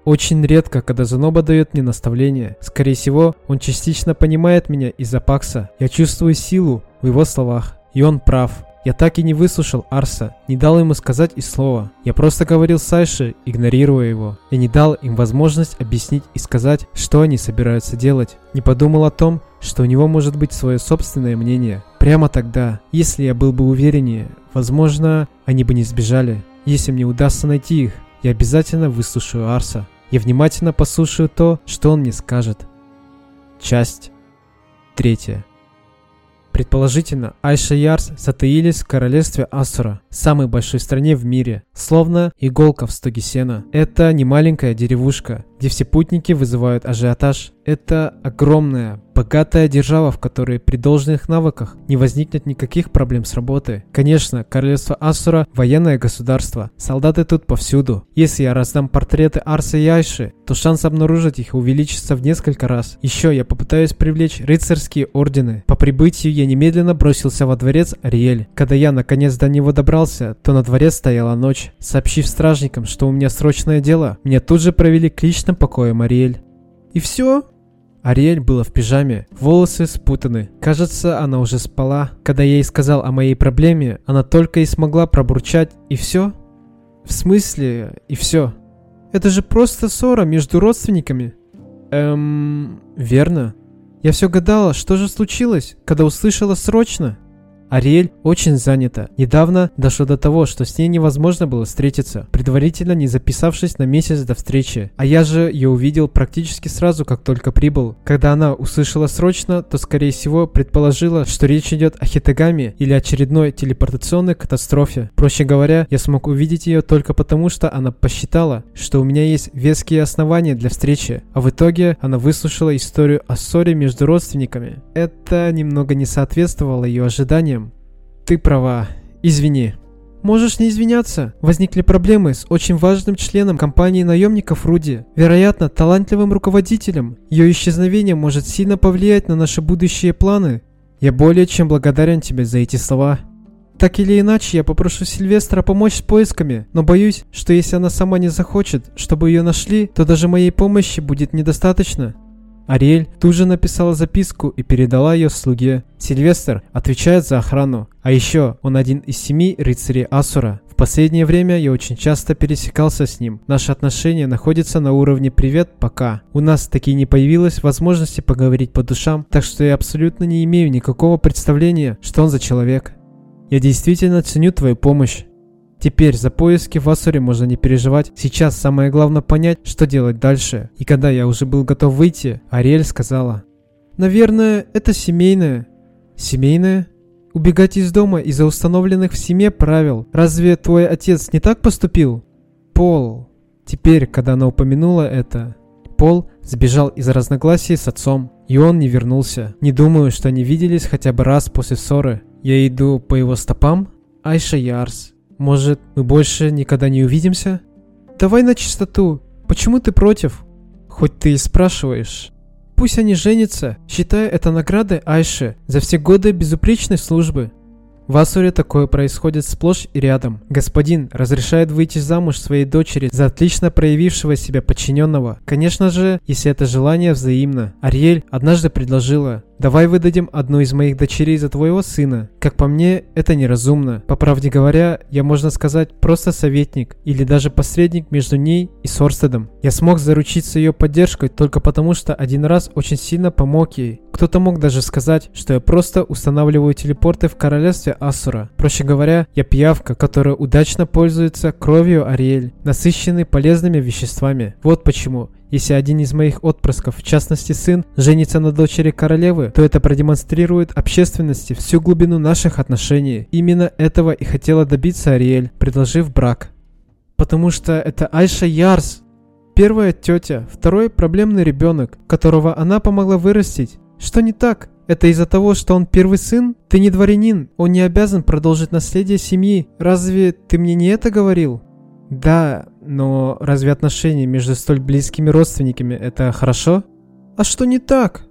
S1: Очень редко, когда Заноба дает мне наставление. Скорее всего, он частично понимает меня из-за Пакса. Я чувствую силу в его словах. И он прав. Я так и не выслушал Арса, не дал ему сказать и слова. Я просто говорил с Айшей, игнорируя его. Я не дал им возможность объяснить и сказать, что они собираются делать. Не подумал о том, что у него может быть свое собственное мнение. Прямо тогда, если я был бы увереннее, возможно, они бы не сбежали. Если мне удастся найти их, я обязательно выслушаю Арса. Я внимательно послушаю то, что он мне скажет. Часть третья. Предположительно, Айша Ярс затаились в королевстве Асура, самой большой стране в мире, словно иголка в стоге сена. Это не маленькая деревушка, где все путники вызывают ажиотаж. Это огромная, богатая держава, в которой при должных навыках не возникнет никаких проблем с работой. Конечно, королевство Асура – военное государство. Солдаты тут повсюду. Если я раздам портреты Арса и Айши, то шанс обнаружить их увеличится в несколько раз. Еще я попытаюсь привлечь рыцарские ордены. По прибытию я немедленно бросился во дворец Ариэль. Когда я наконец до него добрался, то на дворе стояла ночь. Сообщив стражникам, что у меня срочное дело, меня тут же провели к личным покоям Ариэль. И все? Ариэль была в пижаме, волосы спутаны. Кажется, она уже спала. Когда я ей сказал о моей проблеме, она только и смогла пробурчать «и все?» В смысле «и все?» Это же просто ссора между родственниками. Эм, верно. Я все гадала, что же случилось, когда услышала срочно. Ариэль очень занята. Недавно дошло до того, что с ней невозможно было встретиться, предварительно не записавшись на месяц до встречи. А я же ее увидел практически сразу, как только прибыл. Когда она услышала срочно, то скорее всего предположила, что речь идет о Хитагаме или очередной телепортационной катастрофе. Проще говоря, я смог увидеть ее только потому, что она посчитала, что у меня есть веские основания для встречи. А в итоге она выслушала историю о ссоре между родственниками. Это немного не соответствовало ее ожиданиям ты права. Извини. Можешь не извиняться. Возникли проблемы с очень важным членом компании наемников Руди. Вероятно, талантливым руководителем. Ее исчезновение может сильно повлиять на наши будущие планы. Я более чем благодарен тебе за эти слова. Так или иначе, я попрошу Сильвестра помочь с поисками, но боюсь, что если она сама не захочет, чтобы ее нашли, то даже моей помощи будет недостаточно. Ариэль тут же написала записку и передала ее слуге. Сильвестр отвечает за охрану. А еще он один из семи рыцарей Асура. В последнее время я очень часто пересекался с ним. Наши отношения находятся на уровне «привет, пока». У нас таки не появилось возможности поговорить по душам, так что я абсолютно не имею никакого представления, что он за человек. Я действительно ценю твою помощь. Теперь за поиски в Асуре можно не переживать. Сейчас самое главное понять, что делать дальше. И когда я уже был готов выйти, Ариэль сказала. Наверное, это семейное. Семейное? Убегать из дома из-за установленных в семье правил. Разве твой отец не так поступил? Пол. Теперь, когда она упомянула это, Пол сбежал из разногласий с отцом, и он не вернулся. Не думаю, что они виделись хотя бы раз после ссоры. Я иду по его стопам? Айша Ярс. Может, мы больше никогда не увидимся? Давай на чистоту. Почему ты против? Хоть ты и спрашиваешь. Пусть они женятся, считая это наградой Айше за все годы безупречной службы. В Асуре такое происходит сплошь и рядом. Господин разрешает выйти замуж своей дочери за отлично проявившего себя подчиненного. Конечно же, если это желание взаимно. Ариэль однажды предложила Давай выдадим одну из моих дочерей за твоего сына. Как по мне, это неразумно. По правде говоря, я, можно сказать, просто советник или даже посредник между ней и Сорстедом. Я смог заручиться ее поддержкой только потому, что один раз очень сильно помог ей. Кто-то мог даже сказать, что я просто устанавливаю телепорты в королевстве Асура. Проще говоря, я пиявка, которая удачно пользуется кровью Ариэль, насыщенной полезными веществами. Вот почему если один из моих отпрысков, в частности сын, женится на дочери королевы, то это продемонстрирует общественности всю глубину наших отношений. Именно этого и хотела добиться Ариэль, предложив брак. Потому что это Айша Ярс. Первая тетя, второй проблемный ребенок, которого она помогла вырастить. Что не так? Это из-за того, что он первый сын? Ты не дворянин, он не обязан продолжить наследие семьи. Разве ты мне не это говорил? Да, но разве отношения между столь близкими родственниками это хорошо?
S2: А что не так?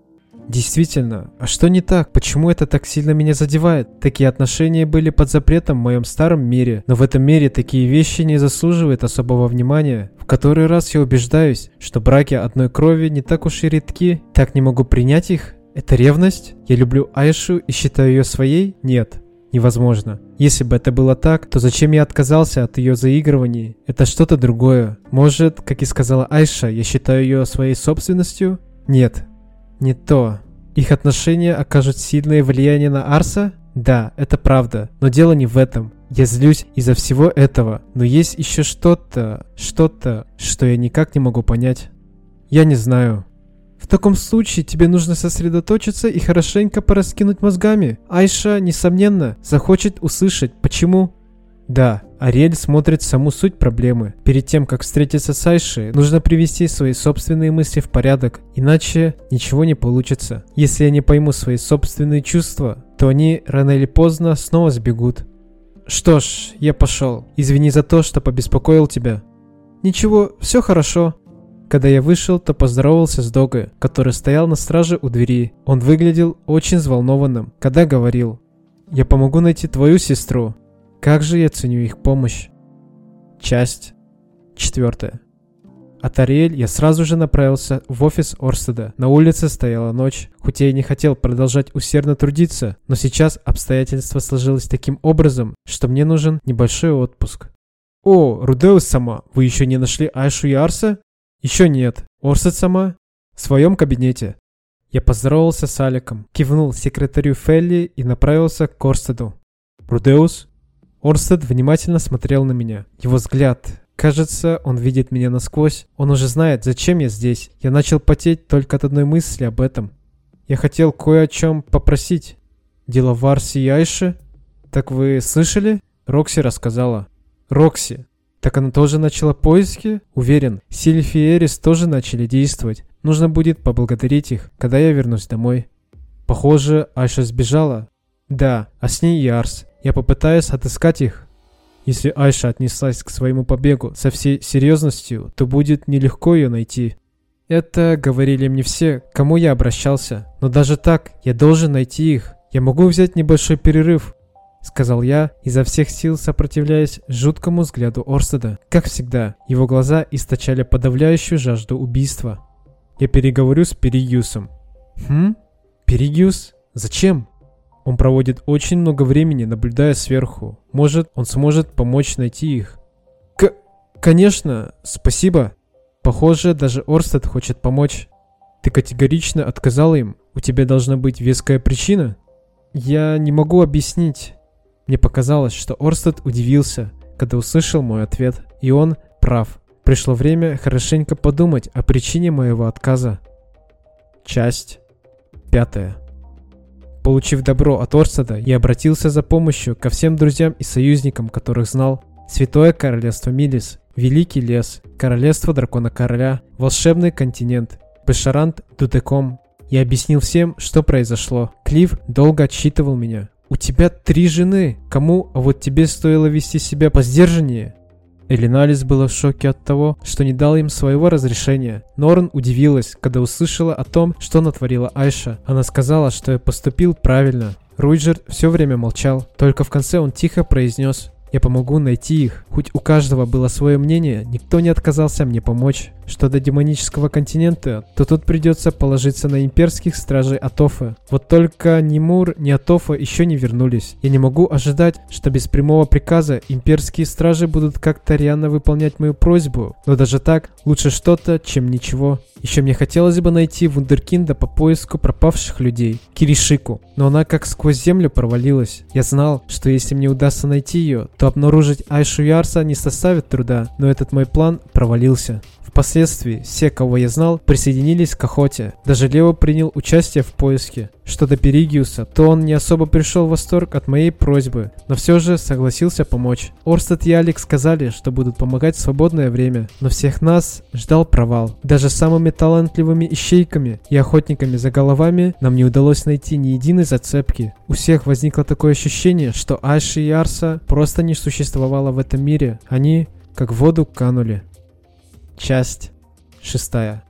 S1: Действительно, а что не так? Почему это так сильно меня задевает? Такие отношения были под запретом в моем старом мире, но в этом мире такие вещи не заслуживают особого внимания. В который раз я убеждаюсь, что браки одной крови не так уж и редки. Так не могу принять их? Это ревность? Я люблю Айшу и считаю ее своей? Нет. Невозможно. Если бы это было так, то зачем я отказался от ее заигрываний? Это что-то другое. Может, как и сказала Айша, я считаю ее своей собственностью? Нет, не то. Их отношения окажут сильное влияние на Арса? Да, это правда, но дело не в этом. Я злюсь из-за всего этого, но есть еще что-то, что-то, что я никак не могу понять. Я не знаю. В таком случае тебе нужно сосредоточиться и хорошенько пораскинуть мозгами. Айша, несомненно, захочет услышать, почему да, Ариэль смотрит саму суть проблемы. Перед тем, как встретиться с Айшей, нужно привести свои собственные мысли в порядок, иначе ничего не получится. Если я не пойму свои собственные чувства, то они рано или поздно снова сбегут. Что ж, я пошел. Извини за то, что побеспокоил тебя. Ничего, все хорошо. Когда я вышел, то поздоровался с Догой, который стоял на страже у двери. Он выглядел очень взволнованным, когда говорил «Я помогу найти твою сестру, как же я ценю их помощь. Часть четвертая. От Ариэль я сразу же направился в офис Орстеда. На улице стояла ночь. Хоть я и не хотел продолжать усердно трудиться, но сейчас обстоятельства сложились таким образом, что мне нужен небольшой отпуск. «О, Рудеус сама, вы еще не нашли Айшу и Арса?» «Еще нет. Орсет сама?» «В своем кабинете». Я поздоровался с Аликом, кивнул секретарю Фелли и направился к Орстеду. «Рудеус?» Орстед внимательно смотрел на меня. Его взгляд... Кажется, он видит меня насквозь. Он уже знает, зачем я здесь. Я начал потеть только от одной мысли об этом. Я хотел кое о чем попросить. Дело в Арсе и Айше? Так вы слышали? Рокси рассказала. Рокси. Так она тоже начала поиски? Уверен, Сильфи и Эрис тоже начали действовать. Нужно будет поблагодарить их, когда я вернусь домой. Похоже, Айша сбежала. Да, а с ней и Арс. Я попытаюсь отыскать их. Если Айша отнеслась к своему побегу со всей серьезностью, то будет нелегко ее найти. Это говорили мне все, кому я обращался. Но даже так, я должен найти их. Я могу взять небольшой перерыв, сказал я, изо всех сил сопротивляясь жуткому взгляду Орстеда. Как всегда, его глаза источали подавляющую жажду убийства. Я переговорю с Перигиусом. Хм? Перигиус? Зачем? Он проводит очень много времени, наблюдая сверху. Может, он сможет помочь найти их. К... Конечно, спасибо. Похоже, даже Орстед хочет помочь. Ты категорично отказал им. У тебя должна быть веская причина. Я не могу объяснить. Мне показалось, что Орстед удивился, когда услышал мой ответ. И он прав. Пришло время хорошенько подумать о причине моего отказа. Часть пятая. Получив добро от Орстеда, я обратился за помощью ко всем друзьям и союзникам, которых знал. Святое Королевство Милис, Великий Лес, Королевство Дракона Короля, Волшебный континент, Бешарант Дудеком. Я объяснил всем, что произошло. Клифф долго отчитывал меня. «У тебя три жены. Кому? А вот тебе стоило вести себя по сдержаннее. Элиналис была в шоке от того, что не дал им своего разрешения. Норн удивилась, когда услышала о том, что натворила Айша. Она сказала, что я поступил правильно. Руиджер все время молчал, только в конце он тихо произнес я помогу найти их. Хоть у каждого было свое мнение, никто не отказался мне помочь. Что до демонического континента, то тут придется положиться на имперских стражей Атофа. Вот только ни Мур, ни Атофа еще не вернулись. Я не могу ожидать, что без прямого приказа имперские стражи будут как-то рьяно выполнять мою просьбу. Но даже так, лучше что-то, чем ничего. Еще мне хотелось бы найти вундеркинда по поиску пропавших людей, Киришику, но она как сквозь землю провалилась. Я знал, что если мне удастся найти ее, то обнаружить Айшу Ярса не составит труда, но этот мой план провалился. Впоследствии все, кого я знал, присоединились к охоте. Даже Лео принял участие в поиске. Что до Перигиуса, то он не особо пришел в восторг от моей просьбы, но все же согласился помочь. Орстед и Алекс сказали, что будут помогать в свободное время, но всех нас ждал провал. Даже самыми талантливыми ищейками и охотниками за головами нам не удалось найти ни единой зацепки. У всех возникло такое ощущение, что Айши и Арса просто не существовало в этом мире. Они как в воду канули. Часть шестая.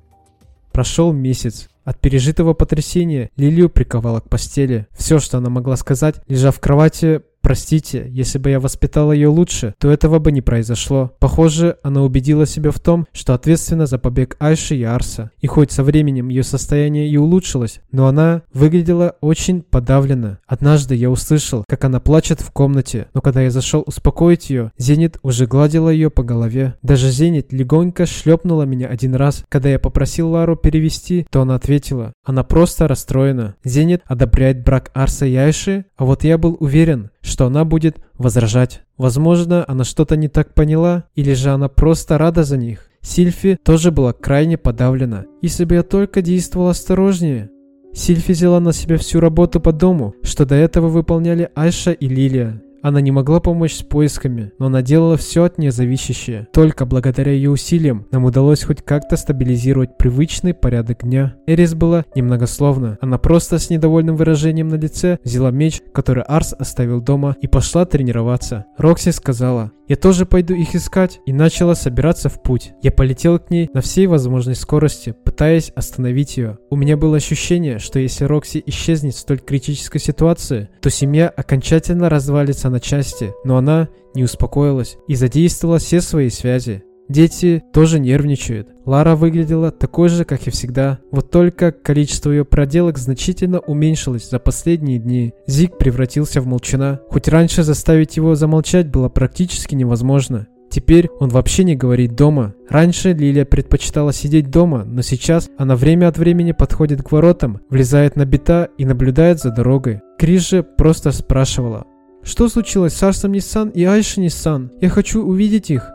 S1: Прошел месяц. От пережитого потрясения Лилию приковала к постели. Все, что она могла сказать, лежа в кровати, Простите, если бы я воспитала ее лучше, то этого бы не произошло. Похоже, она убедила себя в том, что ответственна за побег Айши и Арса. И хоть со временем ее состояние и улучшилось, но она выглядела очень подавленно. Однажды я услышал, как она плачет в комнате, но когда я зашел успокоить ее, Зенит уже гладила ее по голове. Даже Зенит легонько шлепнула меня один раз. Когда я попросил Лару перевести, то она ответила. Она просто расстроена. Зенит одобряет брак Арса и Айши, а вот я был уверен, что она будет возражать. Возможно, она что-то не так поняла, или же она просто рада за них. Сильфи тоже была крайне подавлена. Если бы я только действовал осторожнее. Сильфи взяла на себя всю работу по дому, что до этого выполняли Айша и Лилия. Она не могла помочь с поисками, но она делала все от нее зависящее. Только благодаря ее усилиям нам удалось хоть как-то стабилизировать привычный порядок дня. Эрис была немногословна. Она просто с недовольным выражением на лице взяла меч, который Арс оставил дома, и пошла тренироваться. Рокси сказала, я тоже пойду их искать и начала собираться в путь. Я полетел к ней на всей возможной скорости, пытаясь остановить ее. У меня было ощущение, что если Рокси исчезнет в столь критической ситуации, то семья окончательно развалится на части, но она не успокоилась и задействовала все свои связи. Дети тоже нервничают. Лара выглядела такой же, как и всегда. Вот только количество ее проделок значительно уменьшилось за последние дни. Зиг превратился в молчана. Хоть раньше заставить его замолчать было практически невозможно. Теперь он вообще не говорит дома. Раньше Лилия предпочитала сидеть дома, но сейчас она время от времени подходит к воротам, влезает на бита и наблюдает за дорогой. Крис же просто спрашивала. «Что случилось с Арсом Ниссан и Айши Ниссан? Я хочу увидеть их!»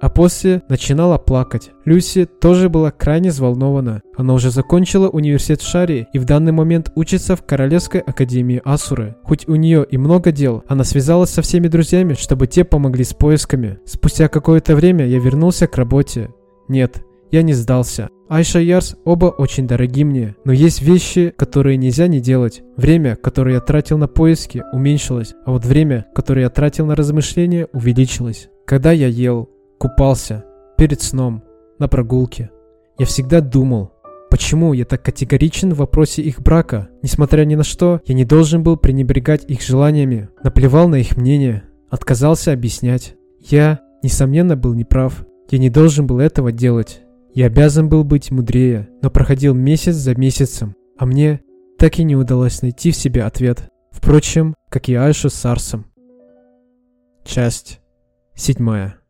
S1: а после начинала плакать. Люси тоже была крайне взволнована. Она уже закончила университет в Шаре и в данный момент учится в Королевской академии Асуры. Хоть у нее и много дел, она связалась со всеми друзьями, чтобы те помогли с поисками. Спустя какое-то время я вернулся к работе. Нет, я не сдался. Айша и Ярс оба очень дороги мне, но есть вещи, которые нельзя не делать. Время, которое я тратил на поиски, уменьшилось, а вот время, которое я тратил на размышления, увеличилось. Когда я ел, купался, перед сном, на прогулке. Я всегда думал, почему я так категоричен в вопросе их брака. Несмотря ни на что, я не должен был пренебрегать их желаниями, наплевал на их мнение, отказался объяснять. Я, несомненно, был неправ. Я не должен был этого делать. Я обязан был быть мудрее, но проходил месяц за месяцем, а мне так и не удалось найти в себе ответ. Впрочем, как и Айшу с Арсом. Часть седьмая.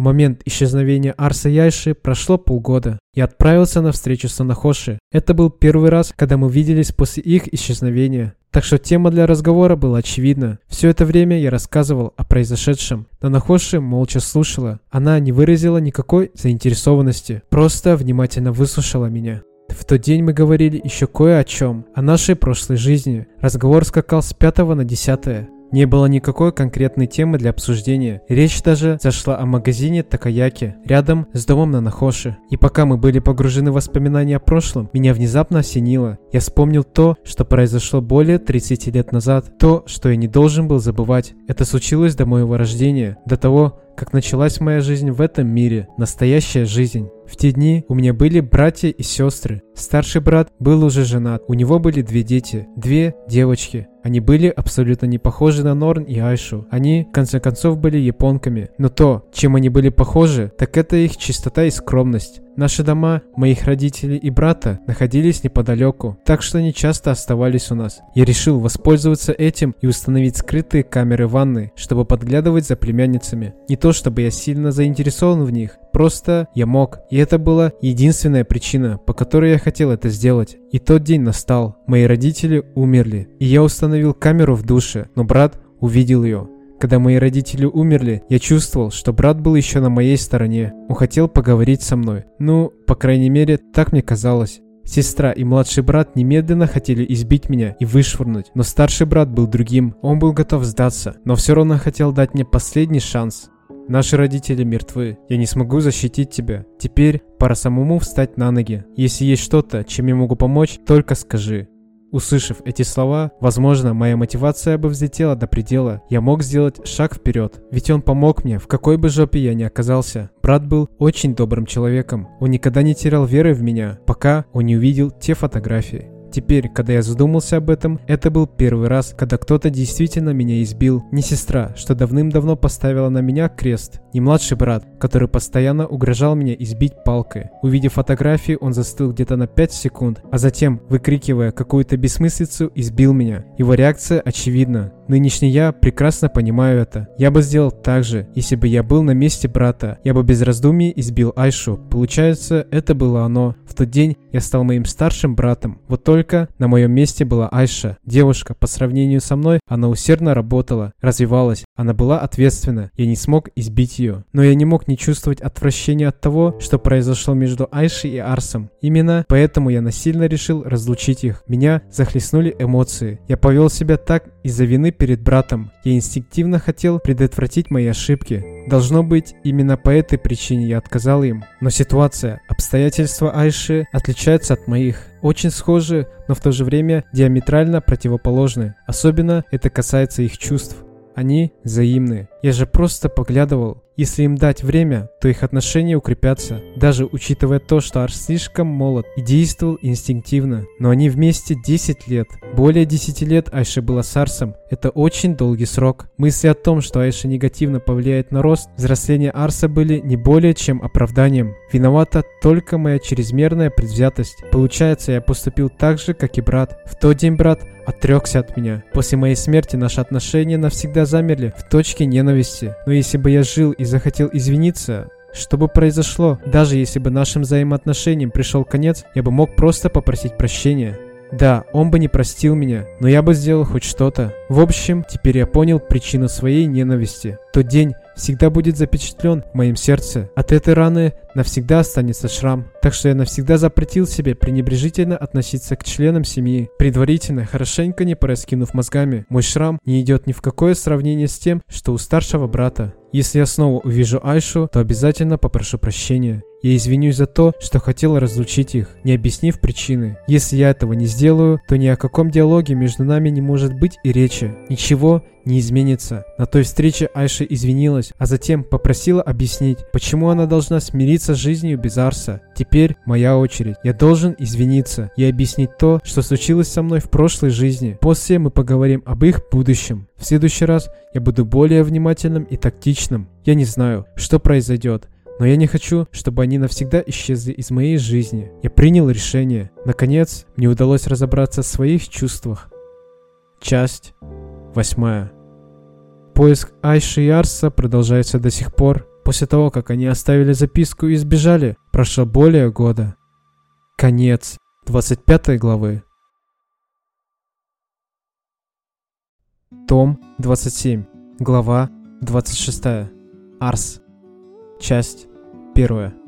S1: В момент исчезновения Арса Яйши прошло полгода. Я отправился на встречу с Анахоши. Это был первый раз, когда мы виделись после их исчезновения. Так что тема для разговора была очевидна. Все это время я рассказывал о произошедшем. Нанахоши молча слушала. Она не выразила никакой заинтересованности, просто внимательно выслушала меня. В тот день мы говорили еще кое о чем, о нашей прошлой жизни. Разговор скакал с пятого на десятое. Не было никакой конкретной темы для обсуждения. Речь даже зашла о магазине Такаяки, рядом с домом на Нахоши. И пока мы были погружены в воспоминания о прошлом, меня внезапно осенило. Я вспомнил то, что произошло более 30 лет назад. То, что я не должен был забывать. Это случилось до моего рождения, до того, как началась моя жизнь в этом мире, настоящая жизнь. В те дни у меня были братья и сестры. Старший брат был уже женат, у него были две дети, две девочки. Они были абсолютно не похожи на Норн и Айшу. Они, в конце концов, были японками. Но то, чем они были похожи, так это их чистота и скромность. Наши дома, моих родителей и брата, находились неподалеку, так что они часто оставались у нас. Я решил воспользоваться этим и установить скрытые камеры ванны, чтобы подглядывать за племянницами. Не то чтобы я сильно заинтересован в них, просто я мог. И это была единственная причина, по которой я хотел это сделать. И тот день настал. Мои родители умерли, и я установил камеру в душе, но брат увидел ее. Когда мои родители умерли, я чувствовал, что брат был еще на моей стороне. Он хотел поговорить со мной. Ну, по крайней мере, так мне казалось. Сестра и младший брат немедленно хотели избить меня и вышвырнуть, но старший брат был другим. Он был готов сдаться, но все равно хотел дать мне последний шанс. Наши родители мертвы. Я не смогу защитить тебя. Теперь пора самому встать на ноги. Если есть что-то, чем я могу помочь, только скажи. Услышав эти слова, возможно, моя мотивация бы взлетела до предела. Я мог сделать шаг вперед, ведь он помог мне, в какой бы жопе я ни оказался. Брат был очень добрым человеком. Он никогда не терял веры в меня, пока он не увидел те фотографии. Теперь, когда я задумался об этом, это был первый раз, когда кто-то действительно меня избил. Не сестра, что давным-давно поставила на меня крест, не младший брат, который постоянно угрожал меня избить палкой. Увидев фотографии, он застыл где-то на 5 секунд, а затем, выкрикивая какую-то бессмыслицу, избил меня. Его реакция очевидна. Нынешний я прекрасно понимаю это. Я бы сделал так же, если бы я был на месте брата. Я бы без раздумий избил Айшу. Получается, это было оно. В тот день я стал моим старшим братом. Вот только на моем месте была Айша. Девушка, по сравнению со мной, она усердно работала, развивалась. Она была ответственна. Я не смог избить ее. Но я не мог не чувствовать отвращения от того, что произошло между Айшей и Арсом. Именно поэтому я насильно решил разлучить их. Меня захлестнули эмоции. Я повел себя так из-за вины перед братом. Я инстинктивно хотел предотвратить мои ошибки. Должно быть, именно по этой причине я отказал им. Но ситуация, обстоятельства Айши отличаются от моих. Очень схожи, но в то же время диаметрально противоположны. Особенно это касается их чувств. Они взаимны. Я же просто поглядывал. Если им дать время, то их отношения укрепятся, даже учитывая то, что Арс слишком молод и действовал инстинктивно. Но они вместе 10 лет. Более 10 лет Айша была с Арсом. Это очень долгий срок. Мысли о том, что Айша негативно повлияет на рост, взросления Арса были не более чем оправданием. Виновата только моя чрезмерная предвзятость. Получается, я поступил так же, как и брат. В тот день брат отрекся от меня. После моей смерти наши отношения навсегда замерли в точке ненависти. Но если бы я жил и захотел извиниться, что бы произошло, даже если бы нашим взаимоотношениям пришел конец, я бы мог просто попросить прощения. Да, он бы не простил меня, но я бы сделал хоть что-то. В общем, теперь я понял причину своей ненависти. Тот день всегда будет запечатлен в моем сердце. От этой раны навсегда останется шрам. Так что я навсегда запретил себе пренебрежительно относиться к членам семьи, предварительно, хорошенько не пораскинув мозгами. Мой шрам не идет ни в какое сравнение с тем, что у старшего брата. Если я снова увижу Айшу, то обязательно попрошу прощения. Я извинюсь за то, что хотел разлучить их, не объяснив причины. Если я этого не сделаю, то ни о каком диалоге между нами не может быть и речи. Ничего не изменится. На той встрече Айша извинилась, а затем попросила объяснить, почему она должна смириться с жизнью без Арса. Теперь моя очередь. Я должен извиниться и объяснить то, что случилось со мной в прошлой жизни. После мы поговорим об их будущем. В следующий раз я буду более внимательным и тактичным. Я не знаю, что произойдет. Но я не хочу, чтобы они навсегда исчезли из моей жизни. Я принял решение. Наконец, мне удалось разобраться в своих чувствах. Часть восьмая. Поиск Айши и Арса продолжается до сих пор. После того, как они оставили записку и сбежали, прошло более года. Конец 25 главы. Том 27. Глава 26. Арс. Часть Первое.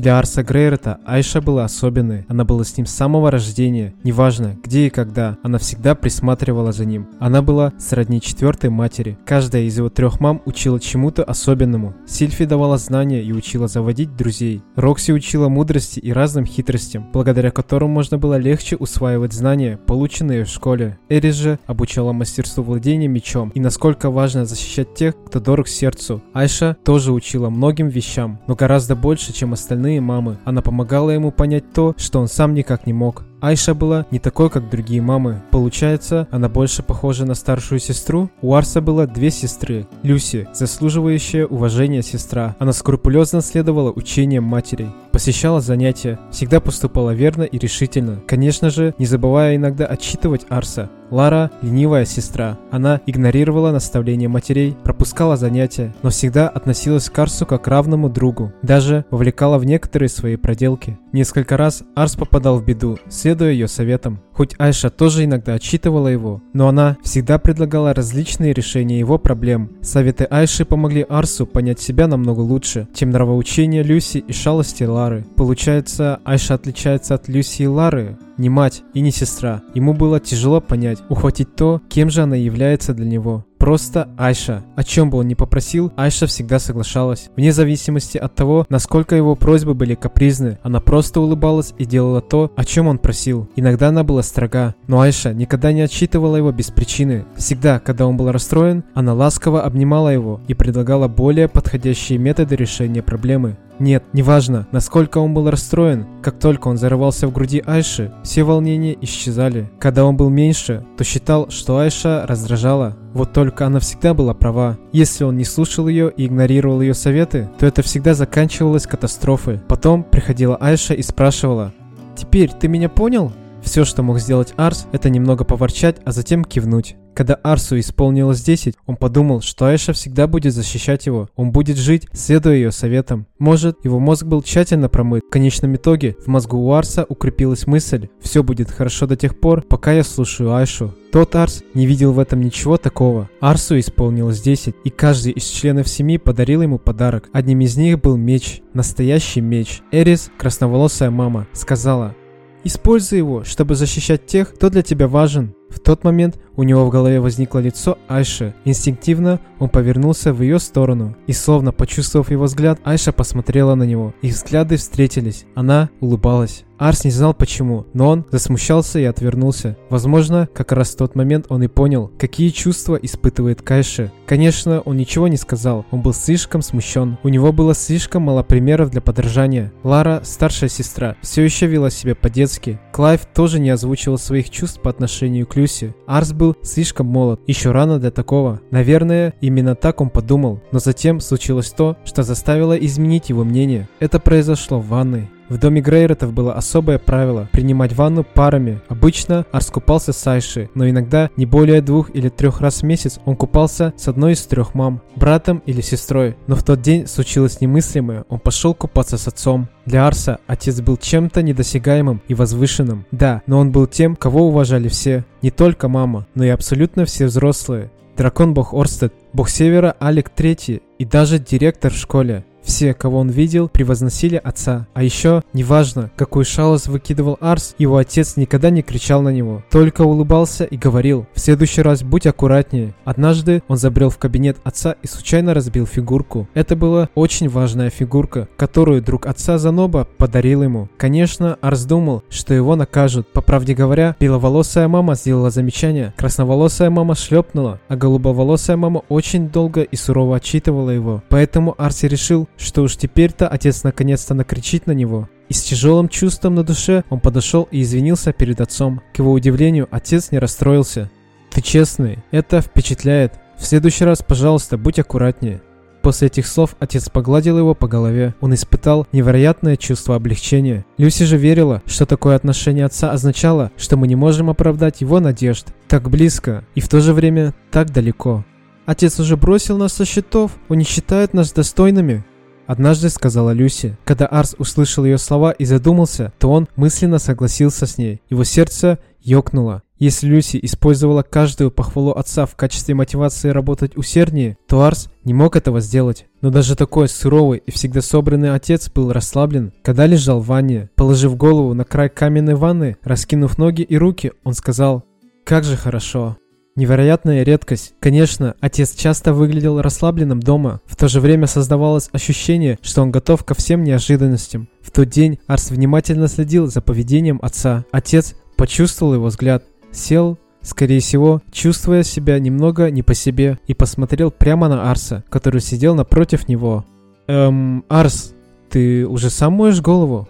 S1: Для Арса Грейрета Айша была особенной. Она была с ним с самого рождения. Неважно, где и когда, она всегда присматривала за ним. Она была сродни четвертой матери. Каждая из его трех мам учила чему-то особенному. Сильфи давала знания и учила заводить друзей. Рокси учила мудрости и разным хитростям, благодаря которым можно было легче усваивать знания, полученные в школе. Эрис же обучала мастерству владения мечом и насколько важно защищать тех, кто дорог сердцу. Айша тоже учила многим вещам, но гораздо больше, чем остальные остальные мамы. Она помогала ему понять то, что он сам никак не мог. Айша была не такой, как другие мамы. Получается, она больше похожа на старшую сестру? У Арса было две сестры. Люси, заслуживающая уважения сестра. Она скрупулезно следовала учениям матерей. Посещала занятия, всегда поступала верно и решительно. Конечно же, не забывая иногда отчитывать Арса. Лара – ленивая сестра. Она игнорировала наставления матерей, пропускала занятия, но всегда относилась к Арсу как к равному другу. Даже вовлекала в некоторые свои проделки. Несколько раз Арс попадал в беду, следуя ее советам. Хоть Айша тоже иногда отчитывала его, но она всегда предлагала различные решения его проблем. Советы Айши помогли Арсу понять себя намного лучше, чем нравоучения Люси и шалости Лары. Получается, Айша отличается от Люси и Лары, не мать и не сестра. Ему было тяжело понять, ухватить то, кем же она является для него. Просто Айша. О чем бы он ни попросил, Айша всегда соглашалась. Вне зависимости от того, насколько его просьбы были капризны, она просто улыбалась и делала то, о чем он просил. Иногда она была строга, но Айша никогда не отчитывала его без причины. Всегда, когда он был расстроен, она ласково обнимала его и предлагала более подходящие методы решения проблемы. Нет, неважно, насколько он был расстроен, как только он зарывался в груди Айши, все волнения исчезали. Когда он был меньше, то считал, что Айша раздражала. Вот только она всегда была права. Если он не слушал ее и игнорировал ее советы, то это всегда заканчивалось катастрофой. Потом приходила Айша и спрашивала, «Теперь ты меня понял?» Все, что мог сделать Арс, это немного поворчать, а затем кивнуть. Когда Арсу исполнилось 10, он подумал, что Айша всегда будет защищать его. Он будет жить, следуя ее советам. Может, его мозг был тщательно промыт. В конечном итоге, в мозгу у Арса укрепилась мысль «Все будет хорошо до тех пор, пока я слушаю Айшу». Тот Арс не видел в этом ничего такого. Арсу исполнилось 10, и каждый из членов семьи подарил ему подарок. Одним из них был меч. Настоящий меч. Эрис, красноволосая мама, сказала Используй его, чтобы защищать тех, кто для тебя важен. В тот момент у него в голове возникло лицо Айши. Инстинктивно он повернулся в ее сторону. И словно почувствовав его взгляд, Айша посмотрела на него. Их взгляды встретились. Она улыбалась. Арс не знал почему, но он засмущался и отвернулся. Возможно, как раз в тот момент он и понял, какие чувства испытывает к Айше. Конечно, он ничего не сказал, он был слишком смущен. У него было слишком мало примеров для подражания. Лара, старшая сестра, все еще вела себя по-детски. Клайв тоже не озвучивал своих чувств по отношению к Люси. Арс был слишком молод, еще рано для такого. Наверное, именно так он подумал. Но затем случилось то, что заставило изменить его мнение. Это произошло в ванной. В доме Грейротов было особое правило – принимать ванну парами. Обычно Арс купался с Айшей, но иногда не более двух или трех раз в месяц он купался с одной из трех мам, братом или сестрой. Но в тот день случилось немыслимое, он пошел купаться с отцом. Для Арса отец был чем-то недосягаемым и возвышенным. Да, но он был тем, кого уважали все. Не только мама, но и абсолютно все взрослые. Дракон-бог Орстед, бог Севера Алик Третий и даже директор в школе. Все, кого он видел, превозносили отца. А еще, неважно, какой шалос выкидывал Арс, его отец никогда не кричал на него, только улыбался и говорил, в следующий раз будь аккуратнее. Однажды он забрел в кабинет отца и случайно разбил фигурку. Это была очень важная фигурка, которую друг отца Заноба подарил ему. Конечно, Арс думал, что его накажут. По правде говоря, беловолосая мама сделала замечание, красноволосая мама шлепнула, а голубоволосая мама очень долго и сурово отчитывала его. Поэтому Арси решил, что уж теперь-то отец наконец-то накричит на него. И с тяжелым чувством на душе он подошел и извинился перед отцом. К его удивлению, отец не расстроился. «Ты честный, это впечатляет. В следующий раз, пожалуйста, будь аккуратнее». После этих слов отец погладил его по голове. Он испытал невероятное чувство облегчения. Люси же верила, что такое отношение отца означало, что мы не можем оправдать его надежд. Так близко и в то же время так далеко. Отец уже бросил нас со счетов, он не считает нас достойными. Однажды сказала Люси. Когда Арс услышал ее слова и задумался, то он мысленно согласился с ней. Его сердце ёкнуло. Если Люси использовала каждую похвалу отца в качестве мотивации работать усерднее, то Арс не мог этого сделать. Но даже такой суровый и всегда собранный отец был расслаблен, когда лежал в ванне. Положив голову на край каменной ванны, раскинув ноги и руки, он сказал «Как же хорошо». Невероятная редкость. Конечно, отец часто выглядел расслабленным дома. В то же время создавалось ощущение, что он готов ко всем неожиданностям. В тот день Арс внимательно следил за поведением отца. Отец почувствовал его взгляд, сел, скорее всего, чувствуя себя немного не по себе, и посмотрел прямо на Арса, который сидел напротив него. «Эм, Арс, ты уже сам моешь голову?»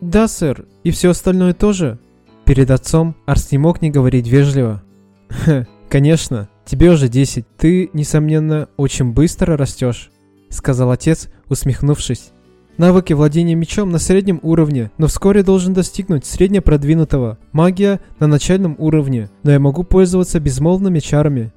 S1: «Да, сэр, и все остальное тоже?» Перед отцом Арс не мог не говорить вежливо. «Хе, *laughs* «Конечно, тебе уже 10. Ты, несомненно, очень быстро растешь», — сказал отец, усмехнувшись. Навыки владения мечом на среднем уровне, но вскоре должен достигнуть среднепродвинутого. Магия на начальном уровне, но я могу пользоваться безмолвными чарами.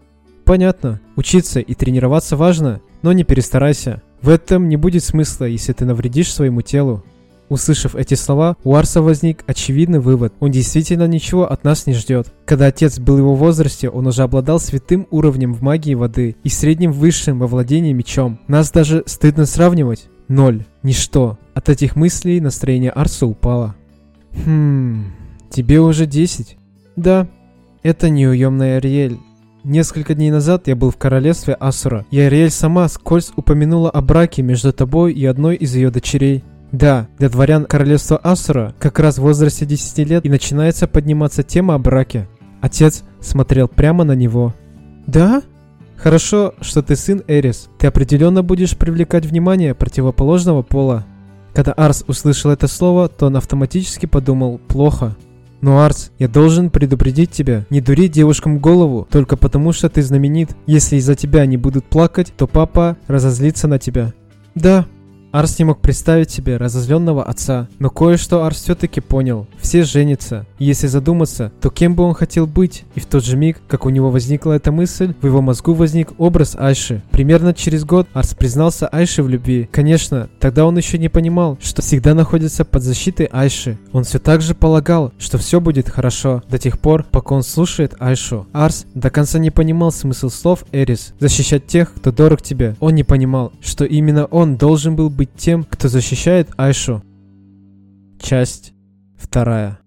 S1: Понятно, учиться и тренироваться важно, но не перестарайся. В этом не будет смысла, если ты навредишь своему телу. Услышав эти слова, у Арса возник очевидный вывод. Он действительно ничего от нас не ждет. Когда отец был в его возрасте, он уже обладал святым уровнем в магии воды и средним высшим во владении мечом. Нас даже стыдно сравнивать. Ноль. Ничто. От этих мыслей настроение Арса упало. Хм... Тебе уже 10? Да. Это неуемная Ариэль. несколько дней назад я был в королевстве Асура, и Ариэль сама скользь упомянула о браке между тобой и одной из ее дочерей. Да, для дворян королевства Асура как раз в возрасте 10 лет и начинается подниматься тема о браке. Отец смотрел прямо на него. «Да? Хорошо, что ты сын Эрис. Ты определенно будешь привлекать внимание противоположного пола». Когда Арс услышал это слово, то он автоматически подумал «плохо». Но, Арс, я должен предупредить тебя, не дури девушкам голову, только потому что ты знаменит. Если из-за тебя они будут плакать, то папа разозлится на тебя. Да, Арс не мог представить себе разозленного отца, но кое-что Арс все-таки понял. Все женятся. И если задуматься, то кем бы он хотел быть? И в тот же миг, как у него возникла эта мысль, в его мозгу возник образ Айши. Примерно через год Арс признался Айше в любви. Конечно, тогда он еще не понимал, что всегда находится под защитой Айши. Он все так же полагал, что все будет хорошо, до тех пор, пока он слушает Айшу. Арс до конца не понимал смысл слов Эрис. Защищать тех, кто дорог тебе. Он не понимал, что именно он должен был быть тем, кто защищает Айшу. Часть вторая.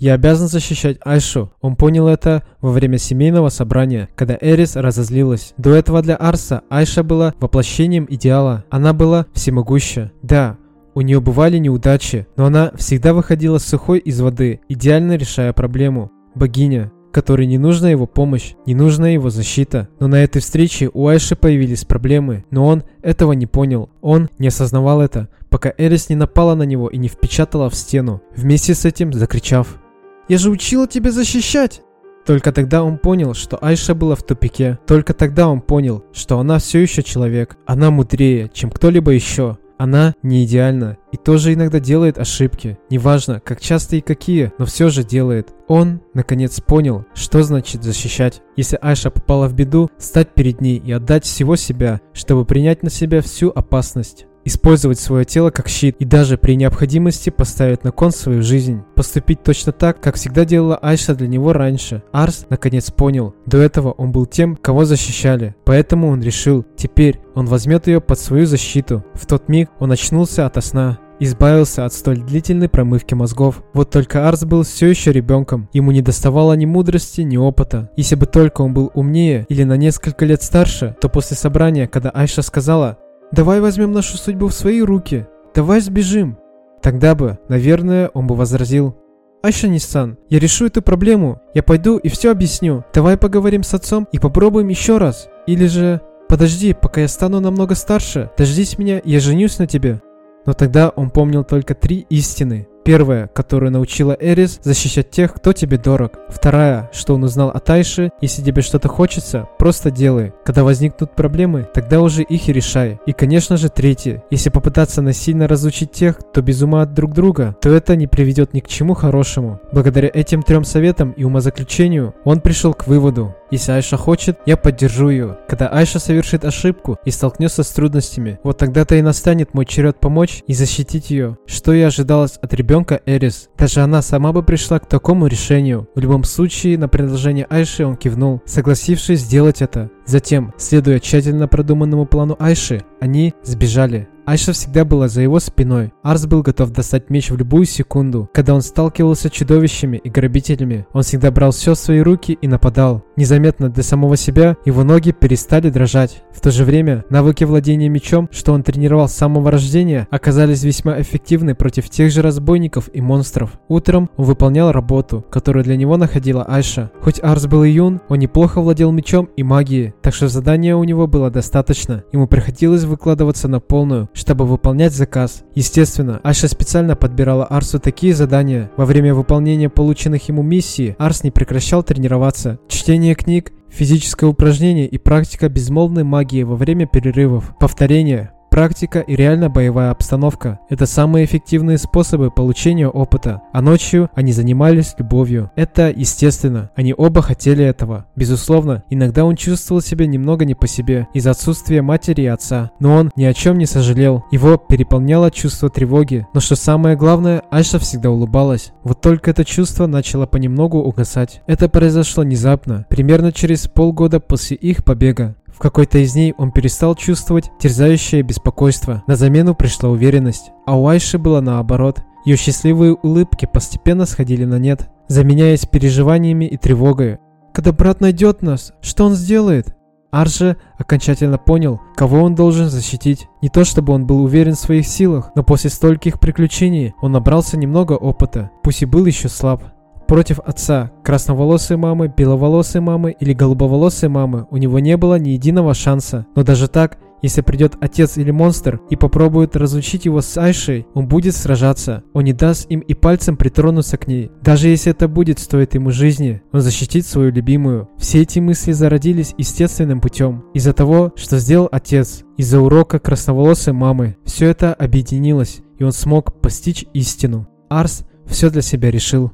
S1: Я обязан защищать Айшу. Он понял это во время семейного собрания, когда Эрис разозлилась. До этого для Арса Айша была воплощением идеала. Она была всемогуща. Да, у нее бывали неудачи, но она всегда выходила сухой из воды, идеально решая проблему. Богиня которой не нужна его помощь, не нужна его защита. Но на этой встрече у Айши появились проблемы, но он этого не понял. Он не осознавал это, пока Эрис не напала на него и не впечатала в стену, вместе с этим закричав «Я же учила тебя защищать!» Только тогда он понял, что Айша была в тупике. Только тогда он понял, что она все еще человек. Она мудрее, чем кто-либо еще. Она не идеальна и тоже иногда делает ошибки. Неважно, как часто и какие, но все же делает. Он, наконец, понял, что значит защищать. Если Айша попала в беду, стать перед ней и отдать всего себя, чтобы принять на себя всю опасность использовать свое тело как щит и даже при необходимости поставить на кон свою жизнь. Поступить точно так, как всегда делала Айша для него раньше. Арс наконец понял. До этого он был тем, кого защищали. Поэтому он решил, теперь он возьмет ее под свою защиту. В тот миг он очнулся ото сна избавился от столь длительной промывки мозгов. Вот только Арс был все еще ребенком. Ему не доставало ни мудрости, ни опыта. Если бы только он был умнее или на несколько лет старше, то после собрания, когда Айша сказала Давай возьмем нашу судьбу в свои руки. Давай сбежим. Тогда бы, наверное, он бы возразил. Айша Ниссан, я решу эту проблему. Я пойду и все объясню. Давай поговорим с отцом и попробуем еще раз. Или же... Подожди, пока я стану намного старше. Дождись меня, я женюсь на тебе. Но тогда он помнил только три истины. Первая, которую научила Эрис, защищать тех, кто тебе дорог. Вторая, что он узнал от Айши, если тебе что-то хочется, просто делай. Когда возникнут проблемы, тогда уже их и решай. И конечно же третье, если попытаться насильно разучить тех, кто без ума от друг друга, то это не приведет ни к чему хорошему. Благодаря этим трем советам и умозаключению, он пришел к выводу, если Айша хочет, я поддержу ее. Когда Айша совершит ошибку и столкнется с трудностями, вот тогда-то и настанет мой черед помочь и защитить ее. Что и ожидалось от ребенка Эрис. Даже она сама бы пришла к такому решению. В любом случае, на предложение Айши он кивнул, согласившись сделать это. Затем, следуя тщательно продуманному плану Айши, они сбежали. Айша всегда была за его спиной. Арс был готов достать меч в любую секунду. Когда он сталкивался с чудовищами и грабителями, он всегда брал все в свои руки и нападал. Незаметно для самого себя его ноги перестали дрожать. В то же время навыки владения мечом, что он тренировал с самого рождения, оказались весьма эффективны против тех же разбойников и монстров. Утром он выполнял работу, которую для него находила Айша. Хоть Арс был и юн, он неплохо владел мечом и магией, так что задания у него было достаточно. Ему приходилось выкладываться на полную, чтобы выполнять заказ. Естественно, Аша специально подбирала Арсу такие задания. Во время выполнения полученных ему миссий Арс не прекращал тренироваться. Чтение книг, физическое упражнение и практика безмолвной магии во время перерывов. Повторение, Практика и реально боевая обстановка – это самые эффективные способы получения опыта, а ночью они занимались любовью. Это естественно, они оба хотели этого. Безусловно, иногда он чувствовал себя немного не по себе из-за отсутствия матери и отца, но он ни о чем не сожалел. Его переполняло чувство тревоги, но что самое главное, Айша всегда улыбалась. Вот только это чувство начало понемногу угасать. Это произошло внезапно, примерно через полгода после их побега. Какой-то из дней он перестал чувствовать терзающее беспокойство. На замену пришла уверенность. А у Айши было наоборот. Ее счастливые улыбки постепенно сходили на нет, заменяясь переживаниями и тревогой. Когда брат найдет нас, что он сделает? Арже окончательно понял, кого он должен защитить. Не то чтобы он был уверен в своих силах, но после стольких приключений он набрался немного опыта, пусть и был еще слаб. Против отца, красноволосой мамы, беловолосой мамы или голубоволосой мамы у него не было ни единого шанса. Но даже так, если придет отец или монстр и попробует разлучить его с Айшей, он будет сражаться. Он не даст им и пальцем притронуться к ней. Даже если это будет стоить ему жизни, он защитит свою любимую. Все эти мысли зародились естественным путем. Из-за того, что сделал отец. Из-за урока красноволосой мамы. Все это объединилось, и он смог постичь истину. Арс все для себя решил.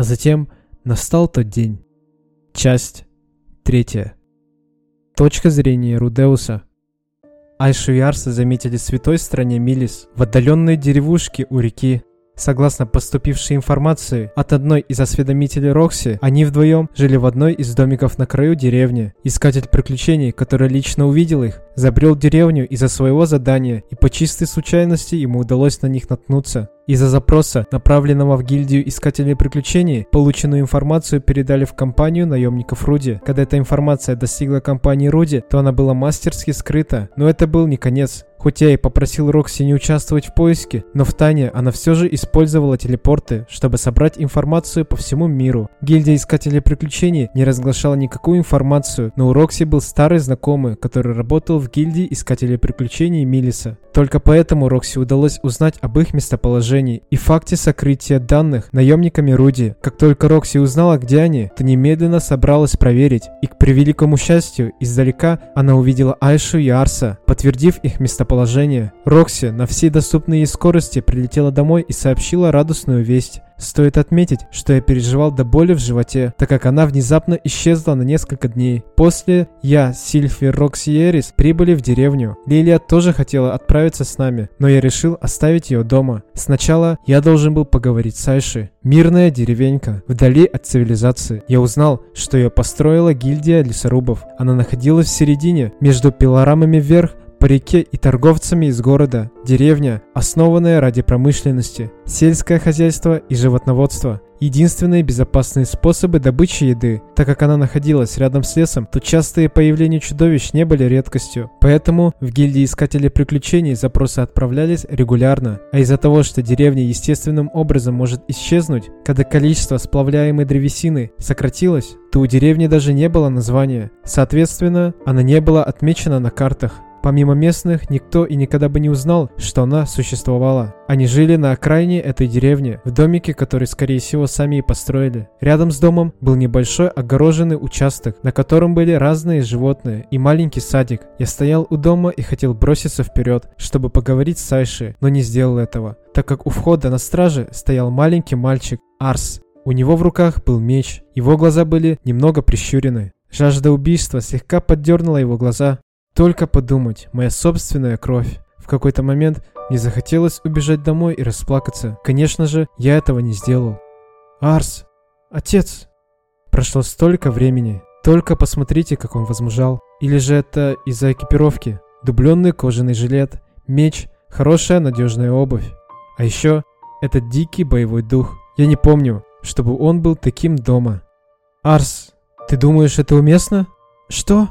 S1: А затем настал тот день. Часть третья. Точка зрения Рудеуса. Айшу и Арса заметили святой стране Милис, в отдаленной деревушке у реки. Согласно поступившей информации от одной из осведомителей Рокси, они вдвоем жили в одной из домиков на краю деревни. Искатель приключений, который лично увидел их, забрел деревню из-за своего задания, и по чистой случайности ему удалось на них наткнуться. Из-за запроса, направленного в гильдию искателей приключений, полученную информацию передали в компанию наемников Руди. Когда эта информация достигла компании Руди, то она была мастерски скрыта. Но это был не конец. Хоть я и попросил Рокси не участвовать в поиске, но в тайне она все же использовала телепорты, чтобы собрать информацию по всему миру. Гильдия Искателей Приключений не разглашала никакую информацию, но у Рокси был старый знакомый, который работал в гильдии Искателей Приключений Милиса. Только поэтому Рокси удалось узнать об их местоположении и факте сокрытия данных наемниками Руди. Как только Рокси узнала, где они, то немедленно собралась проверить. И к превеликому счастью, издалека она увидела Айшу и Арса, подтвердив их местоположение. Рокси на всей доступной ей скорости прилетела домой и сообщила радостную весть. Стоит отметить, что я переживал до боли в животе, так как она внезапно исчезла на несколько дней. После я, Сильфи, Рокси и Эрис прибыли в деревню. Лилия тоже хотела отправиться с нами, но я решил оставить ее дома. Сначала я должен был поговорить с Айшей. Мирная деревенька, вдали от цивилизации. Я узнал, что ее построила гильдия лесорубов. Она находилась в середине, между пилорамами вверх по реке и торговцами из города, деревня, основанная ради промышленности, сельское хозяйство и животноводство. Единственные безопасные способы добычи еды, так как она находилась рядом с лесом, то частые появления чудовищ не были редкостью. Поэтому в гильдии искателей приключений запросы отправлялись регулярно. А из-за того, что деревня естественным образом может исчезнуть, когда количество сплавляемой древесины сократилось, то у деревни даже не было названия. Соответственно, она не была отмечена на картах. Помимо местных, никто и никогда бы не узнал, что она существовала. Они жили на окраине этой деревни, в домике, который, скорее всего, сами и построили. Рядом с домом был небольшой огороженный участок, на котором были разные животные и маленький садик. Я стоял у дома и хотел броситься вперед, чтобы поговорить с Сайшей, но не сделал этого, так как у входа на страже стоял маленький мальчик, Арс. У него в руках был меч, его глаза были немного прищурены. Жажда убийства слегка поддернула его глаза, только подумать, моя собственная кровь. В какой-то момент мне захотелось убежать домой и расплакаться. Конечно же, я этого не сделал. Арс, отец. Прошло столько времени. Только посмотрите, как он возмужал. Или же это из-за экипировки. Дубленный кожаный жилет, меч, хорошая надежная обувь. А еще этот дикий боевой дух. Я не помню, чтобы он был таким дома. Арс, ты думаешь, это уместно? Что?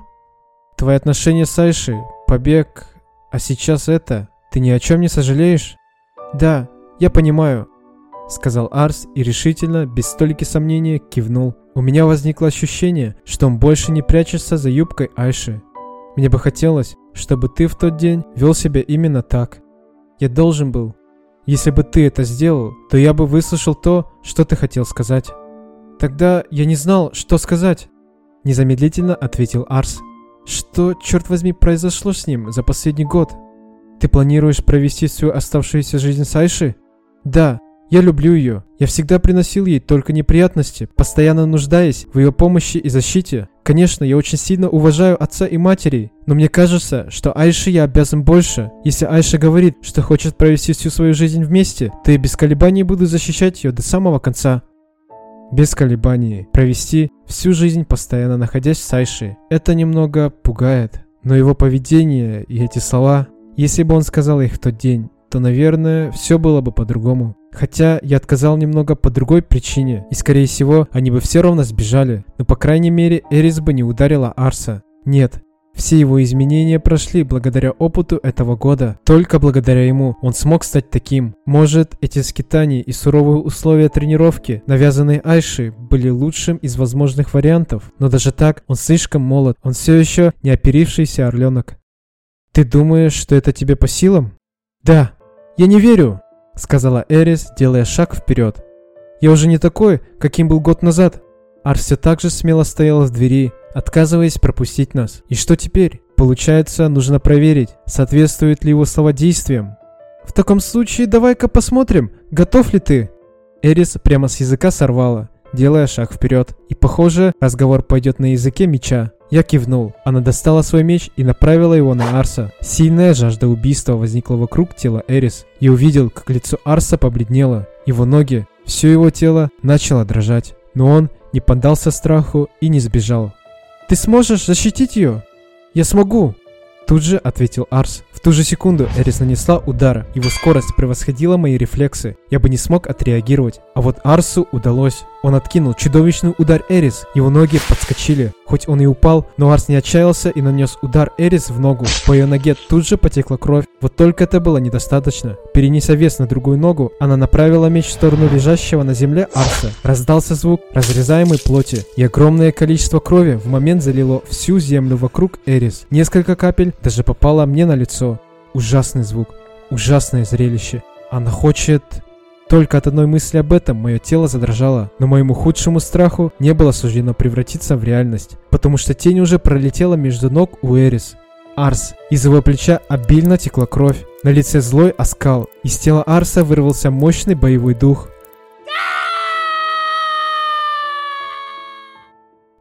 S1: Твои отношения с Айшей, побег, а сейчас это, ты ни о чем не сожалеешь? Да, я понимаю, сказал Арс и решительно, без столики сомнения, кивнул. У меня возникло ощущение, что он больше не прячется за юбкой Айши. Мне бы хотелось, чтобы ты в тот день вел себя именно так. Я должен был. Если бы ты это сделал, то я бы выслушал то, что ты хотел сказать. Тогда я не знал, что сказать. Незамедлительно ответил Арс. Что, черт возьми, произошло с ним за последний год? Ты планируешь провести свою оставшуюся жизнь с Айши? Да, я люблю ее. Я всегда приносил ей только неприятности, постоянно нуждаясь в ее помощи и защите. Конечно, я очень сильно уважаю отца и матери, но мне кажется, что Айше я обязан больше. Если Айша говорит, что хочет провести всю свою жизнь вместе, то я без колебаний буду защищать ее до самого конца без колебаний, провести всю жизнь постоянно находясь с Айшей. Это немного пугает. Но его поведение и эти слова, если бы он сказал их в тот день, то, наверное, все было бы по-другому. Хотя я отказал немного по другой причине, и скорее всего, они бы все равно сбежали, но по крайней мере Эрис бы не ударила Арса. Нет, все его изменения прошли благодаря опыту этого года. Только благодаря ему он смог стать таким. Может, эти скитания и суровые условия тренировки, навязанные Айши, были лучшим из возможных вариантов. Но даже так, он слишком молод. Он все еще не оперившийся орленок. «Ты думаешь, что это тебе по силам?» «Да. Я не верю», — сказала Эрис, делая шаг вперед. «Я уже не такой, каким был год назад». Арс все так же смело стояла в двери, отказываясь пропустить нас. И что теперь? Получается, нужно проверить, соответствует ли его слова действиям. В таком случае давай-ка посмотрим, готов ли ты? Эрис прямо с языка сорвала, делая шаг вперед. И похоже, разговор пойдет на языке меча. Я кивнул. Она достала свой меч и направила его на Арса. Сильная жажда убийства возникла вокруг тела Эрис. Я увидел, как лицо Арса побледнело. Его ноги, все его тело начало дрожать. Но он не поддался страху и не сбежал. Ты сможешь защитить ее? Я смогу. Тут же ответил Арс. В ту же секунду Эрис нанесла удар. Его скорость превосходила мои рефлексы. Я бы не смог отреагировать. А вот Арсу удалось. Он откинул чудовищный удар Эрис. Его ноги подскочили. Хоть он и упал, но Арс не отчаялся и нанес удар Эрис в ногу. По ее ноге тут же потекла кровь. Вот только это было недостаточно. Перенеся вес на другую ногу, она направила меч в сторону лежащего на земле Арса. Раздался звук разрезаемой плоти, и огромное количество крови в момент залило всю землю вокруг Эрис. Несколько капель даже попало мне на лицо. Ужасный звук, ужасное зрелище. Она хочет... Только от одной мысли об этом мое тело задрожало, но моему худшему страху не было суждено превратиться в реальность, потому что тень уже пролетела между ног у Эрис. Арс. Из его плеча обильно текла кровь. На лице злой оскал. Из тела Арса вырвался мощный боевой дух.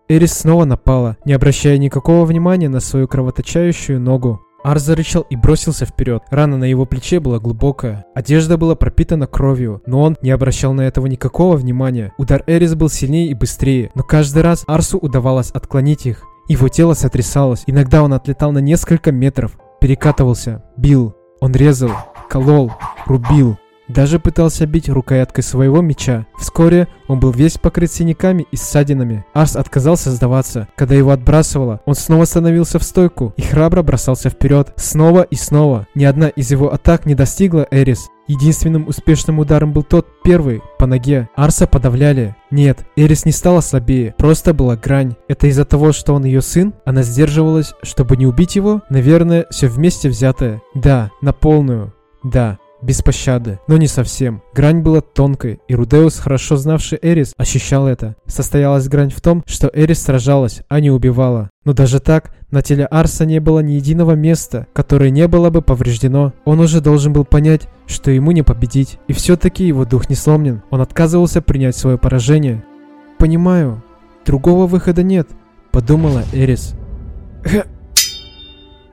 S1: Эрис снова напала, не обращая никакого внимания на свою кровоточающую ногу. Арс зарычал и бросился вперед. Рана на его плече была глубокая. Одежда была пропитана кровью, но он не обращал на этого никакого внимания. Удар Эрис был сильнее и быстрее, но каждый раз Арсу удавалось отклонить их. Его тело сотрясалось, иногда он отлетал на несколько метров, перекатывался, бил, он резал, колол, рубил. Даже пытался бить рукояткой своего меча. Вскоре он был весь покрыт синяками и ссадинами. Арс отказался сдаваться. Когда его отбрасывало, он снова становился в стойку и храбро бросался вперед. Снова и снова. Ни одна из его атак не достигла Эрис. Единственным успешным ударом был тот первый, по ноге. Арса подавляли. Нет, Эрис не стала слабее, просто была грань. Это из-за того, что он ее сын? Она сдерживалась, чтобы не убить его? Наверное, все вместе взятое. Да, на полную. Да, без пощады, но не совсем. Грань была тонкой, и Рудеус, хорошо знавший Эрис, ощущал это. Состоялась грань в том, что Эрис сражалась, а не убивала. Но даже так, на теле Арса не было ни единого места, которое не было бы повреждено. Он уже должен был понять, что ему не победить. И все-таки его дух не сломлен. Он отказывался принять свое поражение. «Понимаю. Другого выхода нет», — подумала Эрис.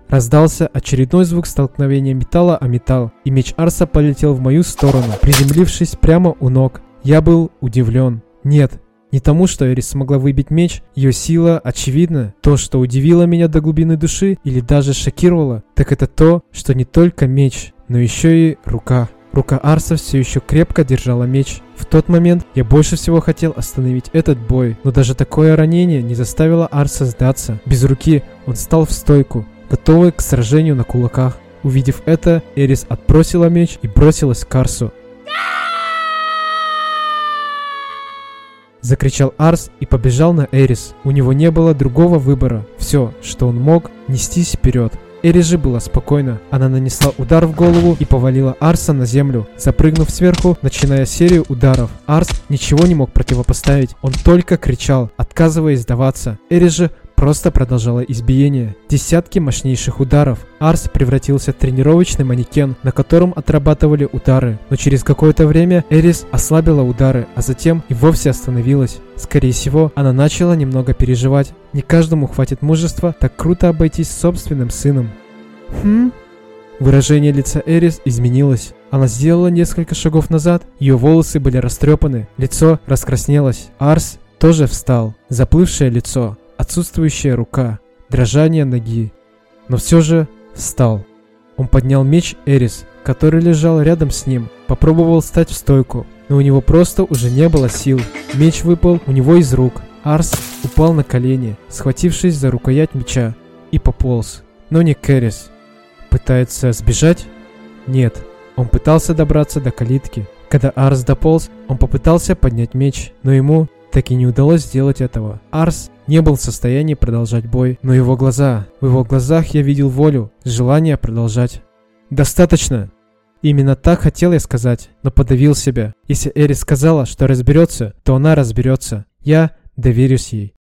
S1: Раздался очередной звук столкновения металла о металл, и меч Арса полетел в мою сторону, приземлившись прямо у ног. Я был удивлен. Нет, не тому, что Эрис смогла выбить меч, ее сила очевидна. То, что удивило меня до глубины души или даже шокировало, так это то, что не только меч, но еще и рука. Рука Арса все еще крепко держала меч. В тот момент я больше всего хотел остановить этот бой, но даже такое ранение не заставило Арса сдаться. Без руки он стал в стойку, готовый к сражению на кулаках. Увидев это, Эрис отбросила меч и бросилась к Арсу. Закричал Арс и побежал на Эрис. У него не было другого выбора. Все, что он мог, нестись вперед. Эрис же была спокойна. Она нанесла удар в голову и повалила Арса на землю, запрыгнув сверху, начиная серию ударов. Арс ничего не мог противопоставить. Он только кричал, отказываясь сдаваться. Эрис же просто продолжала избиение. Десятки мощнейших ударов. Арс превратился в тренировочный манекен, на котором отрабатывали удары. Но через какое-то время Эрис ослабила удары, а затем и вовсе остановилась. Скорее всего, она начала немного переживать. Не каждому хватит мужества так круто обойтись с собственным сыном. Хм? Выражение лица Эрис изменилось. Она сделала несколько шагов назад, ее волосы были растрепаны, лицо раскраснелось. Арс тоже встал, заплывшее лицо, отсутствующая рука, дрожание ноги. Но все же встал. Он поднял меч Эрис, который лежал рядом с ним, попробовал встать в стойку, но у него просто уже не было сил. Меч выпал у него из рук. Арс упал на колени, схватившись за рукоять меча, и пополз. Но не Кэрис. Пытается сбежать? Нет, он пытался добраться до калитки. Когда Арс дополз, он попытался поднять меч, но ему так и не удалось сделать этого. Арс не был в состоянии продолжать бой, но его глаза, в его глазах я видел волю, желание продолжать. «Достаточно!» Именно так хотел я сказать, но подавил себя. Если Эрис сказала, что разберется, то она разберется. Я доверюсь ей.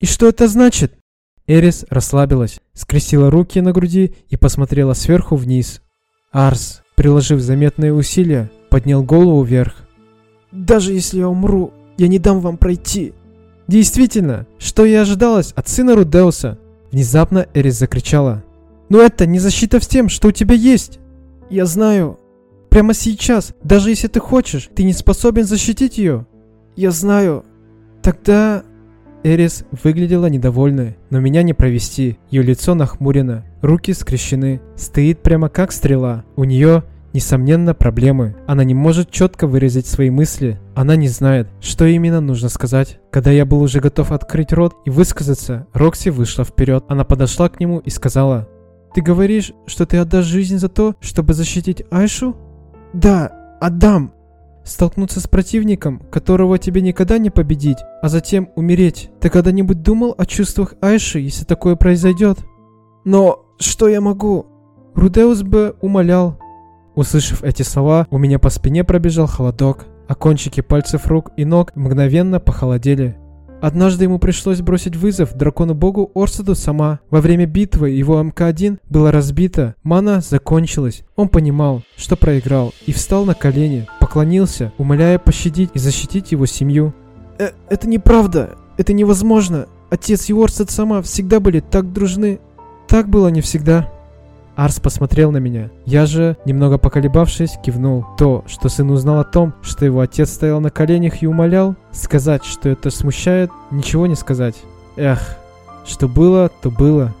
S1: «И что это значит?» Эрис расслабилась, скрестила руки на груди и посмотрела сверху вниз. Арс, приложив заметные усилия, поднял голову вверх.
S2: «Даже если я умру, я не дам вам пройти!»
S1: Действительно, что и ожидалось от сына Рудеуса. Внезапно Эрис закричала. «Но это не защита в тем, что у тебя есть!»
S2: «Я знаю. Прямо сейчас, даже если ты хочешь, ты не способен защитить ее!» «Я знаю. Тогда
S1: Эрис выглядела недовольной, но меня не провести. Ее лицо нахмурено, руки скрещены, стоит прямо как стрела. У нее, несомненно, проблемы. Она не может четко выразить свои мысли. Она не знает, что именно нужно сказать. Когда я был уже готов открыть рот и высказаться, Рокси вышла вперед. Она подошла к нему и сказала, «Ты говоришь, что ты отдашь жизнь за то, чтобы защитить Айшу?»
S2: «Да, отдам!»
S1: Столкнуться с противником, которого тебе никогда не победить, а затем умереть. Ты когда-нибудь думал о чувствах Айши, если такое произойдет?
S2: Но что я могу?
S1: Рудеус бы умолял. Услышав эти слова, у меня по спине пробежал холодок, а кончики пальцев рук и ног мгновенно похолодели. Однажды ему пришлось бросить вызов дракону-богу Орсаду сама. Во время битвы его МК-1 было разбито, мана закончилась. Он понимал, что проиграл, и встал на колени, поклонился, умоляя пощадить и защитить его семью.
S2: Э «Это неправда! Это невозможно! Отец и Орсад сама всегда были так дружны!»
S1: «Так было не всегда», Арс посмотрел на меня. Я же, немного поколебавшись, кивнул. То, что сын узнал о том, что его отец стоял на коленях и умолял, сказать, что это смущает, ничего не сказать. Эх, что было, то было.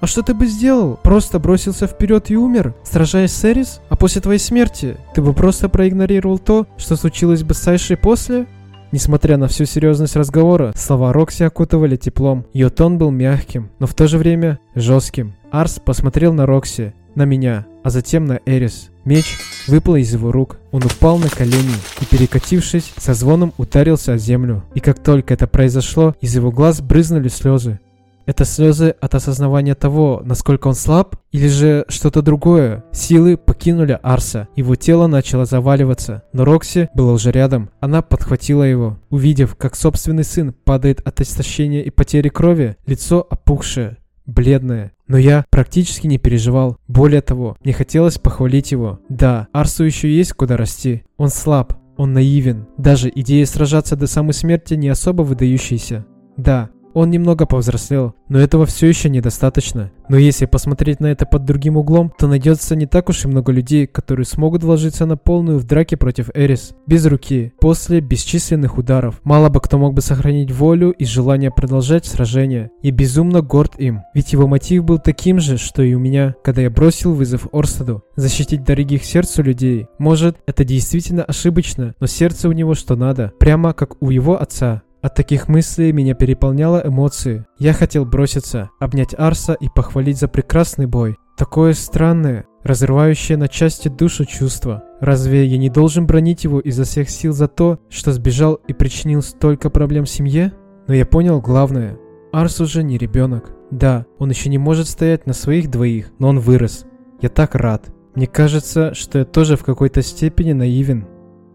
S1: А что ты бы сделал? Просто бросился вперед и умер, сражаясь с Эрис? А после твоей смерти ты бы просто проигнорировал то, что случилось бы с Айшей после? Несмотря на всю серьезность разговора, слова Рокси окутывали теплом. Ее тон был мягким, но в то же время жестким. Арс посмотрел на Рокси, на меня, а затем на Эрис. Меч выпал из его рук. Он упал на колени и, перекатившись, со звоном ударился о землю. И как только это произошло, из его глаз брызнули слезы. Это слезы от осознавания того, насколько он слаб, или же что-то другое. Силы покинули Арса, его тело начало заваливаться, но Рокси была уже рядом. Она подхватила его. Увидев, как собственный сын падает от истощения и потери крови, лицо опухшее, бледное. Но я практически не переживал. Более того, мне хотелось похвалить его. Да, Арсу еще есть куда расти. Он слаб, он наивен. Даже идея сражаться до самой смерти не особо выдающаяся. Да, он немного повзрослел, но этого все еще недостаточно. Но если посмотреть на это под другим углом, то найдется не так уж и много людей, которые смогут вложиться на полную в драке против Эрис. Без руки, после бесчисленных ударов. Мало бы кто мог бы сохранить волю и желание продолжать сражение. И безумно горд им. Ведь его мотив был таким же, что и у меня, когда я бросил вызов Орстаду. Защитить дорогих сердцу людей. Может, это действительно ошибочно, но сердце у него что надо. Прямо как у его отца. От таких мыслей меня переполняло эмоции. Я хотел броситься, обнять Арса и похвалить за прекрасный бой. Такое странное, разрывающее на части душу чувство. Разве я не должен бронить его изо всех сил за то, что сбежал и причинил столько проблем семье? Но я понял главное. Арс уже не ребенок. Да, он еще не может стоять на своих двоих, но он вырос. Я так рад. Мне кажется, что я тоже в какой-то степени наивен.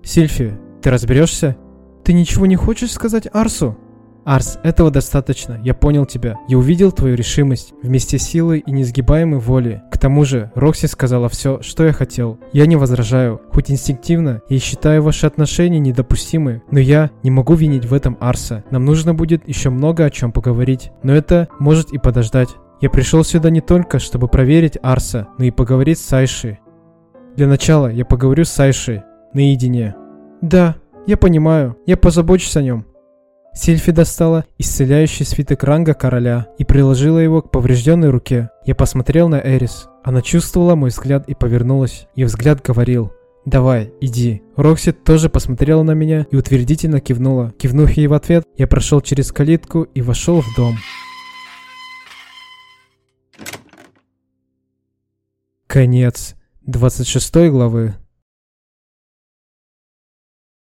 S1: Сильфи, ты разберешься? Ты ничего не хочешь сказать Арсу? Арс, этого достаточно. Я понял тебя. Я увидел твою решимость, вместе силы и несгибаемой воли. К тому же, Рокси сказала все, что я хотел. Я не возражаю. Хоть инстинктивно, я считаю ваши отношения недопустимы, но я не могу винить в этом Арса. Нам нужно будет еще много о чем поговорить. Но это может и подождать. Я пришел сюда не только, чтобы проверить Арса, но и поговорить с Айшей. Для начала я поговорю с Айшей. Наедине.
S2: Да, я понимаю, я позабочусь о нем.
S1: Сильфи достала исцеляющий свиток ранга короля и приложила его к поврежденной руке. Я посмотрел на Эрис. Она чувствовала мой взгляд и повернулась. Ее взгляд говорил «Давай, иди». Рокси тоже посмотрела на меня и утвердительно кивнула. Кивнув ей в ответ, я прошел через калитку и вошел в дом. Конец 26 главы.